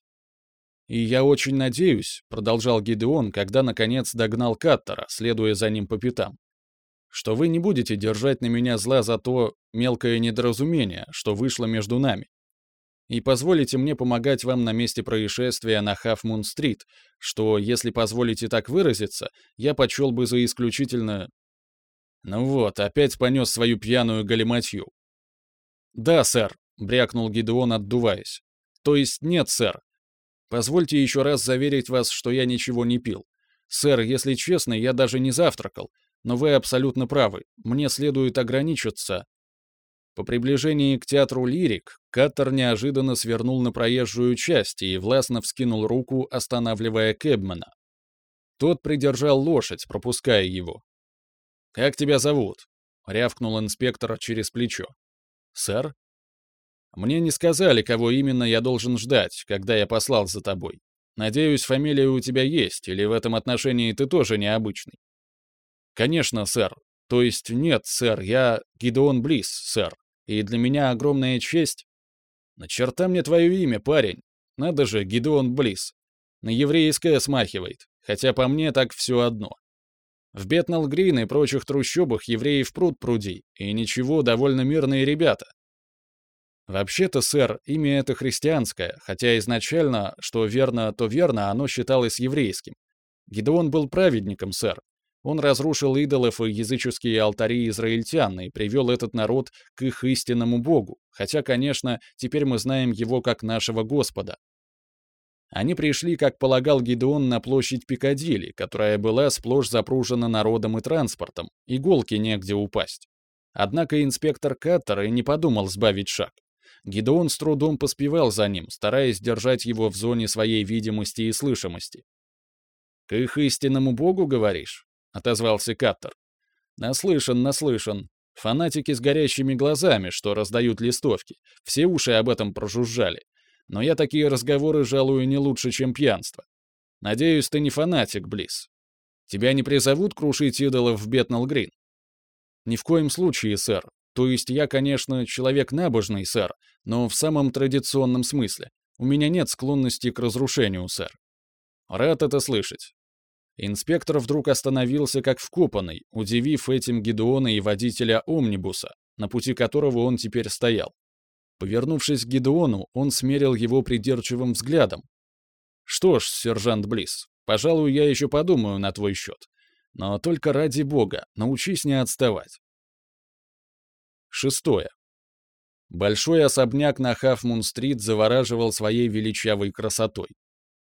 [SPEAKER 1] «И я очень надеюсь», — продолжал Гидеон, когда наконец догнал Каттера, следуя за ним по пятам, «что вы не будете держать на меня зла за то мелкое недоразумение, что вышло между нами. И позволите мне помогать вам на месте происшествия на Хафмун-стрит, что, если позволите так выразиться, я почел бы за исключительно... Ну вот, опять понес свою пьяную галиматью. «Да, сэр», — брякнул Гидеон, отдуваясь. «То есть нет, сэр, Позвольте еще раз заверить вас, что я ничего не пил. Сэр, если честно, я даже не завтракал. Но вы абсолютно правы. Мне следует ограничиться. По приближении к театру «Лирик» Каттер неожиданно свернул на проезжую часть и властно вскинул руку, останавливая Кэбмена. Тот придержал лошадь, пропуская его. «Как тебя зовут?» — рявкнул инспектор через плечо. «Сэр?» Мне не сказали, кого именно я должен ждать, когда я послал за тобой. Надеюсь, фамилия у тебя есть, или в этом отношении ты тоже необычный. Конечно, сэр. То есть нет, сэр, я Гидеон Близ, сэр. И для меня огромная честь... На черта мне твое имя, парень. Надо же, Гидеон Близ. На еврейское смахивает, хотя по мне так все одно. В Бетнал-Грин и прочих трущобах евреев пруд пруди, и ничего, довольно мирные ребята. Вообще-то, сэр, имя это христианское, хотя изначально, что верно, то верно, оно считалось еврейским. Гидеон был праведником, сэр. Он разрушил идолов и языческие алтари израильтян и привел этот народ к их истинному Богу, хотя, конечно, теперь мы знаем его как нашего Господа. Они пришли, как полагал Гидеон, на площадь Пикадилли, которая была сплошь запружена народом и транспортом, иголки негде упасть. Однако инспектор Каттер и не подумал сбавить шаг. Гидеон с трудом поспевал за ним, стараясь держать его в зоне своей видимости и слышимости. «К их истинному богу, говоришь?» — отозвался Каттер. «Наслышан, наслышан. Фанатики с горящими глазами, что раздают листовки. Все уши об этом прожужжали. Но я такие разговоры жалую не лучше, чем пьянство. Надеюсь, ты не фанатик, Близ. Тебя не призовут крушить идолов в Бетнал-Грин?» «Ни в коем случае, сэр. То есть я, конечно, человек набожный, сэр, но в самом традиционном смысле. У меня нет склонности к разрушению, сэр. Рад это слышать. Инспектор вдруг остановился как вкопанный, удивив этим Гедеона и водителя омнибуса, на пути которого он теперь стоял. Повернувшись к Гедеону, он смерил его придирчивым взглядом. «Что ж, сержант Близ, пожалуй, я еще подумаю на твой счет. Но только ради бога, научись не отставать. Шестое. Большой особняк на Хафмун-стрит завораживал своей величавой красотой.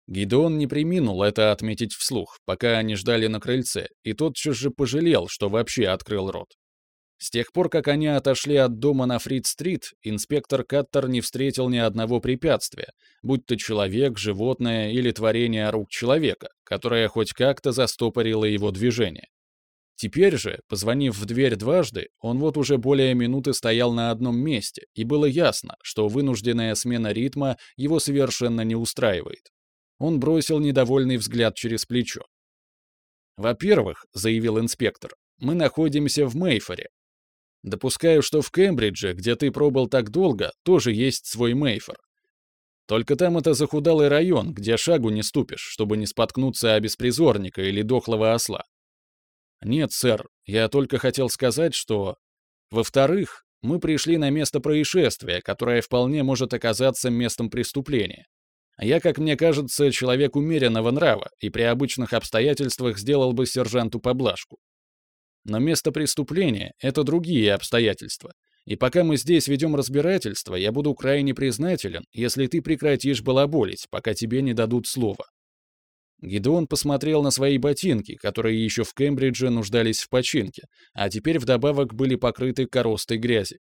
[SPEAKER 1] Гидеон не приминул это отметить вслух, пока они ждали на крыльце, и тотчас же пожалел, что вообще открыл рот. С тех пор, как они отошли от дома на Фрид-стрит, инспектор Каттер не встретил ни одного препятствия, будь то человек, животное или творение рук человека, которое хоть как-то застопорило его движение. Теперь же, позвонив в дверь дважды, он вот уже более минуты стоял на одном месте, и было ясно, что вынужденная смена ритма его совершенно не устраивает. Он бросил недовольный взгляд через плечо. «Во-первых», — заявил инспектор, — «мы находимся в Мейфоре. Допускаю, что в Кембридже, где ты пробыл так долго, тоже есть свой Мейфор. Только там это захудалый район, где шагу не ступишь, чтобы не споткнуться о беспризорника или дохлого осла. «Нет, сэр, я только хотел сказать, что...» «Во-вторых, мы пришли на место происшествия, которое вполне может оказаться местом преступления. Я, как мне кажется, человек умеренного нрава и при обычных обстоятельствах сделал бы сержанту поблажку. Но место преступления — это другие обстоятельства. И пока мы здесь ведем разбирательство, я буду крайне признателен, если ты прекратишь балаболить, пока тебе не дадут слова. Гидеон посмотрел на свои ботинки, которые еще в Кембридже нуждались в починке, а теперь вдобавок были покрыты коростой грязи.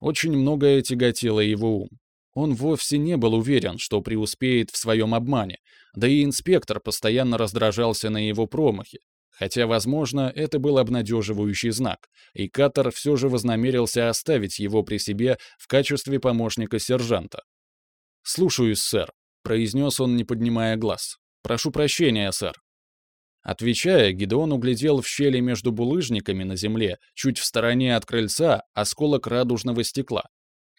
[SPEAKER 1] Очень многое тяготило его ум. Он вовсе не был уверен, что преуспеет в своем обмане, да и инспектор постоянно раздражался на его промахи, хотя, возможно, это был обнадеживающий знак, и Каттер все же вознамерился оставить его при себе в качестве помощника сержанта. «Слушаюсь, сэр», — произнес он, не поднимая глаз. «Прошу прощения, сэр». Отвечая, Гидеон углядел в щели между булыжниками на земле, чуть в стороне от крыльца, осколок радужного стекла.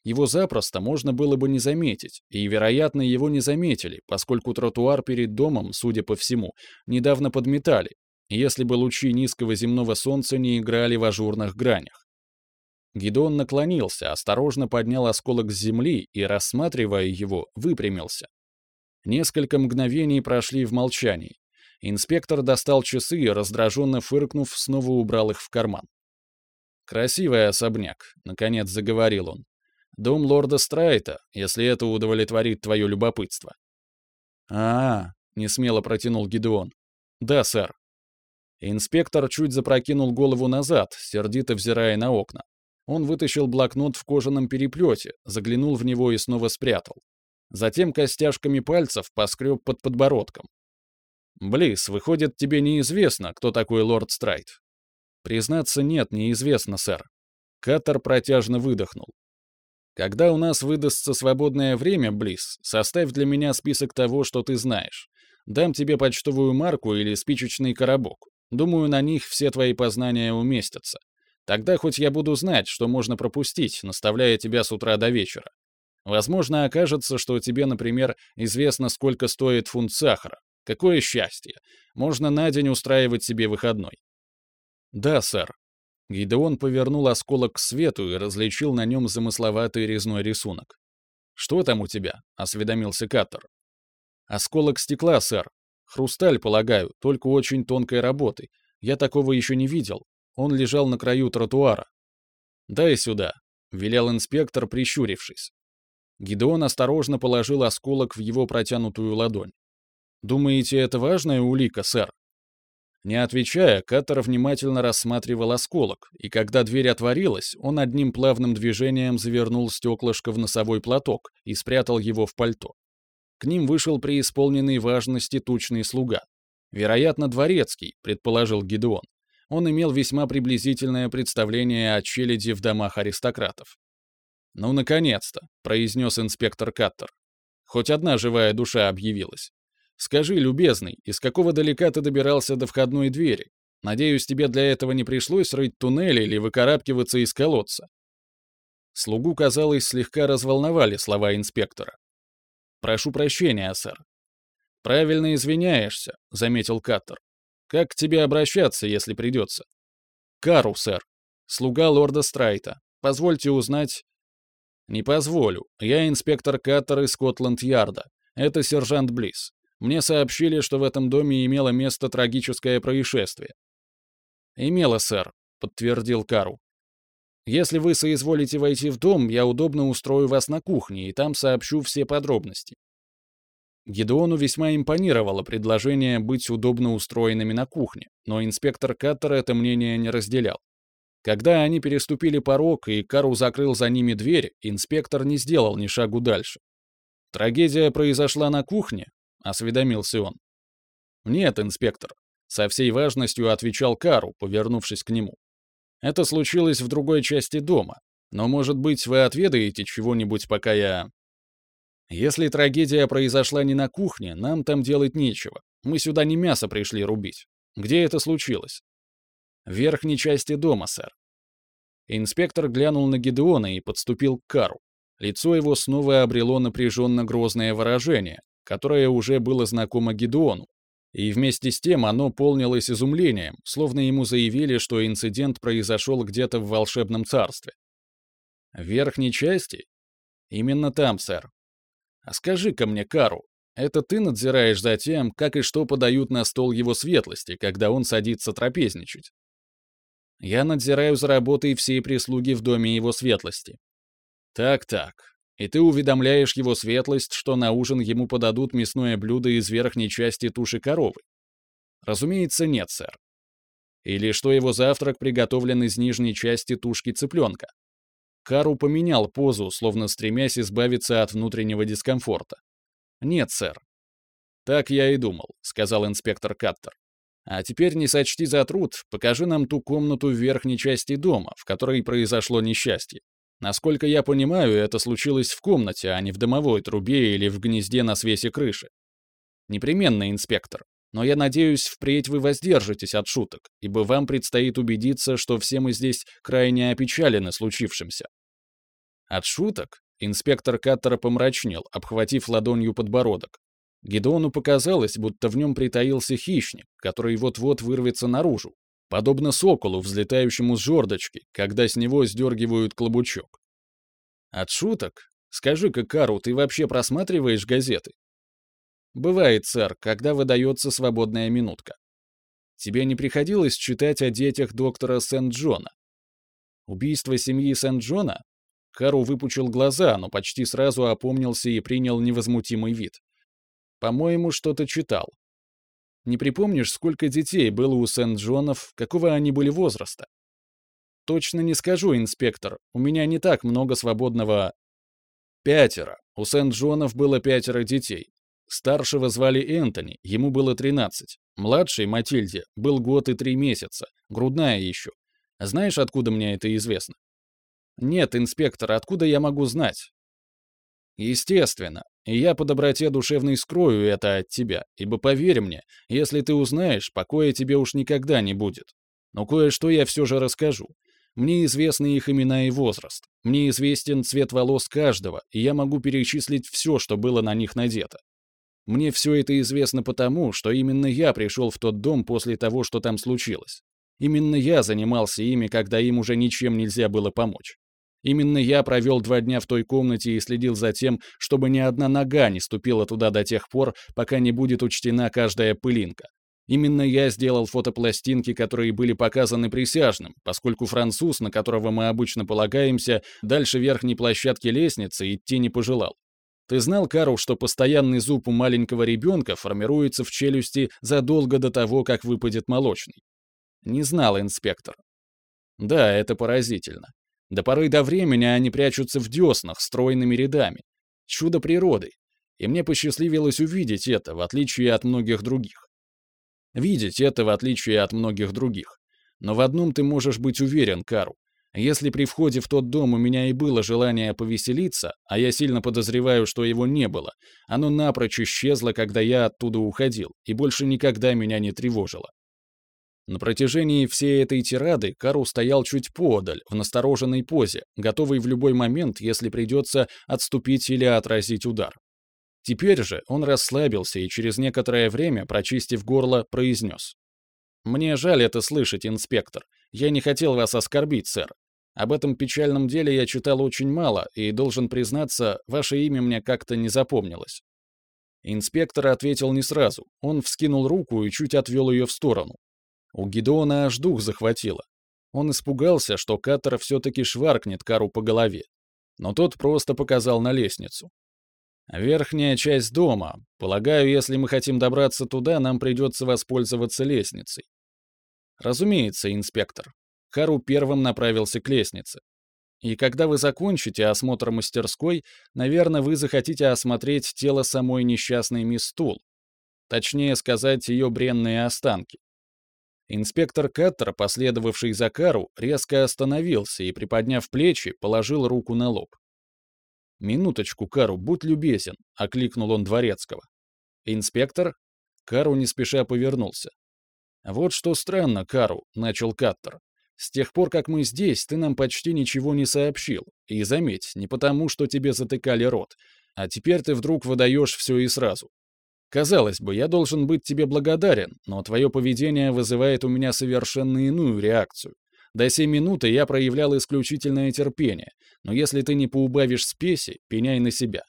[SPEAKER 1] Его запросто можно было бы не заметить, и, вероятно, его не заметили, поскольку тротуар перед домом, судя по всему, недавно подметали, если бы лучи низкого земного солнца не играли в ажурных гранях. Гидеон наклонился, осторожно поднял осколок с земли и, рассматривая его, выпрямился. Несколько мгновений прошли в молчании. Инспектор достал часы и, раздраженно фыркнув, снова убрал их в карман. «Красивый особняк», — наконец заговорил он. «Дом лорда Страйта, если это удовлетворит твое любопытство». «А-а», — несмело протянул Гидеон. «Да, сэр». Инспектор чуть запрокинул голову назад, сердито взирая на окна. Он вытащил блокнот в кожаном переплете, заглянул в него и снова спрятал. Затем костяшками пальцев поскреб под подбородком. «Близ, выходит, тебе неизвестно, кто такой лорд Страйт?» «Признаться, нет, неизвестно, сэр». Каттер протяжно выдохнул. «Когда у нас выдастся свободное время, Близ, составь для меня список того, что ты знаешь. Дам тебе почтовую марку или спичечный коробок. Думаю, на них все твои познания уместятся. Тогда хоть я буду знать, что можно пропустить, наставляя тебя с утра до вечера. Возможно, окажется, что тебе, например, известно, сколько стоит фунт сахара. Какое счастье! Можно на день устраивать себе выходной. Да, сэр. Гидеон повернул осколок к свету и различил на нем замысловатый резной рисунок. «Что там у тебя?» — осведомился Каттер. «Осколок стекла, сэр. Хрусталь, полагаю, только очень тонкой работы. Я такого еще не видел. Он лежал на краю тротуара». «Дай сюда», — велел инспектор, прищурившись. Гидеон осторожно положил осколок в его протянутую ладонь. «Думаете, это важная улика, сэр?» Не отвечая, Каттер внимательно рассматривал осколок, и когда дверь отворилась, он одним плавным движением завернул стеклышко в носовой платок и спрятал его в пальто. К ним вышел преисполненный важности тучный слуга. Вероятно, дворецкий, предположил Гидеон. Он имел весьма приблизительное представление о челяди в домах аристократов. «Ну, наконец-то», — произнес инспектор Каттер. «Хоть одна живая душа объявилась. Скажи, любезный, из какого далека ты добирался до входной двери? Надеюсь, тебе для этого не пришлось рыть туннель или выкарабкиваться из колодца». Слугу, казалось, слегка разволновали слова инспектора. «Прошу прощения, сэр». «Правильно извиняешься», — заметил Каттер. «Как к тебе обращаться, если придется?» «Кару, сэр. Слуга лорда Страйта. Позвольте узнать...» «Не позволю. Я инспектор Каттер из Скотланд-Ярда. Это сержант Близ. Мне сообщили, что в этом доме имело место трагическое происшествие. «Имело, сэр», — подтвердил Кару. «Если вы соизволите войти в дом, я удобно устрою вас на кухне, и там сообщу все подробности». Гедеону весьма импонировало предложение быть удобно устроенными на кухне, но инспектор Каттер это мнение не разделял. Когда они переступили порог, и Кару закрыл за ними дверь, инспектор не сделал ни шагу дальше. Трагедия произошла на кухне, — осведомился он. «Нет, инспектор», — со всей важностью отвечал Кару, повернувшись к нему. «Это случилось в другой части дома, но, может быть, вы отведаете чего-нибудь, пока я...» «Если трагедия произошла не на кухне, нам там делать нечего. Мы сюда не мясо пришли рубить. Где это случилось?» «В верхней части дома, сэр». Инспектор глянул на Гедеона и подступил к Кару. Лицо его снова обрело напряженно-грозное выражение, которое уже было знакомо Гедеону, и вместе с тем оно полнилось изумлением, словно ему заявили, что инцидент произошел где-то в волшебном царстве. В верхней части? Именно там, сэр. А скажи-ка мне, Кару, это ты надзираешь за тем, как и что подают на стол его светлости, когда он садится трапезничать? Я надзираю за работой всей прислуги в доме его светлости. Так-так, и ты уведомляешь его светлость, что на ужин ему подадут мясное блюдо из верхней части туши коровы? Разумеется, нет, сэр. Или что его завтрак приготовлен из нижней части тушки цыпленка? Кару поменял позу, словно стремясь избавиться от внутреннего дискомфорта. «Нет, сэр». «Так я и думал», — сказал инспектор Каттер. «А теперь не сочти за труд, покажи нам ту комнату в верхней части дома, в которой произошло несчастье. Насколько я понимаю, это случилось в комнате, а не в дымовой трубе или в гнезде на свесе крыши. Непременно, инспектор. Но я надеюсь, впредь вы воздержитесь от шуток, ибо вам предстоит убедиться, что все мы здесь крайне опечалены случившимся. От шуток? Инспектор Каттера помрачнел, обхватив ладонью подбородок. Гедеону показалось, будто в нем притаился хищник, который вот-вот вырвется наружу, подобно соколу, взлетающему с жердочки, когда с него сдергивают клобучок. От шуток? Скажи-ка, Кару, ты вообще просматриваешь газеты? Бывает, сэр, когда выдается свободная минутка. Тебе не приходилось читать о детях доктора Сент-Джона? Убийство семьи Сент-Джона? Кару выпучил глаза, но почти сразу опомнился и принял невозмутимый вид. По-моему, что-то читал. Не припомнишь, сколько детей было у Сент-Джонов, какого они были возраста? Точно не скажу, инспектор. У меня не так много свободного... Пятеро. У Сент-Джонов было пятеро детей. Старшего звали Энтони, ему было 13. Младший, Матильде, был год и три месяца. Грудная еще. Знаешь, откуда мне это известно? Нет, инспектор, откуда я могу знать? Естественно. И я по доброте душевной скрою это от тебя, ибо поверь мне, если ты узнаешь, покоя тебе уж никогда не будет. Но кое-что я все же расскажу. Мне известны их имена и возраст. Мне известен цвет волос каждого, и я могу перечислить все, что было на них надето. Мне все это известно потому, что именно я пришел в тот дом после того, что там случилось. Именно я занимался ими, когда им уже ничем нельзя было помочь. Именно я провел два дня в той комнате и следил за тем, чтобы ни одна нога не ступила туда до тех пор, пока не будет учтена каждая пылинка. Именно я сделал фотопластинки, которые были показаны присяжным, поскольку француз, на которого мы обычно полагаемся, дальше верхней площадки лестницы идти не пожелал. Ты знал, Карл, что постоянный зуб у маленького ребенка формируется в челюсти задолго до того, как выпадет молочный? Не знал инспектор. Да, это поразительно. До поры до времени они прячутся в деснах стройными рядами. Чудо природы. И мне посчастливилось увидеть это, в отличие от многих других. Видеть это, в отличие от многих других. Но в одном ты можешь быть уверен, Кару. Если при входе в тот дом у меня и было желание повеселиться, а я сильно подозреваю, что его не было, оно напрочь исчезло, когда я оттуда уходил, и больше никогда меня не тревожило. На протяжении всей этой тирады Кару стоял чуть подаль, в настороженной позе, готовый в любой момент, если придется, отступить или отразить удар. Теперь же он расслабился и через некоторое время, прочистив горло, произнес. «Мне жаль это слышать, инспектор. Я не хотел вас оскорбить, сэр. Об этом печальном деле я читал очень мало, и, должен признаться, ваше имя мне как-то не запомнилось». Инспектор ответил не сразу. Он вскинул руку и чуть отвел ее в сторону. У Гидеона аж дух захватило. Он испугался, что Каттер все-таки шваркнет Кару по голове. Но тот просто показал на лестницу. «Верхняя часть дома. Полагаю, если мы хотим добраться туда, нам придется воспользоваться лестницей». «Разумеется, инспектор». Хару первым направился к лестнице. «И когда вы закончите осмотр мастерской, наверное, вы захотите осмотреть тело самой несчастной мисс Тул. Точнее сказать, ее бренные останки. Инспектор Каттер, последовавший за Кару, резко остановился и, приподняв плечи, положил руку на лоб. «Минуточку, Кару, будь любезен», — окликнул он Дворецкого. «Инспектор?» Кару не спеша повернулся. «Вот что странно, Кару», — начал Каттер. «С тех пор, как мы здесь, ты нам почти ничего не сообщил. И заметь, не потому, что тебе затыкали рот, а теперь ты вдруг выдаешь все и сразу. Казалось бы, я должен быть тебе благодарен, но твое поведение вызывает у меня совершенно иную реакцию. До сей минуты я проявлял исключительное терпение, но если ты не поубавишь спеси, пеняй на себя».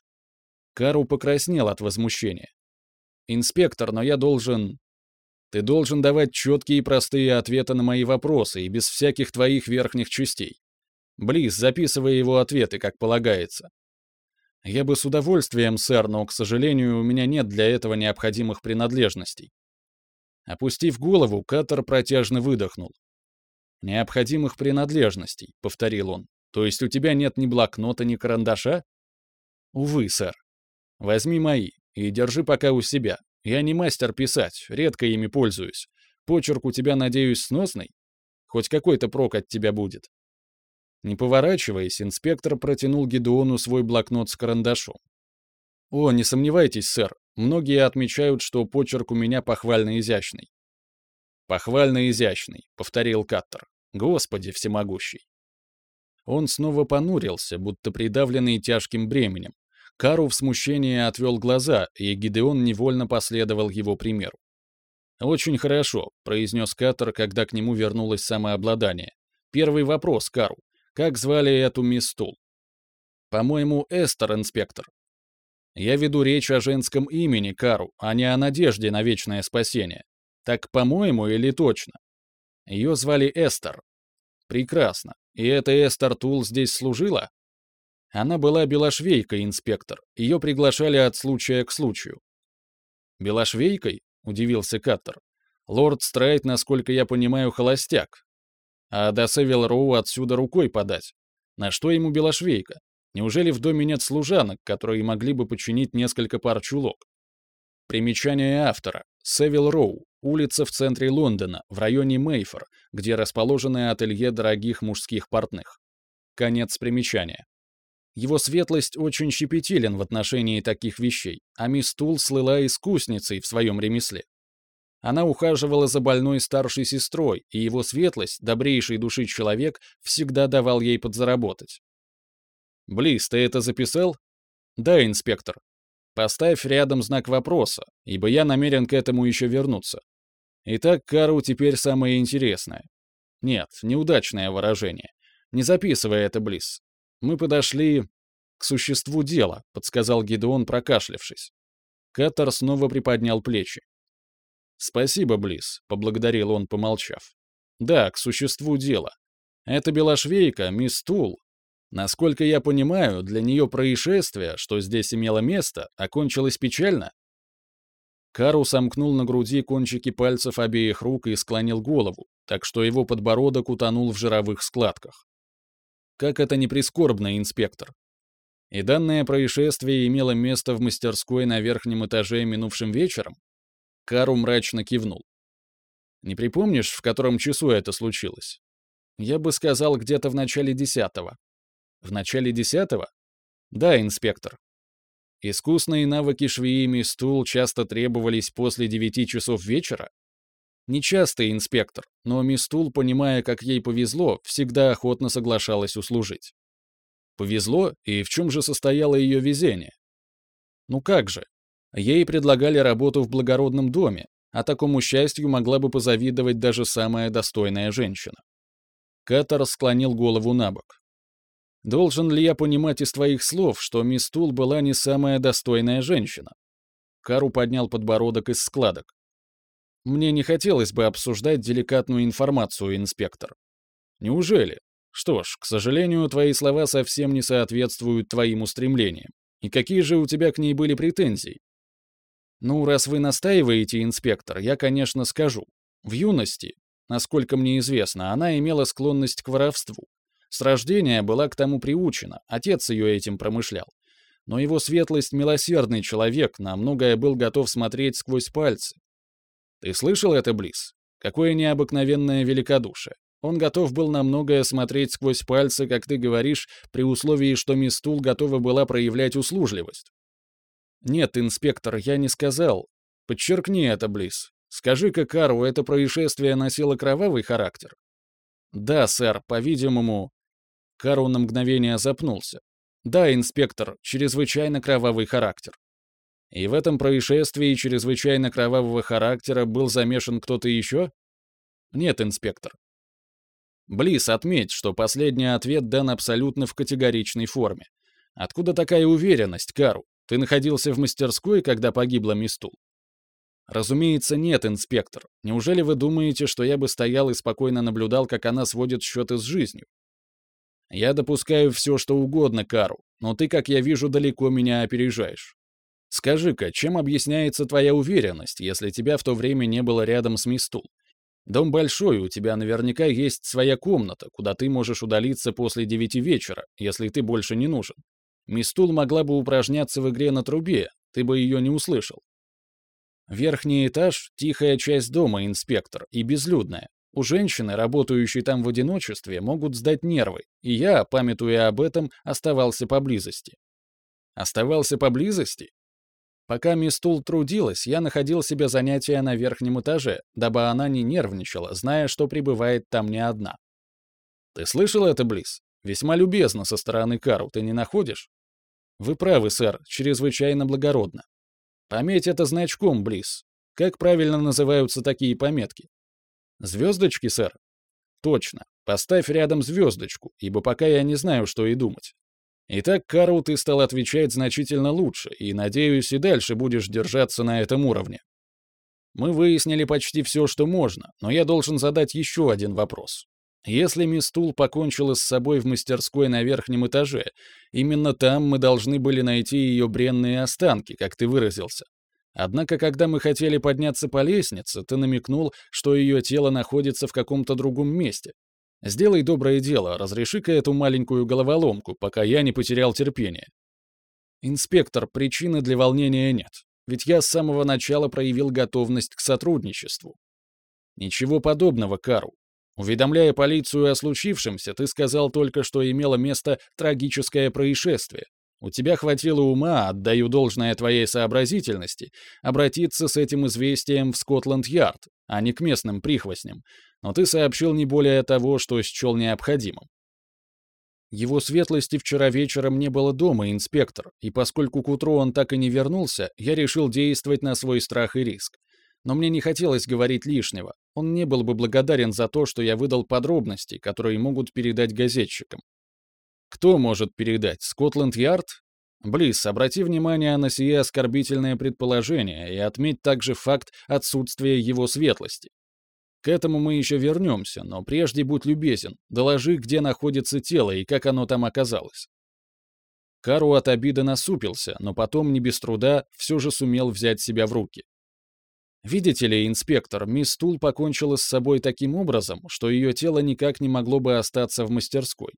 [SPEAKER 1] Кару покраснел от возмущения. «Инспектор, но я должен...» «Ты должен давать четкие и простые ответы на мои вопросы и без всяких твоих верхних частей. Близ, записывай его ответы, как полагается. «Я бы с удовольствием, сэр, но, к сожалению, у меня нет для этого необходимых принадлежностей». Опустив голову, Каттер протяжно выдохнул. «Необходимых принадлежностей», — повторил он. «То есть у тебя нет ни блокнота, ни карандаша?» «Увы, сэр. Возьми мои и держи пока у себя. Я не мастер писать, редко ими пользуюсь. Почерк у тебя, надеюсь, сносный? Хоть какой-то прок от тебя будет». Не поворачиваясь, инспектор протянул Гедеону свой блокнот с карандашом. «О, не сомневайтесь, сэр, многие отмечают, что почерк у меня похвально изящный». «Похвально изящный», — повторил Каттер. «Господи всемогущий». Он снова понурился, будто придавленный тяжким бременем. Кару в смущении отвел глаза, и Гидеон невольно последовал его примеру. «Очень хорошо», — произнес Каттер, когда к нему вернулось самообладание. «Первый вопрос, Кару. Как звали эту мисс Тул? По-моему, Эстер, инспектор. Я веду речь о женском имени Кару, а не о надежде на вечное спасение. Так, по-моему, или точно? Ее звали Эстер. Прекрасно. И эта Эстер Тул здесь служила? Она была белошвейкой, инспектор. Ее приглашали от случая к случаю. Белошвейкой? Удивился Каттер. Лорд Страйт, насколько я понимаю, холостяк. А до Севил Роу отсюда рукой подать. На что ему белошвейка? Неужели в доме нет служанок, которые могли бы починить несколько пар чулок? Примечание автора. Севил Роу. Улица в центре Лондона, в районе Мейфор, где расположены ателье дорогих мужских портных. Конец примечания. Его светлость очень щепетилен в отношении таких вещей, а мисс Тул слыла искусницей в своем ремесле. Она ухаживала за больной старшей сестрой, и его светлость, добрейшей души человек, всегда давал ей подзаработать. «Близ, ты это записал?» «Да, инспектор. Поставь рядом знак вопроса, ибо я намерен к этому еще вернуться. Итак, Кару теперь самое интересное. Нет, неудачное выражение. Не записывай это, Близ. Мы подошли к существу дела», — подсказал Гидеон, прокашлявшись. Каттер снова приподнял плечи. «Спасибо, Близ», — поблагодарил он, помолчав. «Да, к существу дела. Это белошвейка, мисс Тул. Насколько я понимаю, для нее происшествие, что здесь имело место, окончилось печально? Кару сомкнул на груди кончики пальцев обеих рук и склонил голову, так что его подбородок утонул в жировых складках. Как это не прискорбно, инспектор. И данное происшествие имело место в мастерской на верхнем этаже минувшим вечером? Кару мрачно кивнул. Не припомнишь, в котором часу это случилось? Я бы сказал, где-то в начале десятого. В начале десятого? Да, инспектор. Искусные навыки швеи Мистул часто требовались после девяти часов вечера? Нечасто, инспектор, но Мистул, понимая, как ей повезло, всегда охотно соглашалась услужить. Повезло, и в чем же состояло ее везение? Ну как же? Ей предлагали работу в благородном доме, а такому счастью могла бы позавидовать даже самая достойная женщина. Катар склонил голову на бок. Должен ли я понимать из твоих слов, что мисс Тул была не самая достойная женщина? Кару поднял подбородок из складок. Мне не хотелось бы обсуждать деликатную информацию, инспектор. Неужели? Что ж, к сожалению, твои слова совсем не соответствуют твоим устремлениям. И какие же у тебя к ней были претензии? Ну, раз вы настаиваете, инспектор, я, конечно, скажу. В юности, насколько мне известно, она имела склонность к воровству. С рождения была к тому приучена, отец ее этим промышлял. Но его светлость милосердный человек, на многое был готов смотреть сквозь пальцы. Ты слышал это, Близ? Какое необыкновенное великодушие. Он готов был на многое смотреть сквозь пальцы, как ты говоришь, при условии, что мисс Тул готова была проявлять услужливость. Нет, инспектор, я не сказал. Подчеркни это, Близ. Скажи-ка, Кару, это происшествие носило кровавый характер? Да, сэр, по-видимому, Карл на мгновение запнулся. «Да, инспектор, чрезвычайно кровавый характер». «И в этом происшествии чрезвычайно кровавого характера был замешан кто-то еще?» «Нет, инспектор». Близ, отметь, что последний ответ дан абсолютно в категоричной форме. Откуда такая уверенность, Кару? Ты находился в мастерской, когда погибла Мистул? Разумеется, нет, инспектор. Неужели вы думаете, что я бы стоял и спокойно наблюдал, как она сводит счеты с жизнью? Я допускаю все, что угодно, Кару, но ты, как я вижу, далеко меня опережаешь. Скажи-ка, чем объясняется твоя уверенность, если тебя в то время не было рядом с Мистул? Дом большой, у тебя наверняка есть своя комната, куда ты можешь удалиться после девяти вечера, если ты больше не нужен. Мистул могла бы упражняться в игре на трубе, ты бы ее не услышал. Верхний этаж — тихая часть дома, инспектор, и безлюдная. У женщины, работающей там в одиночестве, могут сдать нервы, и я, памятуя об этом, оставался поблизости. Оставался поблизости? Пока мисс Тул трудилась, я находил себе занятия на верхнем этаже, дабы она не нервничала, зная, что пребывает там не одна. Ты слышал это, Близ? Весьма любезно со стороны Кару, ты не находишь? Вы правы, сэр, чрезвычайно благородно. Пометь это значком, Близ. Как правильно называются такие пометки? Звездочки, сэр? Точно. Поставь рядом звездочку, ибо пока я не знаю, что и думать. Итак, Карл, ты стал отвечать значительно лучше, и, надеюсь, и дальше будешь держаться на этом уровне. Мы выяснили почти все, что можно, но я должен задать еще один вопрос. Если мисс Тул покончила с собой в мастерской на верхнем этаже, именно там мы должны были найти ее бренные останки, как ты выразился. Однако, когда мы хотели подняться по лестнице, ты намекнул, что ее тело находится в каком-то другом месте. Сделай доброе дело, разреши-ка эту маленькую головоломку, пока я не потерял терпение. Инспектор, причины для волнения нет, ведь я с самого начала проявил готовность к сотрудничеству. Ничего подобного, Кару. Уведомляя полицию о случившемся, ты сказал только, что имело место трагическое происшествие. У тебя хватило ума, отдаю должное твоей сообразительности, обратиться с этим известием в Скотланд-Ярд, а не к местным прихвостням, но ты сообщил не более того, что счел необходимым. Его светлости вчера вечером не было дома, инспектор, и поскольку к утру он так и не вернулся, я решил действовать на свой страх и риск. Но мне не хотелось говорить лишнего. Он не был бы благодарен за то, что я выдал подробности, которые могут передать газетчикам. Кто может передать? Скотланд-Ярд? Близ, обрати внимание на сие оскорбительное предположение и отметь также факт отсутствия его светлости. К этому мы еще вернемся, но прежде будь любезен, доложи, где находится тело и как оно там оказалось. Кару от обиды насупился, но потом, не без труда, все же сумел взять себя в руки. Видите ли, инспектор, мисс Тул покончила с собой таким образом, что ее тело никак не могло бы остаться в мастерской.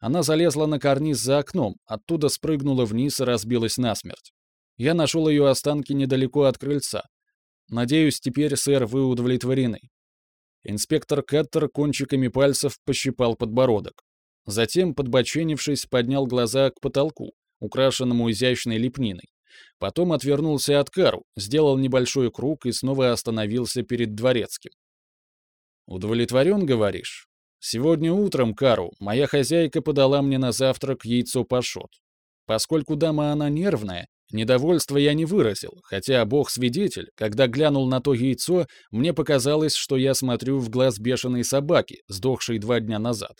[SPEAKER 1] Она залезла на карниз за окном, оттуда спрыгнула вниз и разбилась насмерть. Я нашел ее останки недалеко от крыльца. Надеюсь, теперь, сэр, вы удовлетворены. Инспектор Каттер кончиками пальцев пощипал подбородок. Затем, подбоченившись, поднял глаза к потолку, украшенному изящной лепниной. Потом отвернулся от Кару, сделал небольшой круг и снова остановился перед дворецким. «Удовлетворен, говоришь? Сегодня утром, Кару, моя хозяйка подала мне на завтрак яйцо пашот. Поскольку дама она нервная, недовольства я не выразил, хотя бог свидетель, когда глянул на то яйцо, мне показалось, что я смотрю в глаз бешеной собаки, сдохшей два дня назад.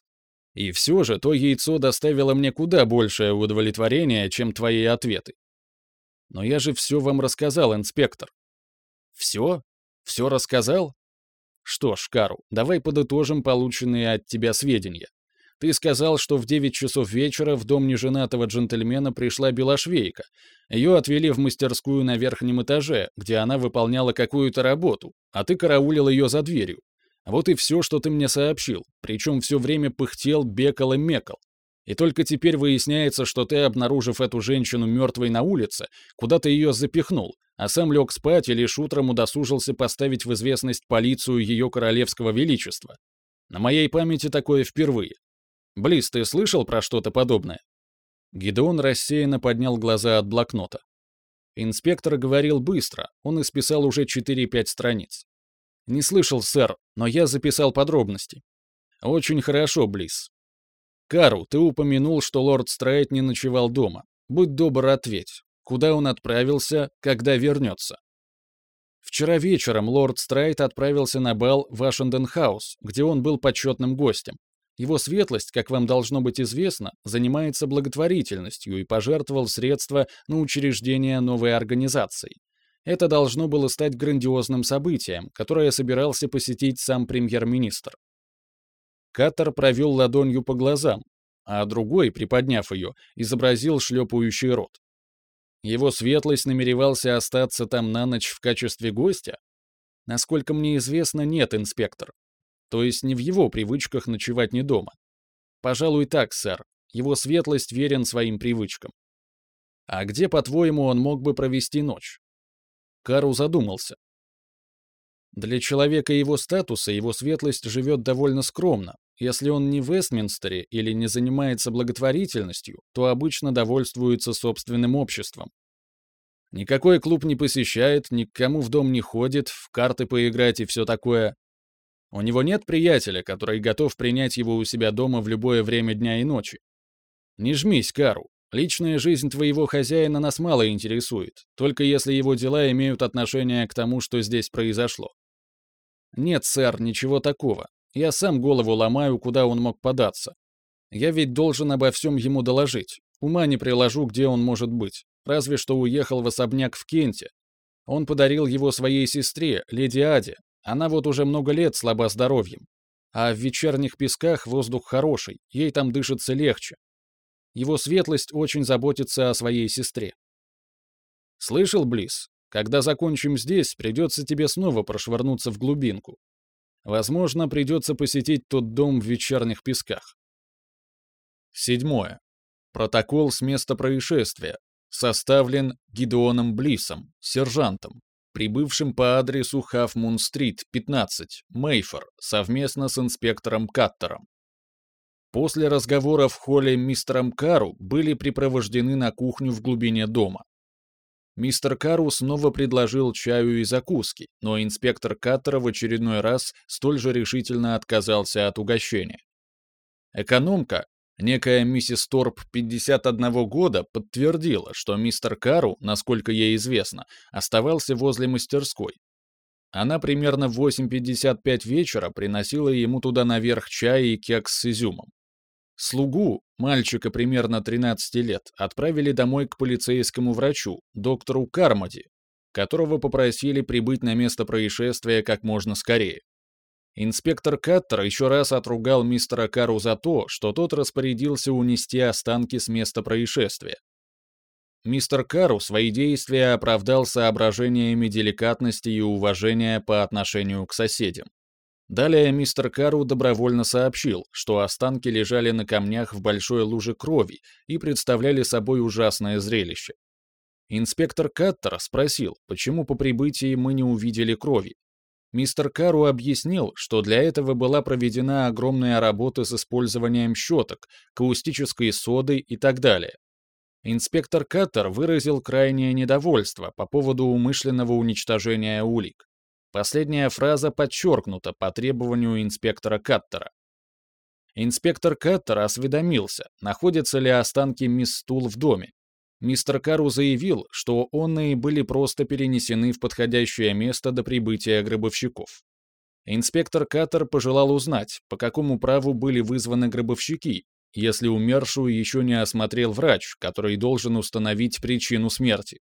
[SPEAKER 1] И все же то яйцо доставило мне куда большее удовлетворение, чем твои ответы. Но я же все вам рассказал, инспектор. Все? Все рассказал? Что ж, Кару, давай подытожим полученные от тебя сведения. Ты сказал, что в 9 часов вечера в дом неженатого джентльмена пришла белошвейка. Ее отвели в мастерскую на верхнем этаже, где она выполняла какую-то работу, а ты караулил ее за дверью. Вот и все, что ты мне сообщил, причем все время пыхтел, бекал и мекал. И только теперь выясняется, что ты, обнаружив эту женщину мертвой на улице, куда-то ее запихнул, а сам лег спать и лишь утром удосужился поставить в известность полицию ее королевского величества. На моей памяти такое впервые. Близ, ты слышал про что-то подобное?» Гидеон рассеянно поднял глаза от блокнота. Инспектор говорил быстро, он исписал уже 4-5 страниц. «Не слышал, сэр, но я записал подробности». «Очень хорошо, Близ. «Кару, ты упомянул, что лорд Страйт не ночевал дома. Будь добр, ответь. Куда он отправился, когда вернется?» Вчера вечером лорд Страйт отправился на бал в Ашенден-хаус, где он был почетным гостем. Его светлость, как вам должно быть известно, занимается благотворительностью и пожертвовал средства на учреждение новой организации. Это должно было стать грандиозным событием, которое собирался посетить сам премьер-министр. Катер провел ладонью по глазам, а другой, приподняв ее, изобразил шлепающий рот. Его светлость намеревался остаться там на ночь в качестве гостя? Насколько мне известно, нет, инспектор. То есть не в его привычках ночевать не дома. Пожалуй, так, сэр. Его светлость верен своим привычкам. А где, по-твоему, он мог бы провести ночь? Кару задумался. Для человека его статуса его светлость живет довольно скромно. Если он не в Вестминстере или не занимается благотворительностью, то обычно довольствуется собственным обществом. Никакой клуб не посещает, ни к кому в дом не ходит, в карты поиграть и все такое. У него нет приятеля, который готов принять его у себя дома в любое время дня и ночи. Не жмись, Кару. Личная жизнь твоего хозяина нас мало интересует, только если его дела имеют отношение к тому, что здесь произошло. Нет, сэр, ничего такого. Я сам голову ломаю, куда он мог податься. Я ведь должен обо всем ему доложить. Ума не приложу, где он может быть. Разве что уехал в особняк в Кенте. Он подарил его своей сестре, леди Аде. Она вот уже много лет слаба здоровьем. А в вечерних песках воздух хороший, ей там дышится легче. Его светлость очень заботится о своей сестре. Слышал, Близ? Когда закончим здесь, придется тебе снова прошвырнуться в глубинку. Возможно, придется посетить тот дом в вечерних песках. Седьмое. Протокол с места происшествия. Составлен Гидеоном Блисом, сержантом, прибывшим по адресу Хафмун-стрит, 15, Мейфор, совместно с инспектором Каттером. После разговора в холле мистером Кару были припровождены на кухню в глубине дома. Мистер Кару снова предложил чаю и закуски, но инспектор Каттера в очередной раз столь же решительно отказался от угощения. Экономка, некая миссис Торп 51 года, подтвердила, что мистер Кару, насколько ей известно, оставался возле мастерской. Она примерно в 8.55 вечера приносила ему туда наверх чай и кекс с изюмом. Слугу, мальчика примерно 13 лет, отправили домой к полицейскому врачу, доктору Кармоди, которого попросили прибыть на место происшествия как можно скорее. Инспектор Каттер еще раз отругал мистера Кару за то, что тот распорядился унести останки с места происшествия. Мистер Кару свои действия оправдал соображениями деликатности и уважения по отношению к соседям. Далее мистер Кару добровольно сообщил, что останки лежали на камнях в большой луже крови и представляли собой ужасное зрелище. Инспектор Каттер спросил, почему по прибытии мы не увидели крови. Мистер Кару объяснил, что для этого была проведена огромная работа с использованием щеток, каустической соды и так далее. Инспектор Каттер выразил крайнее недовольство по поводу умышленного уничтожения улик. Последняя фраза подчеркнута по требованию инспектора Каттера. Инспектор Каттер осведомился, находятся ли останки мисс Стул в доме. Мистер Кару заявил, что онные были просто перенесены в подходящее место до прибытия гробовщиков. Инспектор Каттер пожелал узнать, по какому праву были вызваны гробовщики, если умершую еще не осмотрел врач, который должен установить причину смерти.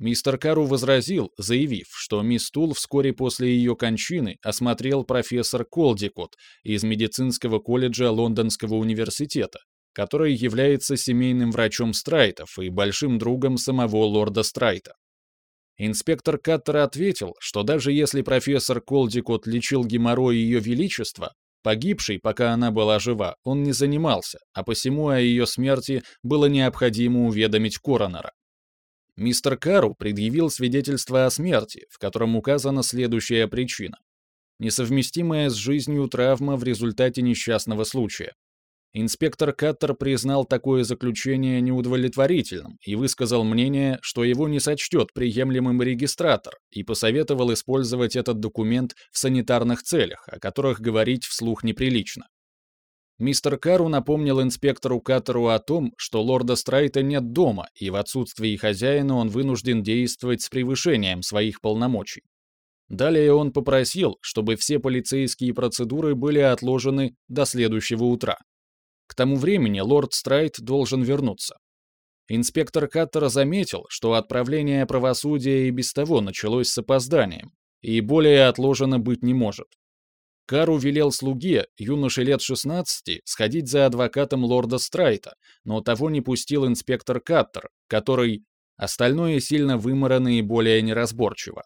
[SPEAKER 1] Мистер Кару возразил, заявив, что мисс Тул вскоре после ее кончины осмотрел профессор Колдикот из медицинского колледжа Лондонского университета, который является семейным врачом Страйтов и большим другом самого лорда Страйта. Инспектор Каттер ответил, что даже если профессор Колдикот лечил геморрой Ее Величества, погибшей, пока она была жива, он не занимался, а посему о ее смерти было необходимо уведомить коронера. Мистер Кару предъявил свидетельство о смерти, в котором указана следующая причина. Несовместимая с жизнью травма в результате несчастного случая. Инспектор Каттер признал такое заключение неудовлетворительным и высказал мнение, что его не сочтет приемлемым регистратор и посоветовал использовать этот документ в санитарных целях, о которых говорить вслух неприлично. Мистер Кару напомнил инспектору Каттеру о том, что лорда Страйта нет дома, и в отсутствии хозяина он вынужден действовать с превышением своих полномочий. Далее он попросил, чтобы все полицейские процедуры были отложены до следующего утра. К тому времени лорд Страйт должен вернуться. Инспектор Каттер заметил, что отправление правосудия и без того началось с опозданием, и более отложено быть не может. Кару велел слуге, юноше лет 16, сходить за адвокатом лорда Страйта, но того не пустил инспектор Каттер, который остальное сильно выморано и более неразборчиво.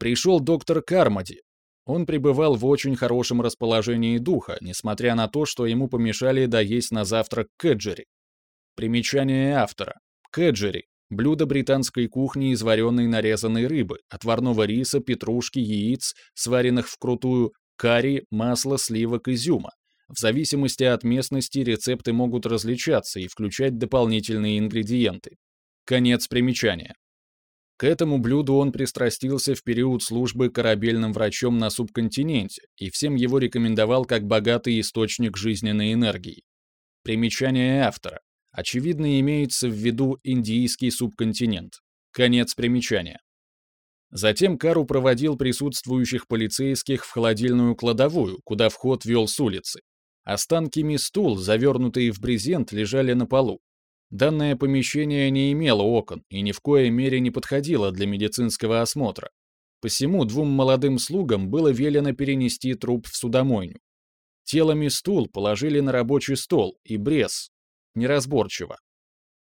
[SPEAKER 1] Пришел доктор Кармоди, он пребывал в очень хорошем расположении духа, несмотря на то, что ему помешали доесть на завтрак кэджери. Примечание автора. Кэджери – блюдо британской кухни из вареной нарезанной рыбы, отварного риса, петрушки, яиц, сваренных вкрутую, карри, масла, сливок, изюма. В зависимости от местности рецепты могут различаться и включать дополнительные ингредиенты. Конец примечания. К этому блюду он пристрастился в период службы корабельным врачом на субконтиненте и всем его рекомендовал как богатый источник жизненной энергии. Примечание автора. Очевидно, имеется в виду индийский субконтинент. Конец примечания. Затем Кару проводил присутствующих полицейских в холодильную кладовую, куда вход вел с улицы. Останки мисс Тул, завернутые в брезент, лежали на полу. Данное помещение не имело окон и ни в коей мере не подходило для медицинского осмотра. Посему двум молодым слугам было велено перенести труп в судомойню. Тело Мистул положили на рабочий стол и брез. Неразборчиво.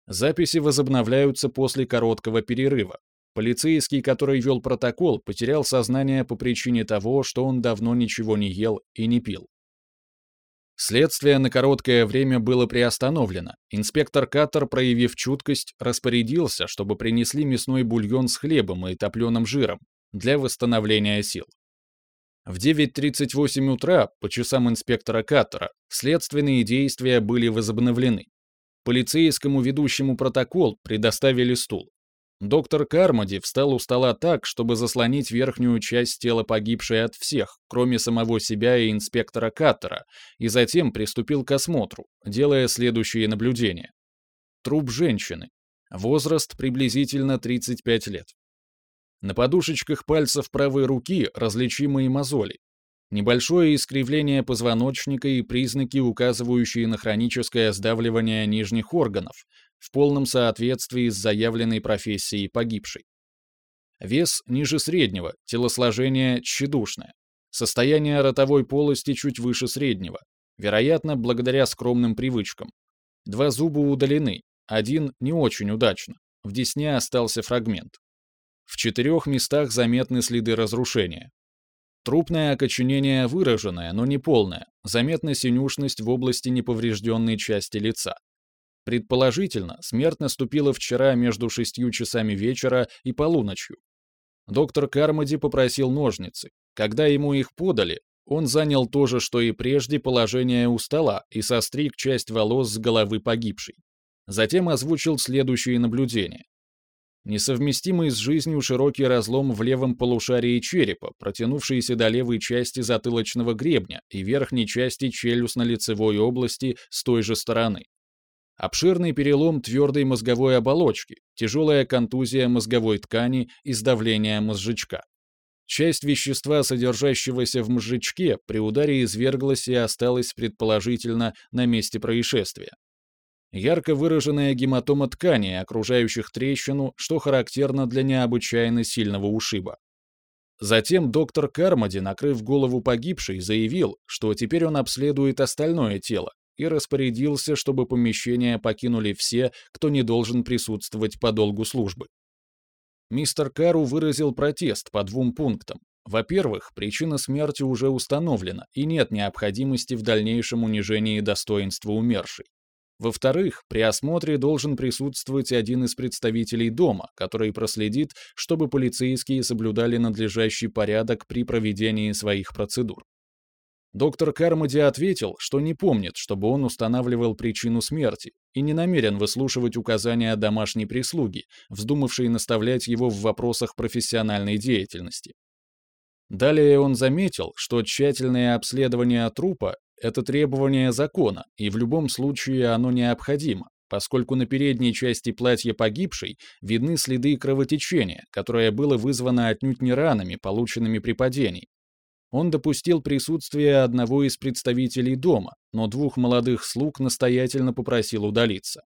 [SPEAKER 1] Записи возобновляются после короткого перерыва. Полицейский, который вел протокол, потерял сознание по причине того, что он давно ничего не ел и не пил. Следствие на короткое время было приостановлено. Инспектор Каттер, проявив чуткость, распорядился, чтобы принесли мясной бульон с хлебом и топленым жиром для восстановления сил. В 9.38 утра, по часам инспектора Каттера, следственные действия были возобновлены. Полицейскому ведущему протокол предоставили стул. Доктор Кармоди встал у стола так, чтобы заслонить верхнюю часть тела погибшей от всех, кроме самого себя и инспектора Каттера, и затем приступил к осмотру, делая следующие наблюдения. Труп женщины. Возраст приблизительно 35 лет. На подушечках пальцев правой руки различимые мозоли. Небольшое искривление позвоночника и признаки, указывающие на хроническое сдавливание нижних органов, в полном соответствии с заявленной профессией погибшей. Вес ниже среднего, телосложение тщедушное. Состояние ротовой полости чуть выше среднего, вероятно, благодаря скромным привычкам. Два зуба удалены, один не очень удачно. В десне остался фрагмент. В четырех местах заметны следы разрушения. Трупное окоченение выраженное, но не полное, заметна синюшность в области неповрежденной части лица. Предположительно, смерть наступила вчера между шестью часами вечера и полуночью. Доктор Кармоди попросил ножницы. Когда ему их подали, он занял то же, что и прежде, положение у стола и состриг часть волос с головы погибшей. Затем озвучил следующие наблюдения. Несовместимый с жизнью широкий разлом в левом полушарии черепа, протянувшийся до левой части затылочного гребня и верхней части челюстно-лицевой области с той же стороны. Обширный перелом твердой мозговой оболочки, тяжелая контузия мозговой ткани и сдавление мозжечка. Часть вещества, содержащегося в мозжечке, при ударе изверглась и осталась предположительно на месте происшествия. Ярко выраженная гематома ткани, окружающих трещину, что характерно для необычайно сильного ушиба. Затем доктор Кармоди, накрыв голову погибшей, заявил, что теперь он обследует остальное тело, и распорядился, чтобы помещение покинули все, кто не должен присутствовать по долгу службы. Мистер Кару выразил протест по двум пунктам. Во-первых, причина смерти уже установлена, и нет необходимости в дальнейшем унижении достоинства умершей. Во-вторых, при осмотре должен присутствовать один из представителей дома, который проследит, чтобы полицейские соблюдали надлежащий порядок при проведении своих процедур. Доктор Кармоди ответил, что не помнит, чтобы он устанавливал причину смерти и не намерен выслушивать указания домашней прислуги, вздумавшей наставлять его в вопросах профессиональной деятельности. Далее он заметил, что тщательное обследование трупа это требование закона, и в любом случае оно необходимо, поскольку на передней части платья погибшей видны следы кровотечения, которое было вызвано отнюдь не ранами, полученными при падении. Он допустил присутствие одного из представителей дома, но двух молодых слуг настоятельно попросил удалиться.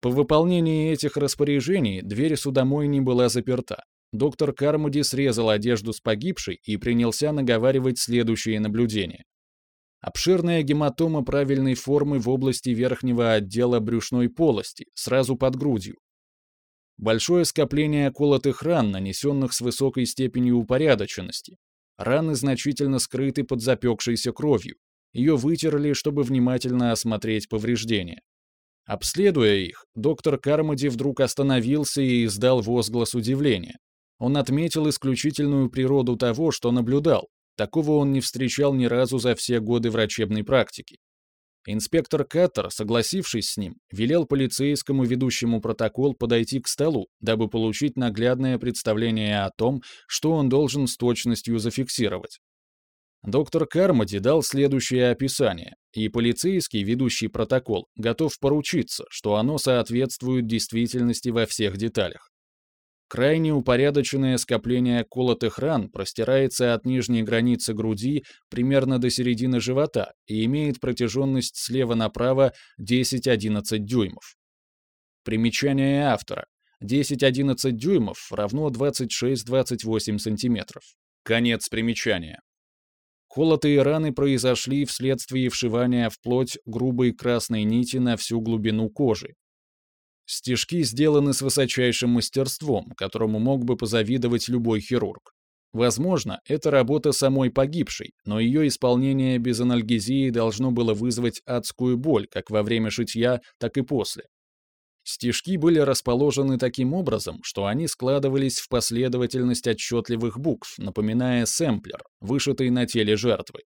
[SPEAKER 1] По выполнении этих распоряжений дверь судомойни была заперта. Доктор Кармуди срезал одежду с погибшей и принялся наговаривать следующие наблюдения. Обширная гематома правильной формы в области верхнего отдела брюшной полости, сразу под грудью. Большое скопление колотых ран, нанесенных с высокой степенью упорядоченности. Раны значительно скрыты под запекшейся кровью. Ее вытерли, чтобы внимательно осмотреть повреждения. Обследуя их, доктор Кармоди вдруг остановился и издал возглас удивления. Он отметил исключительную природу того, что наблюдал, Такого он не встречал ни разу за все годы врачебной практики. Инспектор Каттер, согласившись с ним, велел полицейскому ведущему протокол подойти к столу, дабы получить наглядное представление о том, что он должен с точностью зафиксировать. Доктор Кармоди дал следующее описание, и полицейский, ведущий протокол, готов поручиться, что оно соответствует действительности во всех деталях. Крайне упорядоченное скопление колотых ран простирается от нижней границы груди примерно до середины живота и имеет протяженность слева направо 10-11 дюймов. Примечание автора. 10-11 дюймов равно 26-28 сантиметров. Конец примечания. Колотые раны произошли вследствие вшивания в плоть грубой красной нити на всю глубину кожи, Стежки сделаны с высочайшим мастерством, которому мог бы позавидовать любой хирург. Возможно, это работа самой погибшей, но ее исполнение без анальгезии должно было вызвать адскую боль как во время шитья, так и после. Стежки были расположены таким образом, что они складывались в последовательность отчетливых букв, напоминая сэмплер, вышитый на теле жертвы.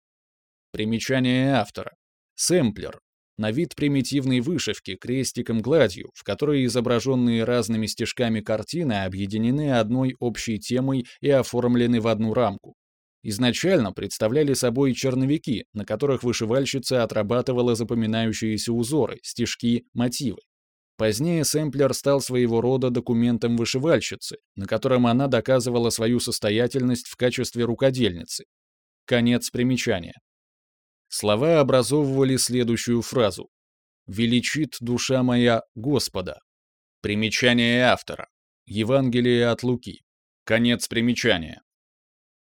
[SPEAKER 1] Примечание автора. Сэмплер на вид примитивной вышивки крестиком-гладью, в которой изображенные разными стежками картины объединены одной общей темой и оформлены в одну рамку. Изначально представляли собой черновики, на которых вышивальщица отрабатывала запоминающиеся узоры, стежки, мотивы. Позднее сэмплер стал своего рода документом вышивальщицы, на котором она доказывала свою состоятельность в качестве рукодельницы. Конец примечания. Слова образовывали следующую фразу. «Величит душа моя Господа». Примечание автора. Евангелие от Луки. Конец примечания.